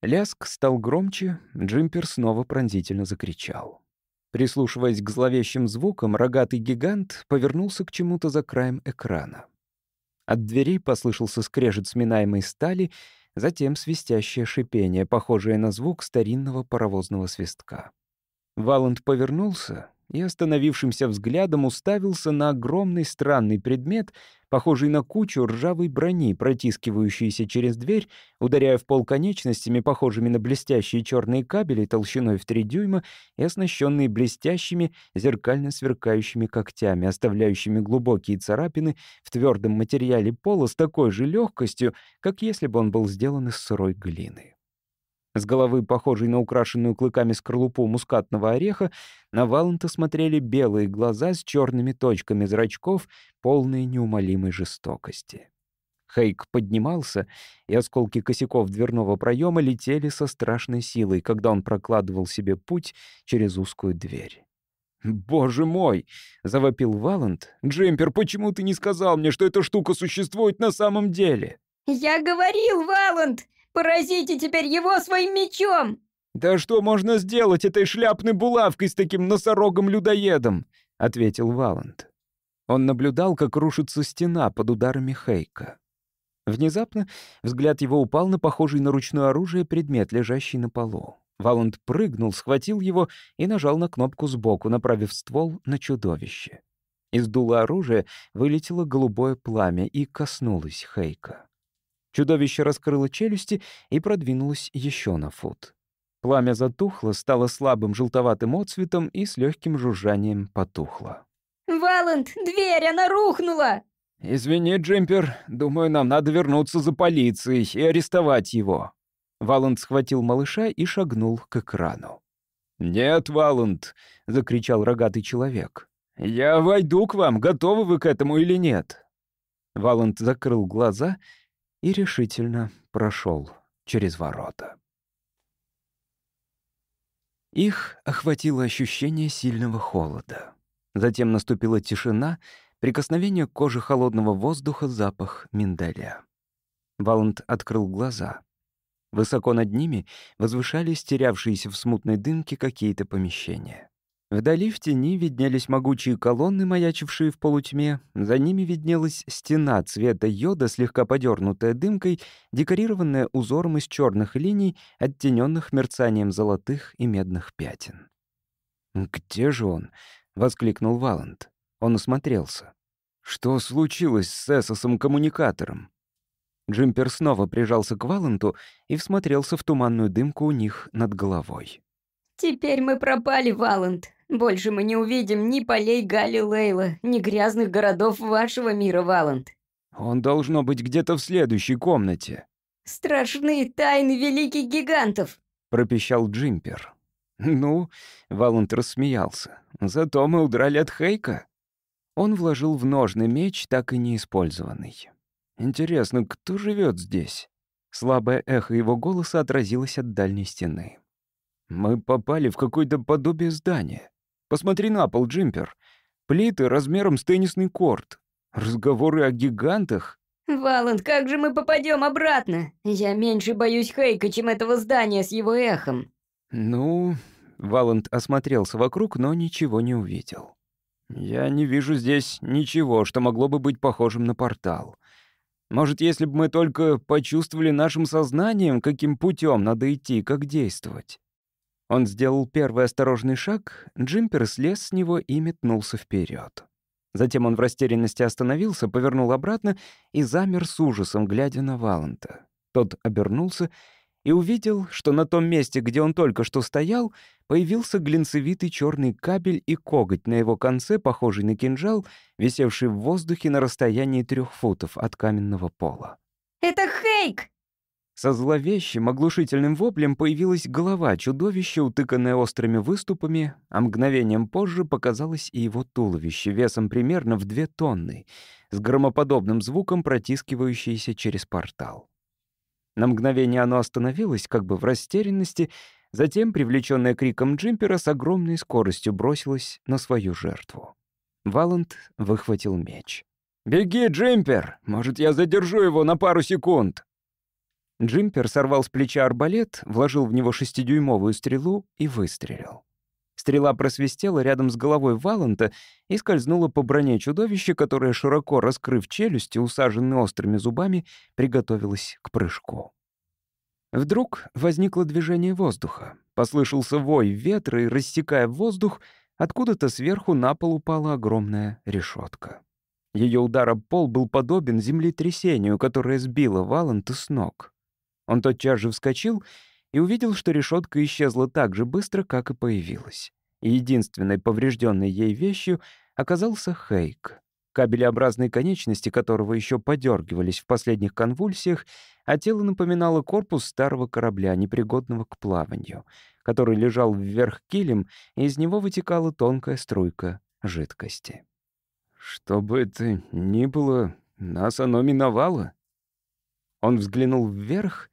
Ляск стал громче, Джимпер снова пронзительно закричал. Прислушиваясь к зловещим звукам, рогатый гигант повернулся к чему-то за краем экрана. От дверей послышался скрежет сминаемой стали, затем свистящее шипение, похожее на звук старинного паровозного свистка. Валанд повернулся и остановившимся взглядом уставился на огромный странный предмет, похожий на кучу ржавой брони, протискивающейся через дверь, ударяя в пол конечностями, похожими на блестящие черные кабели толщиной в три дюйма и оснащенные блестящими, зеркально сверкающими когтями, оставляющими глубокие царапины в твердом материале пола с такой же легкостью, как если бы он был сделан из сырой глины. С головы, похожей на украшенную клыками скорлупу мускатного ореха, на Валанта смотрели белые глаза с черными точками зрачков, полные неумолимой жестокости. Хейк поднимался, и осколки косяков дверного проема летели со страшной силой, когда он прокладывал себе путь через узкую дверь. «Боже мой!» — завопил Валент. «Джемпер, почему ты не сказал мне, что эта штука существует на самом деле?»
«Я говорил, Валент!» Поразите теперь его своим мечом!»
«Да что можно сделать этой шляпной булавкой с таким носорогом-людоедом?» — ответил Валанд. Он наблюдал, как рушится стена под ударами Хейка. Внезапно взгляд его упал на похожий на ручное оружие предмет, лежащий на полу. Валанд прыгнул, схватил его и нажал на кнопку сбоку, направив ствол на чудовище. Из дула оружия вылетело голубое пламя и коснулось Хейка. Чудовище раскрыло челюсти и продвинулось еще на фут. Пламя затухло, стало слабым желтоватым отцветом и с легким жужжанием потухло.
«Валент, дверь, она рухнула!»
«Извини, Джимпер, думаю, нам надо вернуться за полицией и арестовать его». Валент схватил малыша и шагнул к экрану. «Нет, Валент!» — закричал рогатый человек. «Я войду к вам, готовы вы к этому или нет?» Валент закрыл глаза и решительно прошел через ворота. Их охватило ощущение сильного холода. Затем наступила тишина, прикосновение к коже холодного воздуха, запах миндаля. Валанд открыл глаза. Высоко над ними возвышались терявшиеся в смутной дымке какие-то помещения. Вдали в тени виднелись могучие колонны, маячившие в полутьме. За ними виднелась стена цвета йода, слегка подернутая дымкой, декорированная узором из черных линий, оттененных мерцанием золотых и медных пятен. «Где же он?» — воскликнул Валент. Он осмотрелся. «Что случилось с Эсосом-коммуникатором?» Джимпер снова прижался к Валенту и всмотрелся в туманную дымку у них над головой.
«Теперь мы пропали, Валент. Больше мы не увидим ни полей Галилейла, ни грязных городов вашего мира, Валанд.
Он должно быть где-то в следующей комнате.
Страшные тайны великих гигантов,
пропищал Джимпер. Ну, Валанд рассмеялся. Зато мы удрали от Хейка. Он вложил в ножны меч, так и не использованный. Интересно, кто живет здесь? Слабое эхо его голоса отразилось от дальней стены. Мы попали в какое-то подобие здания. Посмотри на пол, Джимпер. Плиты размером с теннисный корт. Разговоры о гигантах.
«Валанд, как же мы попадем обратно? Я меньше боюсь Хейка, чем этого здания с его эхом».
«Ну...» Валанд осмотрелся вокруг, но ничего не увидел. «Я не вижу здесь ничего, что могло бы быть похожим на портал. Может, если бы мы только почувствовали нашим сознанием, каким путем надо идти, как действовать?» Он сделал первый осторожный шаг, джимпер слез с него и метнулся вперед. Затем он в растерянности остановился, повернул обратно и замер с ужасом, глядя на Валанта. Тот обернулся и увидел, что на том месте, где он только что стоял, появился глинцевитый черный кабель и коготь на его конце, похожий на кинжал, висевший в воздухе на расстоянии трех футов от каменного пола.
«Это Хейк!»
Со зловещим, оглушительным воплем появилась голова чудовища, утыканная острыми выступами, а мгновением позже показалось и его туловище, весом примерно в две тонны, с громоподобным звуком, протискивающееся через портал. На мгновение оно остановилось, как бы в растерянности, затем, привлечённое криком джимпера, с огромной скоростью бросилось на свою жертву. Валанд выхватил меч. «Беги, джимпер! Может, я задержу его на пару секунд!» Джимпер сорвал с плеча арбалет, вложил в него шестидюймовую стрелу и выстрелил. Стрела просвистела рядом с головой Валанта и скользнула по броне чудовища, которое, широко раскрыв челюсти, усаженные острыми зубами, приготовилось к прыжку. Вдруг возникло движение воздуха. Послышался вой ветра, и, рассекая воздух, откуда-то сверху на пол упала огромная решетка. Ее удар об пол был подобен землетрясению, которое сбило Валанта с ног. Он тотчас же вскочил и увидел, что решетка исчезла так же быстро, как и появилась. И единственной поврежденной ей вещью оказался Хейк. Кабелеобразные конечности которого еще подергивались в последних конвульсиях, а тело напоминало корпус старого корабля, непригодного к плаванию, который лежал вверх килем, и из него вытекала тонкая струйка жидкости. «Что бы это ни было, нас оно миновало», он взглянул вверх.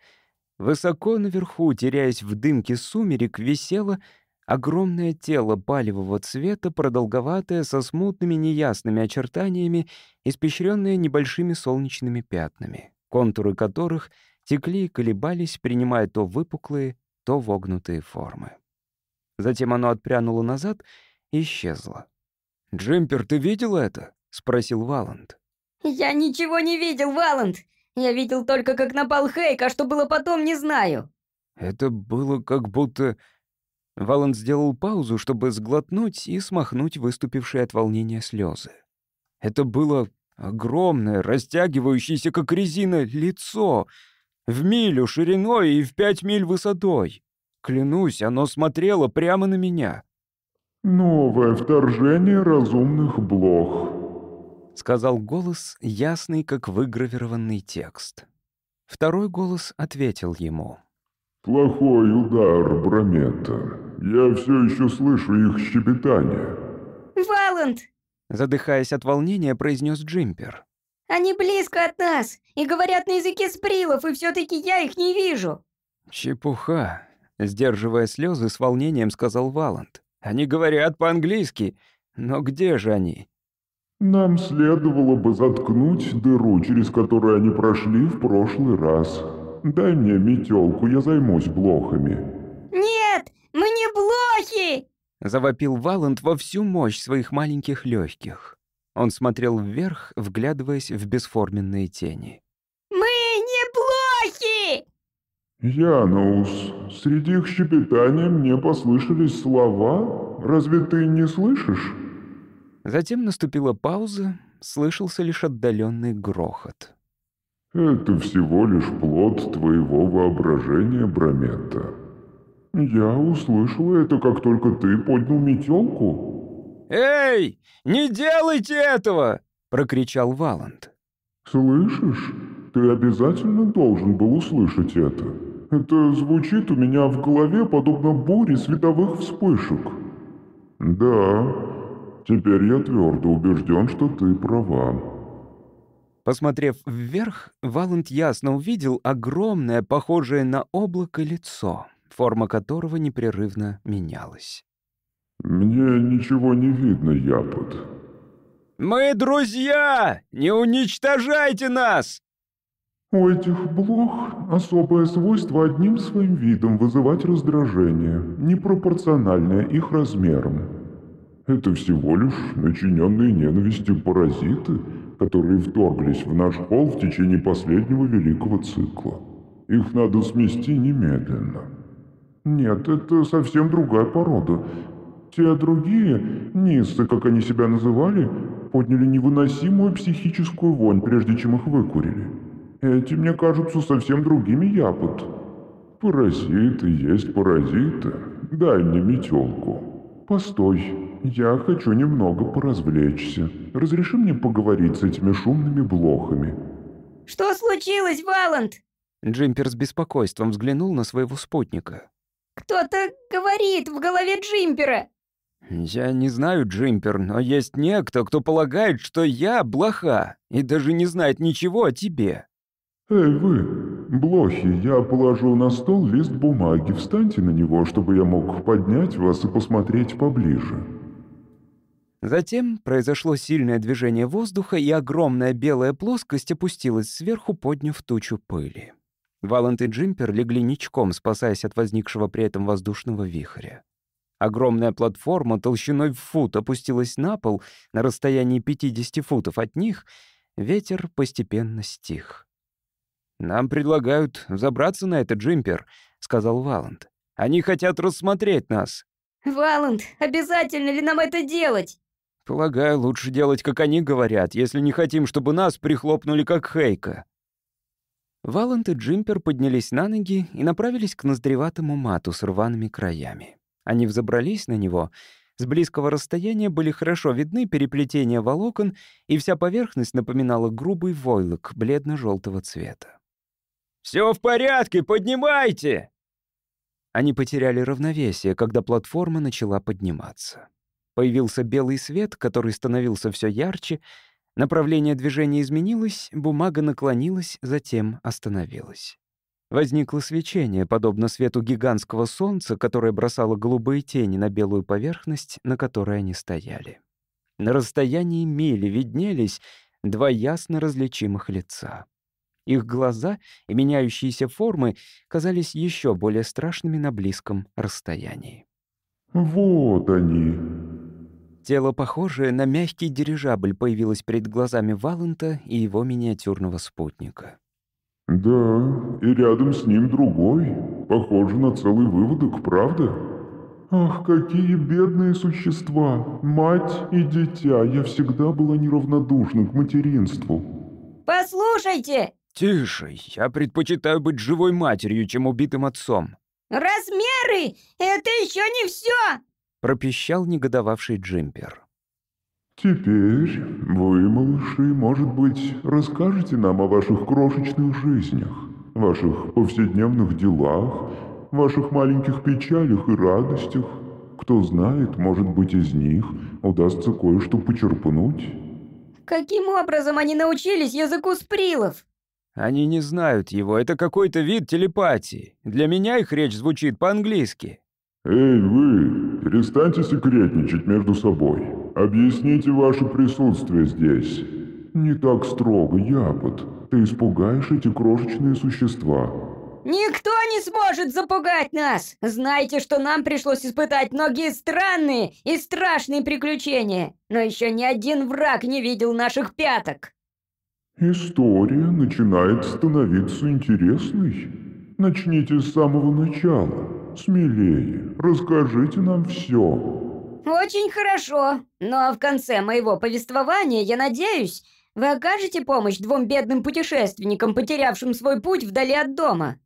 Высоко наверху, теряясь в дымке сумерек, висело огромное тело палевого цвета, продолговатое, со смутными неясными очертаниями, испещренное небольшими солнечными пятнами, контуры которых текли и колебались, принимая то выпуклые, то вогнутые формы. Затем оно отпрянуло назад и исчезло. «Джемпер, ты видел это?» — спросил Валанд.
«Я ничего не видел, Валанд! Я видел только, как напал Хейк, а что было потом, не знаю».
«Это было как будто...» Валан сделал паузу, чтобы сглотнуть и смахнуть выступившие от волнения слезы. «Это было огромное, растягивающееся, как резина, лицо, в милю шириной и в пять миль высотой. Клянусь, оно смотрело прямо на меня».
«Новое вторжение разумных блох»,
сказал голос, ясный, как выгравированный текст. Второй голос ответил ему.
«Плохой удар, Бромета. Я все еще слышу их щебетание».
«Валанд!»
Задыхаясь от волнения, произнес Джимпер.
«Они близко от нас и говорят на языке сприлов, и все-таки я их не вижу».
«Чепуха!» — сдерживая слезы, с волнением сказал Валанд. «Они говорят по-английски, но где же они?»
Нам следовало бы заткнуть дыру, через которую они прошли в прошлый раз. Дай мне метелку, я займусь блохами.
Нет, мы не блохи!
Завопил Валент во всю мощь своих маленьких легких. Он смотрел вверх, вглядываясь в бесформенные тени.
«Мы не блохи!»
«Янус, среди их щепетания мне послышались слова. Разве ты не слышишь?»
Затем наступила пауза, слышался лишь отдаленный грохот.
«Это всего лишь плод твоего воображения, Брамента. Я услышала это, как только ты поднял метелку».
«Эй, не делайте этого!» — прокричал Валанд.
«Слышишь? Ты обязательно должен был услышать это. Это звучит у меня в голове подобно буре световых вспышек». «Да, Теперь я твердо убежден, что ты права».
Посмотрев вверх, Валент ясно увидел огромное, похожее на облако лицо, форма которого непрерывно менялась.
«Мне ничего не видно, Япот».
«Мы друзья! Не уничтожайте нас!»
У этих блох особое свойство одним своим видом вызывать раздражение, непропорциональное их размерам. Это всего лишь начиненные ненавистью паразиты, которые вторглись в наш пол в течение последнего великого цикла. Их надо смести немедленно. Нет, это совсем другая порода. Те другие, нисы, как они себя называли, подняли невыносимую психическую вонь, прежде чем их выкурили. Эти мне кажутся совсем другими япот. Паразиты есть паразиты. Дай мне метелку. Постой, «Я хочу немного поразвлечься. Разреши мне поговорить с этими шумными блохами».
«Что случилось, Валанд?»
Джимпер с беспокойством взглянул на своего спутника.
«Кто-то говорит в голове Джимпера!»
«Я не знаю, Джимпер, но есть некто, кто полагает, что я блоха, и даже не знает ничего о тебе».
«Эй, вы, блохи, я положу на стол лист бумаги, встаньте на него, чтобы я мог поднять вас и посмотреть поближе».
Затем произошло сильное движение воздуха, и огромная белая плоскость опустилась сверху, подняв тучу пыли. Валент и Джимпер легли ничком, спасаясь от возникшего при этом воздушного вихря. Огромная платформа толщиной в фут опустилась на пол на расстоянии 50 футов от них. Ветер постепенно стих. «Нам предлагают забраться на этот джимпер», — сказал Валент. «Они хотят рассмотреть нас».
«Валент, обязательно ли нам это делать?»
Полагаю, лучше делать, как они говорят, если не хотим, чтобы нас прихлопнули, как Хейка». Валент и Джимпер поднялись на ноги и направились к ноздреватому мату с рваными краями. Они взобрались на него. С близкого расстояния были хорошо видны переплетения волокон, и вся поверхность напоминала грубый войлок бледно желтого цвета. «Все в порядке, поднимайте!» Они потеряли равновесие, когда платформа начала подниматься. Появился белый свет, который становился все ярче. Направление движения изменилось, бумага наклонилась, затем остановилась. Возникло свечение, подобно свету гигантского солнца, которое бросало голубые тени на белую поверхность, на которой они стояли. На расстоянии мили виднелись два ясно различимых лица. Их глаза и меняющиеся формы казались еще более страшными на близком расстоянии.
«Вот они»,
Тело, похожее на мягкий дирижабль, появилось перед глазами Валента и его миниатюрного спутника.
«Да, и рядом с ним другой. Похоже на целый выводок, правда?» «Ах, какие бедные существа! Мать и дитя! Я всегда была неравнодушна к материнству!»
«Послушайте!»
«Тише! Я предпочитаю быть живой матерью, чем убитым отцом!»
«Размеры! Это еще не все!
пропищал негодовавший Джимпер.
«Теперь вы, малыши, может быть, расскажете нам о ваших крошечных жизнях, ваших повседневных делах, ваших маленьких печалях и радостях. Кто знает, может быть, из них удастся кое-что почерпнуть».
«Каким образом они научились языку сприлов?»
«Они не знают его, это какой-то вид телепатии. Для меня их речь звучит по-английски».
«Эй, вы! Перестаньте секретничать между собой. Объясните ваше присутствие здесь. Не так строго, Япот. Ты испугаешь эти крошечные существа».
«Никто не сможет запугать нас! Знаете, что нам пришлось испытать многие странные и страшные приключения, но еще ни один враг не видел наших пяток!»
«История начинает становиться интересной. Начните с самого начала» смелее, расскажите нам все».
«Очень хорошо. Но ну, а в конце моего повествования, я надеюсь, вы окажете помощь двум бедным путешественникам, потерявшим свой путь вдали от дома».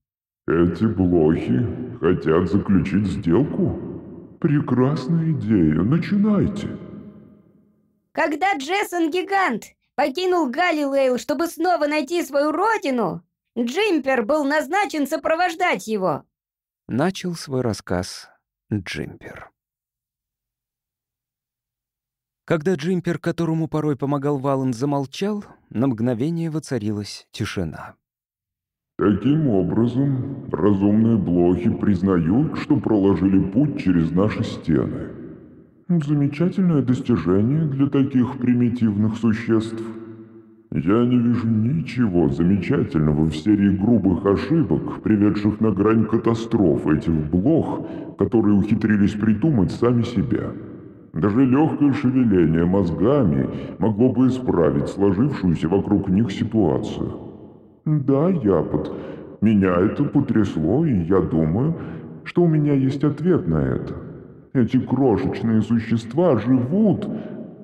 «Эти блохи хотят заключить сделку? Прекрасная идея. Начинайте».
Когда Джессон-гигант покинул Галилейл, чтобы снова найти свою родину, Джимпер был назначен сопровождать его
начал свой рассказ Джимпер. Когда Джимпер, которому порой помогал Валанд, замолчал, на мгновение воцарилась тишина.
Таким образом, разумные блохи признают, что проложили путь через наши стены. Замечательное достижение для таких примитивных существ — я не вижу ничего замечательного в серии грубых ошибок, приведших на грань катастроф этих блох, которые ухитрились придумать сами себя. Даже легкое шевеление мозгами могло бы исправить сложившуюся вокруг них ситуацию. Да, я под меня это потрясло, и я думаю, что у меня есть ответ на это. Эти крошечные существа живут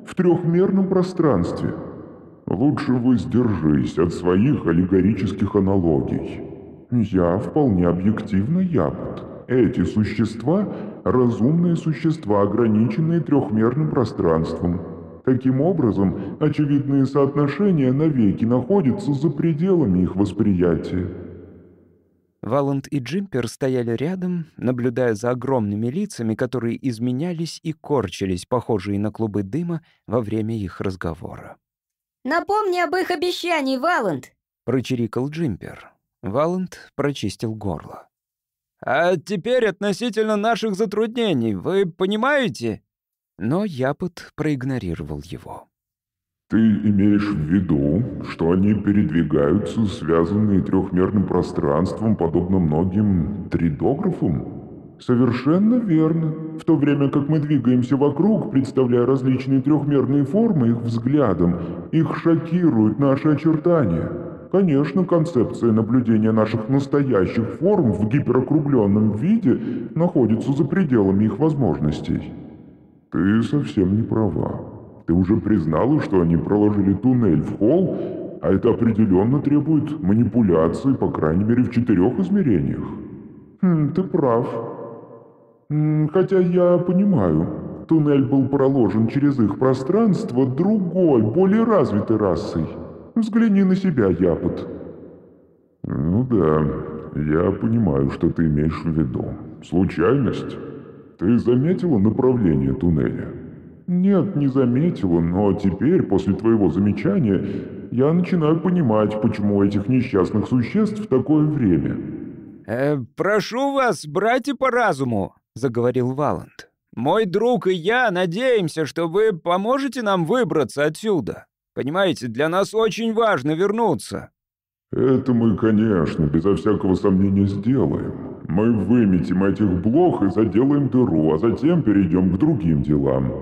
в трехмерном пространстве – Лучше воздержись от своих аллегорических аналогий. Я вполне объективно ябод. Эти существа – разумные существа, ограниченные трехмерным пространством. Таким образом, очевидные соотношения навеки находятся за пределами их восприятия.
Валанд и Джимпер стояли рядом, наблюдая за огромными лицами, которые изменялись и корчились, похожие на клубы дыма, во время их разговора.
«Напомни об их обещании, Валент!»
— прочирикал Джимпер. Валент прочистил горло. «А теперь относительно наших затруднений, вы понимаете?» Но Япот проигнорировал его.
«Ты имеешь в виду, что они передвигаются, связанные трехмерным пространством, подобно многим тридографам?» Совершенно верно. В то время как мы двигаемся вокруг, представляя различные трехмерные формы их взглядом, их шокируют наши очертания. Конечно, концепция наблюдения наших настоящих форм в гиперокругленном виде находится за пределами их возможностей. Ты совсем не права. Ты уже признала, что они проложили туннель в холл, а это определенно требует манипуляции, по крайней мере, в четырех измерениях. Хм, ты прав, Хотя я понимаю, туннель был проложен через их пространство другой, более развитой расой. Взгляни на себя, Япот. Ну да, я понимаю, что ты имеешь в виду. Случайность? Ты заметила направление туннеля? Нет, не заметила, но теперь, после твоего замечания, я начинаю понимать, почему у этих несчастных существ такое время.
Э, прошу вас, братья по разуму, заговорил Валанд. «Мой друг и я надеемся, что вы поможете нам выбраться отсюда. Понимаете, для нас очень важно вернуться».
«Это мы, конечно, безо всякого сомнения сделаем. Мы выметим этих блох и заделаем дыру, а затем перейдем к другим делам.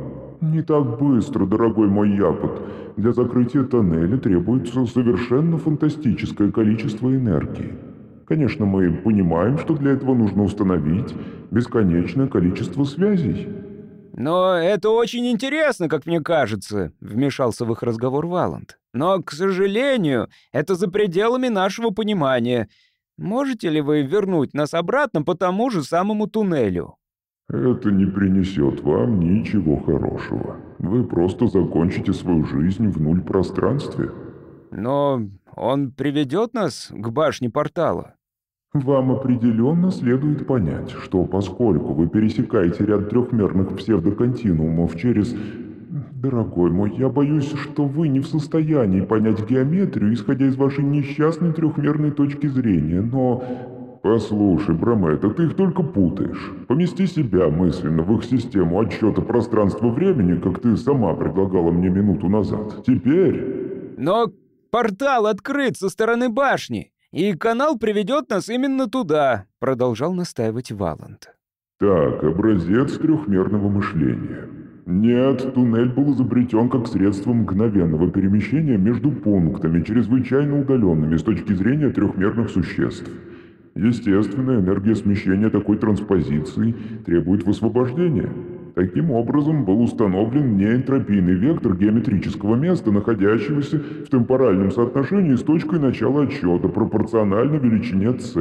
Не так быстро, дорогой мой япот. Для закрытия тоннеля требуется совершенно фантастическое количество энергии». Конечно, мы понимаем, что для этого нужно установить бесконечное количество связей.
«Но это очень интересно, как мне кажется», — вмешался в их разговор Валанд. «Но, к сожалению, это за пределами нашего понимания. Можете ли вы вернуть нас обратно по тому же самому туннелю?»
«Это не принесет вам ничего хорошего. Вы просто закончите свою жизнь в нуль пространстве».
«Но он приведет нас к башне портала?»
Вам определенно следует понять, что поскольку вы пересекаете ряд трехмерных псевдоконтинуумов через... Дорогой мой, я боюсь, что вы не в состоянии понять геометрию, исходя из вашей несчастной трехмерной точки зрения, но... Послушай, Бромета, ты их только путаешь. Помести себя мысленно в их систему отсчета пространства-времени, как ты сама предлагала мне минуту назад. Теперь...
Но «Портал открыт со стороны башни, и канал приведет нас именно туда», — продолжал настаивать Валанд.
«Так, образец трехмерного мышления. Нет, туннель был изобретен как средство мгновенного перемещения между пунктами, чрезвычайно удаленными с точки зрения трехмерных существ». Естественно, энергия смещения такой транспозиции требует высвобождения. Таким образом, был установлен неэнтропийный вектор геометрического места, находящегося в темпоральном соотношении с точкой начала отсчета, пропорционально величине С.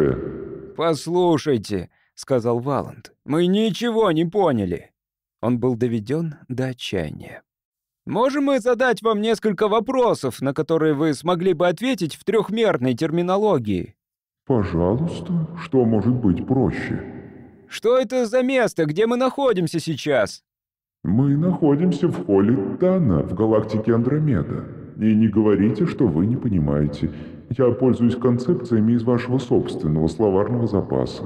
«Послушайте», — сказал Валанд, — «мы ничего не поняли». Он был доведен до отчаяния. «Можем мы задать вам несколько вопросов, на которые вы смогли бы ответить в трехмерной терминологии?»
«Пожалуйста, что может быть проще?»
Что это за место, где мы находимся сейчас?
Мы находимся в холле Тана в галактике Андромеда. И не говорите, что вы не понимаете. Я пользуюсь концепциями из вашего собственного словарного запаса.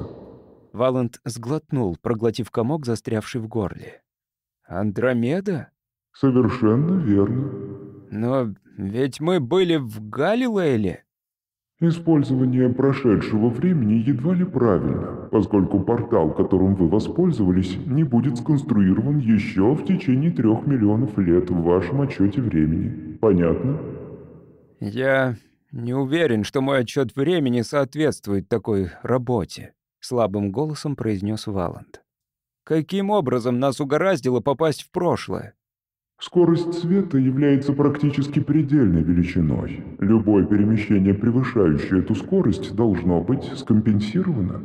Валент сглотнул, проглотив комок, застрявший в горле. «Андромеда?»
«Совершенно верно».
«Но ведь мы были в Галилейле».
Использование прошедшего времени едва ли правильно, поскольку портал, которым вы воспользовались, не будет сконструирован еще в течение трех миллионов лет в вашем отчете времени. Понятно?
Я не уверен, что мой отчет времени соответствует такой работе, слабым голосом произнес Валанд. Каким образом нас угораздило попасть в прошлое?
Скорость света является практически предельной величиной. Любое перемещение, превышающее эту скорость, должно быть скомпенсировано.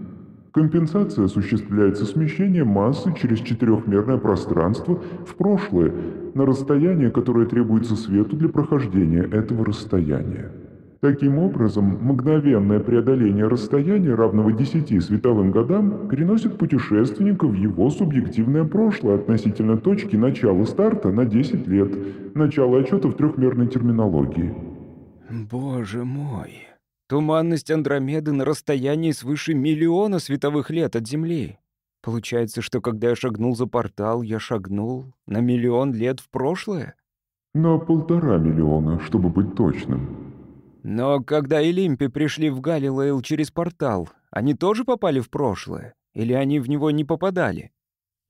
Компенсация осуществляется смещением массы через четырехмерное пространство в прошлое на расстояние, которое требуется свету для прохождения этого расстояния. Таким образом, мгновенное преодоление расстояния, равного 10 световым годам, переносит путешественника в его субъективное прошлое относительно точки начала старта на 10 лет, начало отчета в трехмерной терминологии.
Боже мой. Туманность Андромеды на расстоянии свыше миллиона световых лет от Земли. Получается, что когда я шагнул за портал, я шагнул на миллион лет в прошлое?
На полтора миллиона, чтобы быть точным.
Но когда Элимпи пришли в Галилейл через портал, они тоже попали в прошлое? Или они в него не попадали?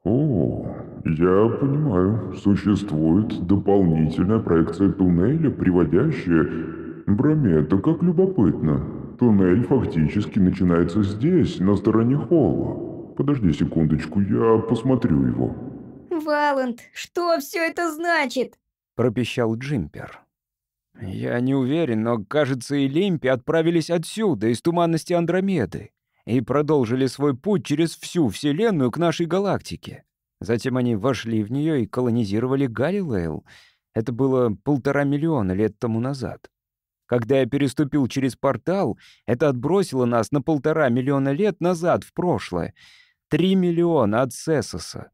О, я понимаю. Существует дополнительная проекция туннеля, приводящая... Бромета, как любопытно. Туннель фактически начинается здесь, на стороне холла. Подожди секундочку, я посмотрю его.
Валент, что все это значит?
Пропищал Джимпер. Я не уверен, но, кажется, и Лимпи отправились отсюда, из туманности Андромеды, и продолжили свой путь через всю Вселенную к нашей галактике. Затем они вошли в нее и колонизировали Галилейл. Это было полтора миллиона лет тому назад. Когда я переступил через портал, это отбросило нас на полтора миллиона лет назад в прошлое. Три миллиона от Сесоса.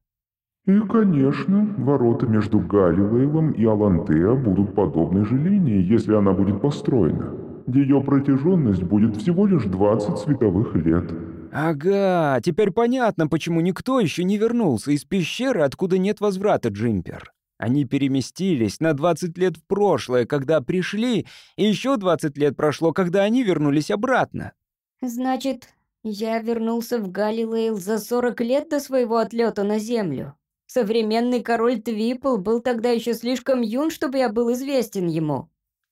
И, конечно, ворота между Галилеевым и Алантеа будут подобной же линии, если она будет построена. Ее протяженность будет всего лишь 20 световых лет.
Ага, теперь понятно, почему никто еще не вернулся из пещеры, откуда нет возврата, Джимпер. Они переместились на 20 лет в прошлое, когда пришли, и еще 20 лет прошло, когда они вернулись обратно.
Значит, я вернулся в Галилейл за 40 лет до своего отлета на Землю. Современный король Твипл был тогда еще слишком юн, чтобы я был известен ему.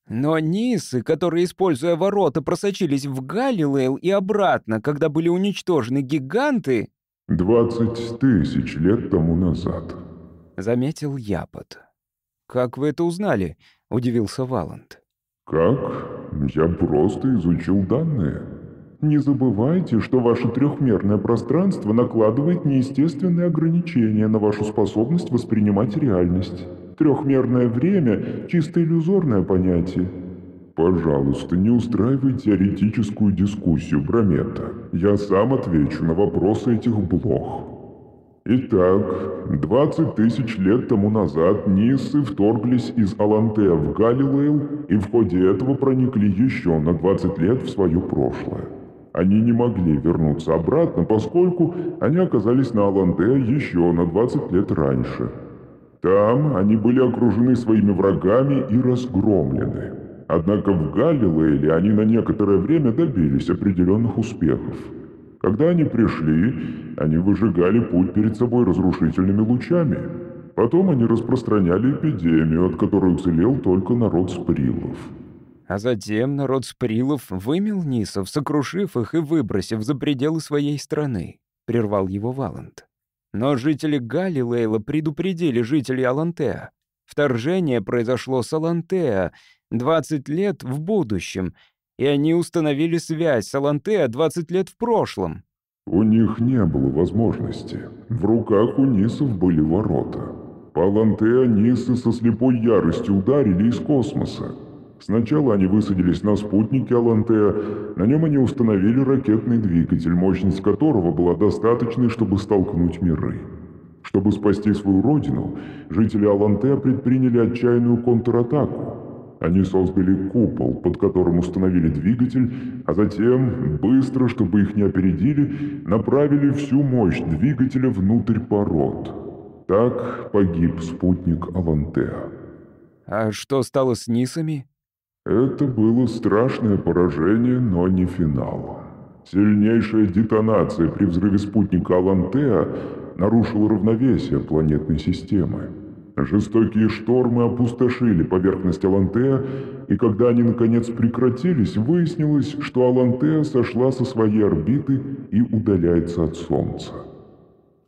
Но Нисы, которые, используя ворота, просочились в Галилейл и обратно, когда были уничтожены гиганты...
«Двадцать тысяч лет тому назад», —
заметил Япот. «Как вы это узнали?» — удивился Валанд.
«Как? Я просто изучил данные». Не забывайте, что ваше трехмерное пространство накладывает неестественные ограничения на вашу способность воспринимать реальность. Трехмерное время – чисто иллюзорное понятие. Пожалуйста, не устраивай теоретическую дискуссию, Бромета. Я сам отвечу на вопросы этих блох. Итак, 20 тысяч лет тому назад Ниссы вторглись из Алантея в Галилею и в ходе этого проникли еще на 20 лет в свое прошлое. Они не могли вернуться обратно, поскольку они оказались на Аланте еще на 20 лет раньше. Там они были окружены своими врагами и разгромлены. Однако в Галилейле они на некоторое время добились определенных успехов. Когда они пришли, они выжигали путь перед собой разрушительными лучами. Потом они распространяли эпидемию, от которой уцелел только народ сприлов.
А затем народ Сприлов вымел Нисов, сокрушив их и выбросив за пределы своей страны, — прервал его Валент. Но жители Галилейла предупредили жителей Алантеа. Вторжение произошло с Алантеа 20 лет в будущем, и они установили связь с Алантеа 20 лет в прошлом.
У них не было возможности. В руках у Нисов были ворота. По Алантеа Нисы со слепой яростью ударили из космоса, Сначала они высадились на спутнике Алантея, на нем они установили ракетный двигатель, мощность которого была достаточной, чтобы столкнуть миры. Чтобы спасти свою родину, жители Алантея предприняли отчаянную контратаку. Они создали купол, под которым установили двигатель, а затем, быстро, чтобы их не опередили, направили всю мощь двигателя внутрь пород. Так погиб спутник Алантея.
А что стало с Нисами?
Это было страшное поражение, но не финал. Сильнейшая детонация при взрыве спутника Алантеа нарушила равновесие планетной системы. Жестокие штормы опустошили поверхность Алантеа, и когда они наконец прекратились, выяснилось, что Алантеа сошла со своей орбиты и удаляется от Солнца.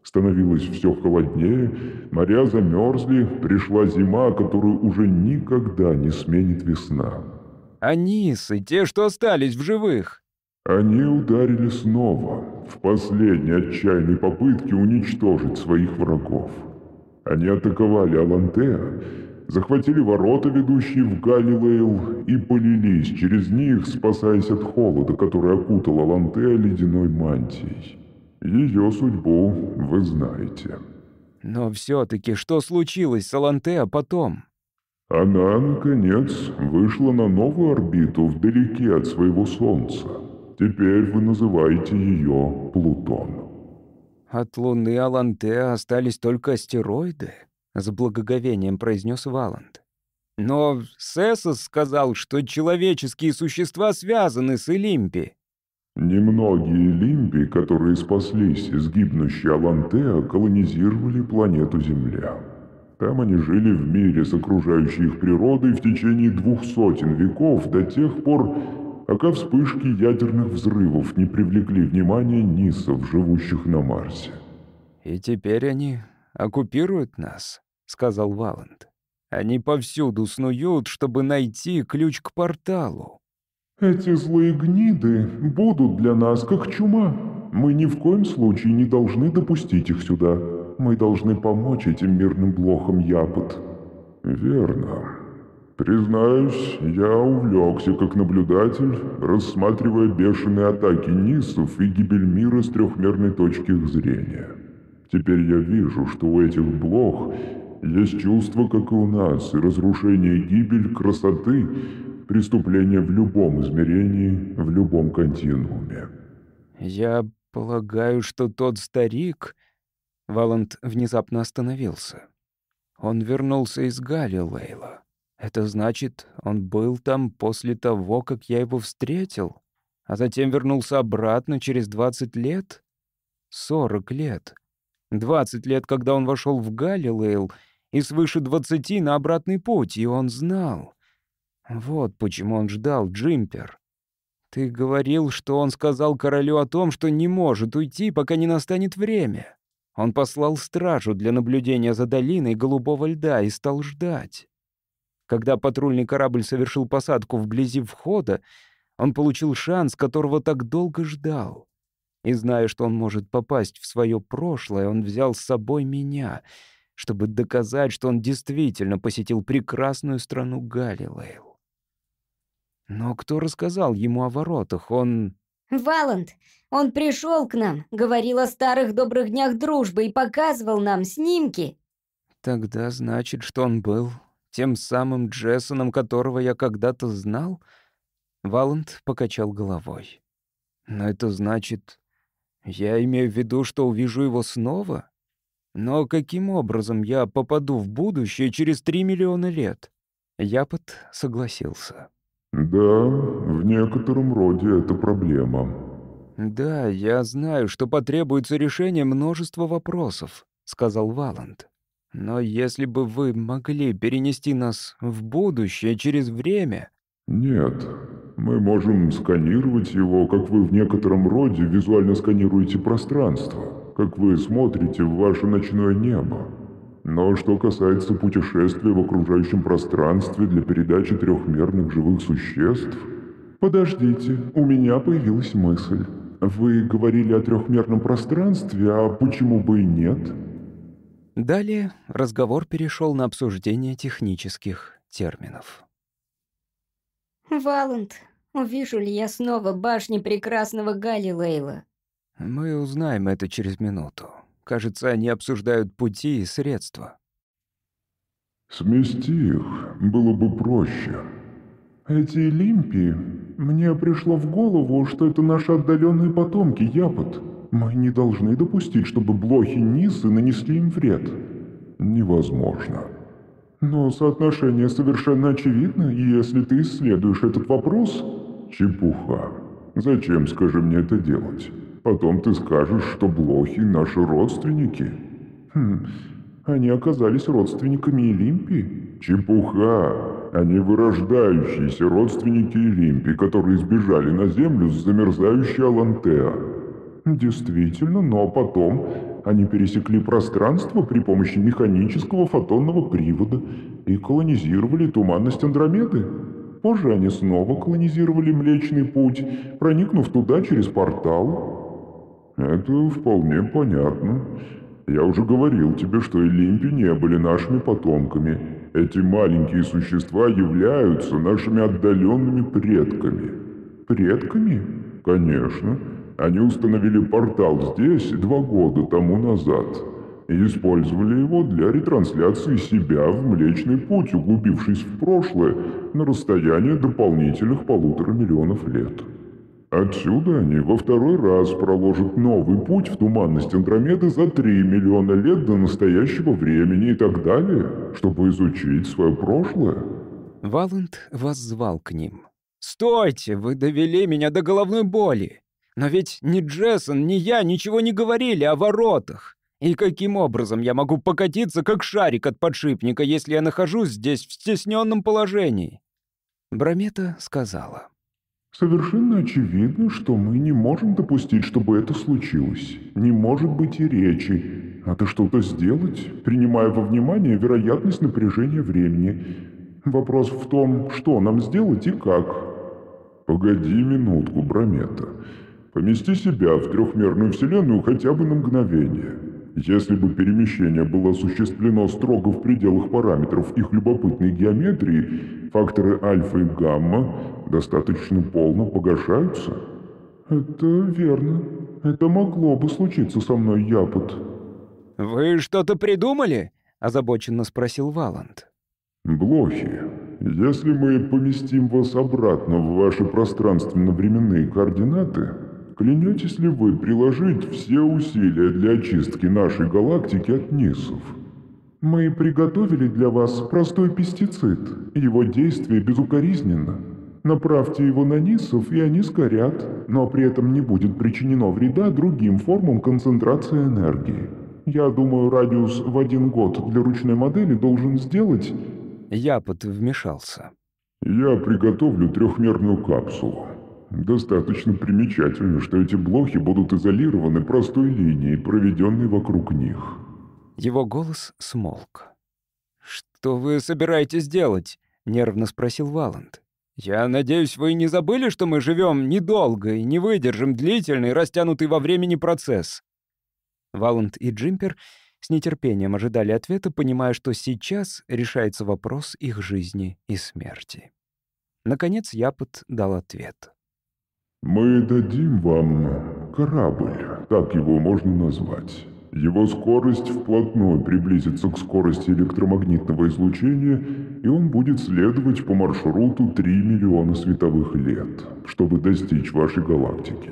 Становилось все холоднее, моря замерзли, пришла зима, которую уже никогда не сменит весна.
Анисы, те, что остались в живых.
Они ударили снова, в последней отчаянной попытке уничтожить своих врагов. Они атаковали Алантеа, захватили ворота, ведущие в Галилейл, и полились через них, спасаясь от холода, который окутал Алантеа ледяной мантией. Ее судьбу вы знаете.
Но все-таки что случилось с Аланте потом?
Она, наконец, вышла на новую орбиту вдалеке от своего Солнца. Теперь вы называете ее Плутон.
От Луны Аланте остались только астероиды, с благоговением произнес Валанд. Но Сесос сказал, что человеческие существа связаны с Олимпи.
Немногие лимпи, которые спаслись из гибнущей Алантеа, колонизировали планету Земля. Там они жили в мире с окружающей их природой в течение двух сотен веков, до тех пор, пока вспышки ядерных взрывов не привлекли внимание Нисов, живущих на Марсе.
«И теперь они оккупируют нас», — сказал Валент. «Они повсюду снуют, чтобы найти ключ к порталу.
Эти злые гниды будут для нас как чума. Мы ни в коем случае не должны допустить их сюда. Мы должны помочь этим мирным блохам Япот. Верно. Признаюсь, я увлекся как наблюдатель, рассматривая бешеные атаки Нисов и гибель мира с трехмерной точки зрения. Теперь я вижу, что у этих блох есть чувство, как и у нас, и разрушение и гибель красоты Преступление в любом измерении, в любом континууме.
«Я полагаю, что тот старик...» Валант внезапно остановился. «Он вернулся из Галилейла. Это значит, он был там после того, как я его встретил, а затем вернулся обратно через 20 лет? 40 лет. 20 лет, когда он вошел в Галилейл, и свыше 20 на обратный путь, и он знал. Вот почему он ждал, Джимпер. Ты говорил, что он сказал королю о том, что не может уйти, пока не настанет время. Он послал стражу для наблюдения за долиной голубого льда и стал ждать. Когда патрульный корабль совершил посадку вблизи входа, он получил шанс, которого так долго ждал. И зная, что он может попасть в свое прошлое, он взял с собой меня, чтобы доказать, что он действительно посетил прекрасную страну Галилейл. Но кто рассказал ему о воротах? Он...
«Валанд, он пришел к нам, говорил о старых добрых днях дружбы и показывал нам снимки».
«Тогда значит, что он был тем самым Джессоном, которого я когда-то знал?» Валанд покачал головой. «Но это значит, я имею в виду, что увижу его снова? Но каким образом я попаду в будущее через три миллиона лет?» Я под согласился.
Да, в некотором роде это проблема.
Да, я знаю, что потребуется решение множества вопросов, сказал Валанд. Но если бы вы могли перенести нас в будущее через время...
Нет, мы можем сканировать его, как вы в некотором роде визуально сканируете пространство, как вы смотрите в ваше ночное небо. Но что касается путешествия в окружающем пространстве для передачи трехмерных живых существ... Подождите, у меня появилась мысль. Вы говорили о трехмерном пространстве, а почему бы и нет?
Далее разговор перешел на обсуждение технических терминов.
«Валент, увижу ли я снова башни прекрасного Галилейла?»
«Мы узнаем это через минуту», Кажется, они обсуждают пути и средства.
Смести их было бы проще. Эти лимпи... Мне пришло в голову, что это наши отдаленные потомки, Япот. Мы не должны допустить, чтобы блохи Нисы нанесли им вред. Невозможно. Но соотношение совершенно очевидно, и если ты исследуешь этот вопрос... Чепуха. Зачем, скажи мне, это делать? Потом ты скажешь, что блохи — наши родственники. Хм, они оказались родственниками Олимпии. Чепуха! Они вырождающиеся родственники Олимпии, которые сбежали на Землю с замерзающей Алантеа. Действительно, но потом они пересекли пространство при помощи механического фотонного привода и колонизировали туманность Андромеды. Позже они снова колонизировали Млечный Путь, проникнув туда через портал. «Это вполне понятно. Я уже говорил тебе, что Олимпи не были нашими потомками. Эти маленькие существа являются нашими отдаленными предками». «Предками?» «Конечно. Они установили портал здесь два года тому назад» и использовали его для ретрансляции себя в Млечный Путь, углубившись в прошлое на расстояние дополнительных полутора миллионов лет. Отсюда они во второй раз проложат новый путь в туманность Андромеды за 3 миллиона лет до настоящего времени и так далее, чтобы изучить свое прошлое.
Валент воззвал к ним. «Стойте! Вы довели меня до головной боли! Но ведь ни Джессон, ни я ничего не говорили о воротах! И каким образом я могу покатиться, как шарик от подшипника, если я нахожусь здесь в стесненном положении?» Брамета сказала.
Совершенно очевидно, что мы не можем допустить, чтобы это случилось. Не может быть и речи. Надо что-то сделать, принимая во внимание вероятность напряжения времени. Вопрос в том, что нам сделать и как. Погоди минутку, Бромета. Помести себя в трехмерную вселенную хотя бы на мгновение. Если бы перемещение было осуществлено строго в пределах параметров их любопытной геометрии, факторы альфа и гамма достаточно полно погашаются. Это верно. Это могло бы случиться со мной, Япот.
Вы что-то придумали? озабоченно спросил Валанд.
Блохи. Если мы поместим вас обратно в ваши пространственно-временные координаты, Клянетесь ли вы приложить все усилия для очистки нашей галактики от нисов? Мы приготовили для вас простой пестицид. Его действие безукоризненно. Направьте его на нисов, и они скорят, но при этом не будет причинено вреда другим формам концентрации энергии. Я думаю, радиус в один год для ручной модели должен сделать...
Я вмешался.
Я приготовлю трехмерную капсулу. Достаточно примечательно, что эти блохи будут изолированы простой линией, проведенной вокруг них.
Его голос смолк. «Что вы собираетесь делать?» — нервно спросил Валанд. «Я надеюсь, вы не забыли, что мы живем недолго и не выдержим длительный, растянутый во времени процесс?» Валанд и Джимпер с нетерпением ожидали ответа, понимая, что сейчас решается вопрос их жизни и смерти. Наконец Япот дал ответ.
Мы дадим вам корабль, так его можно назвать. Его скорость вплотную приблизится к скорости электромагнитного излучения, и он будет следовать по маршруту 3 миллиона световых лет, чтобы достичь вашей галактики.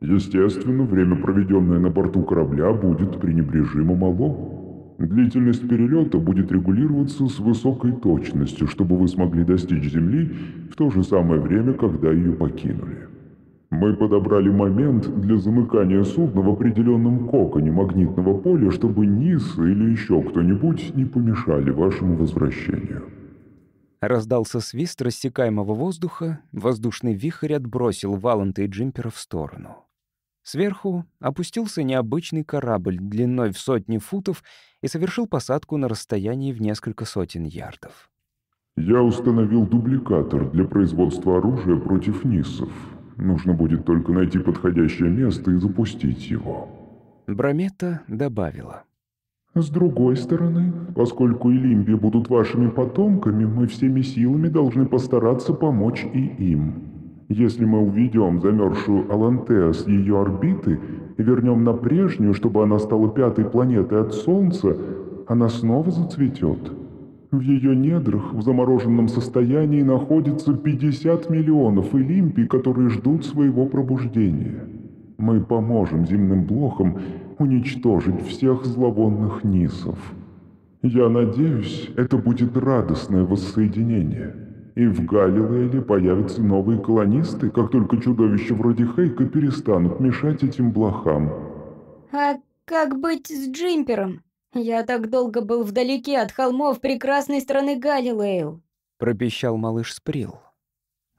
Естественно, время, проведенное на борту корабля, будет пренебрежимо мало. Длительность перелета будет регулироваться с высокой точностью, чтобы вы смогли достичь Земли в то же самое время, когда ее покинули. Мы подобрали момент для замыкания судна в определенном коконе магнитного поля, чтобы Низ или еще кто-нибудь не помешали вашему возвращению.
Раздался свист рассекаемого воздуха, воздушный вихрь отбросил Валанта и Джимпера в сторону. Сверху опустился необычный корабль длиной в сотни футов и совершил посадку на расстоянии в несколько сотен ярдов.
«Я установил дубликатор для производства оружия против Ниссов», Нужно будет только найти подходящее место и запустить его».
Брометта добавила.
«С другой стороны, поскольку Илимби будут вашими потомками, мы всеми силами должны постараться помочь и им. Если мы уведем замерзшую Алантеа с ее орбиты и вернем на прежнюю, чтобы она стала пятой планетой от Солнца, она снова зацветет». В ее недрах в замороженном состоянии находится 50 миллионов Элимпий, которые ждут своего пробуждения. Мы поможем земным блохам уничтожить всех зловонных нисов. Я надеюсь, это будет радостное воссоединение. И в Галилейле появятся новые колонисты, как только чудовища вроде Хейка перестанут мешать этим блохам.
А как быть с Джимпером? «Я так долго был вдалеке от холмов прекрасной страны Галилейл», —
пропищал малыш Сприл.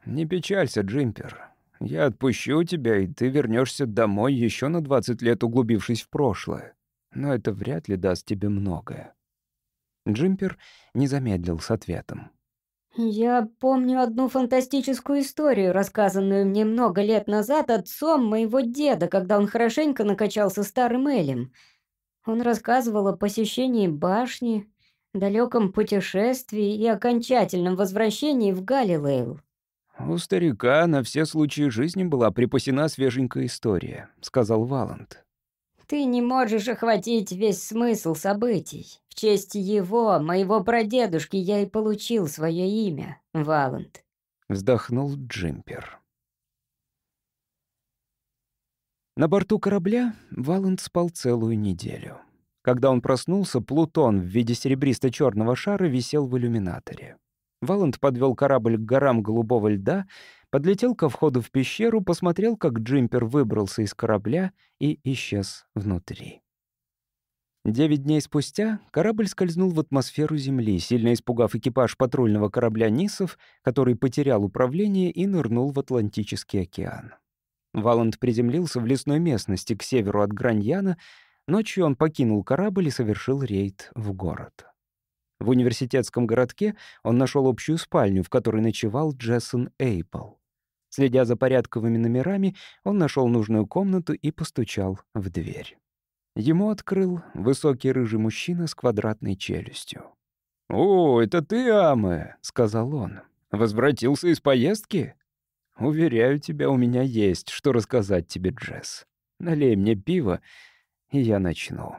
«Не печалься, Джимпер. Я отпущу тебя, и ты вернешься домой еще на 20 лет, углубившись в прошлое. Но это вряд ли даст тебе многое». Джимпер не замедлил с ответом.
«Я помню одну фантастическую историю, рассказанную мне много лет назад отцом моего деда, когда он хорошенько накачался старым Элем. Он рассказывал о посещении башни, далеком путешествии и окончательном возвращении в Галилейл.
«У старика на все случаи жизни была припасена свеженькая история», — сказал Валант.
«Ты не можешь охватить весь смысл событий. В честь его, моего прадедушки, я и получил свое имя, Валант», —
вздохнул Джимпер. На борту корабля Валент спал целую неделю. Когда он проснулся, Плутон в виде серебристо черного шара висел в иллюминаторе. Валент подвел корабль к горам голубого льда, подлетел ко входу в пещеру, посмотрел, как джимпер выбрался из корабля и исчез внутри. Девять дней спустя корабль скользнул в атмосферу Земли, сильно испугав экипаж патрульного корабля «Нисов», который потерял управление и нырнул в Атлантический океан. Валанд приземлился в лесной местности к северу от Граньяна. Ночью он покинул корабль и совершил рейд в город. В университетском городке он нашел общую спальню, в которой ночевал Джессон Эйпл. Следя за порядковыми номерами, он нашел нужную комнату и постучал в дверь. Ему открыл высокий рыжий мужчина с квадратной челюстью. «О, это ты, Аме!» — сказал он. «Возвратился из поездки?» Уверяю тебя, у меня есть, что рассказать тебе, Джесс. Налей мне пиво, и я начну».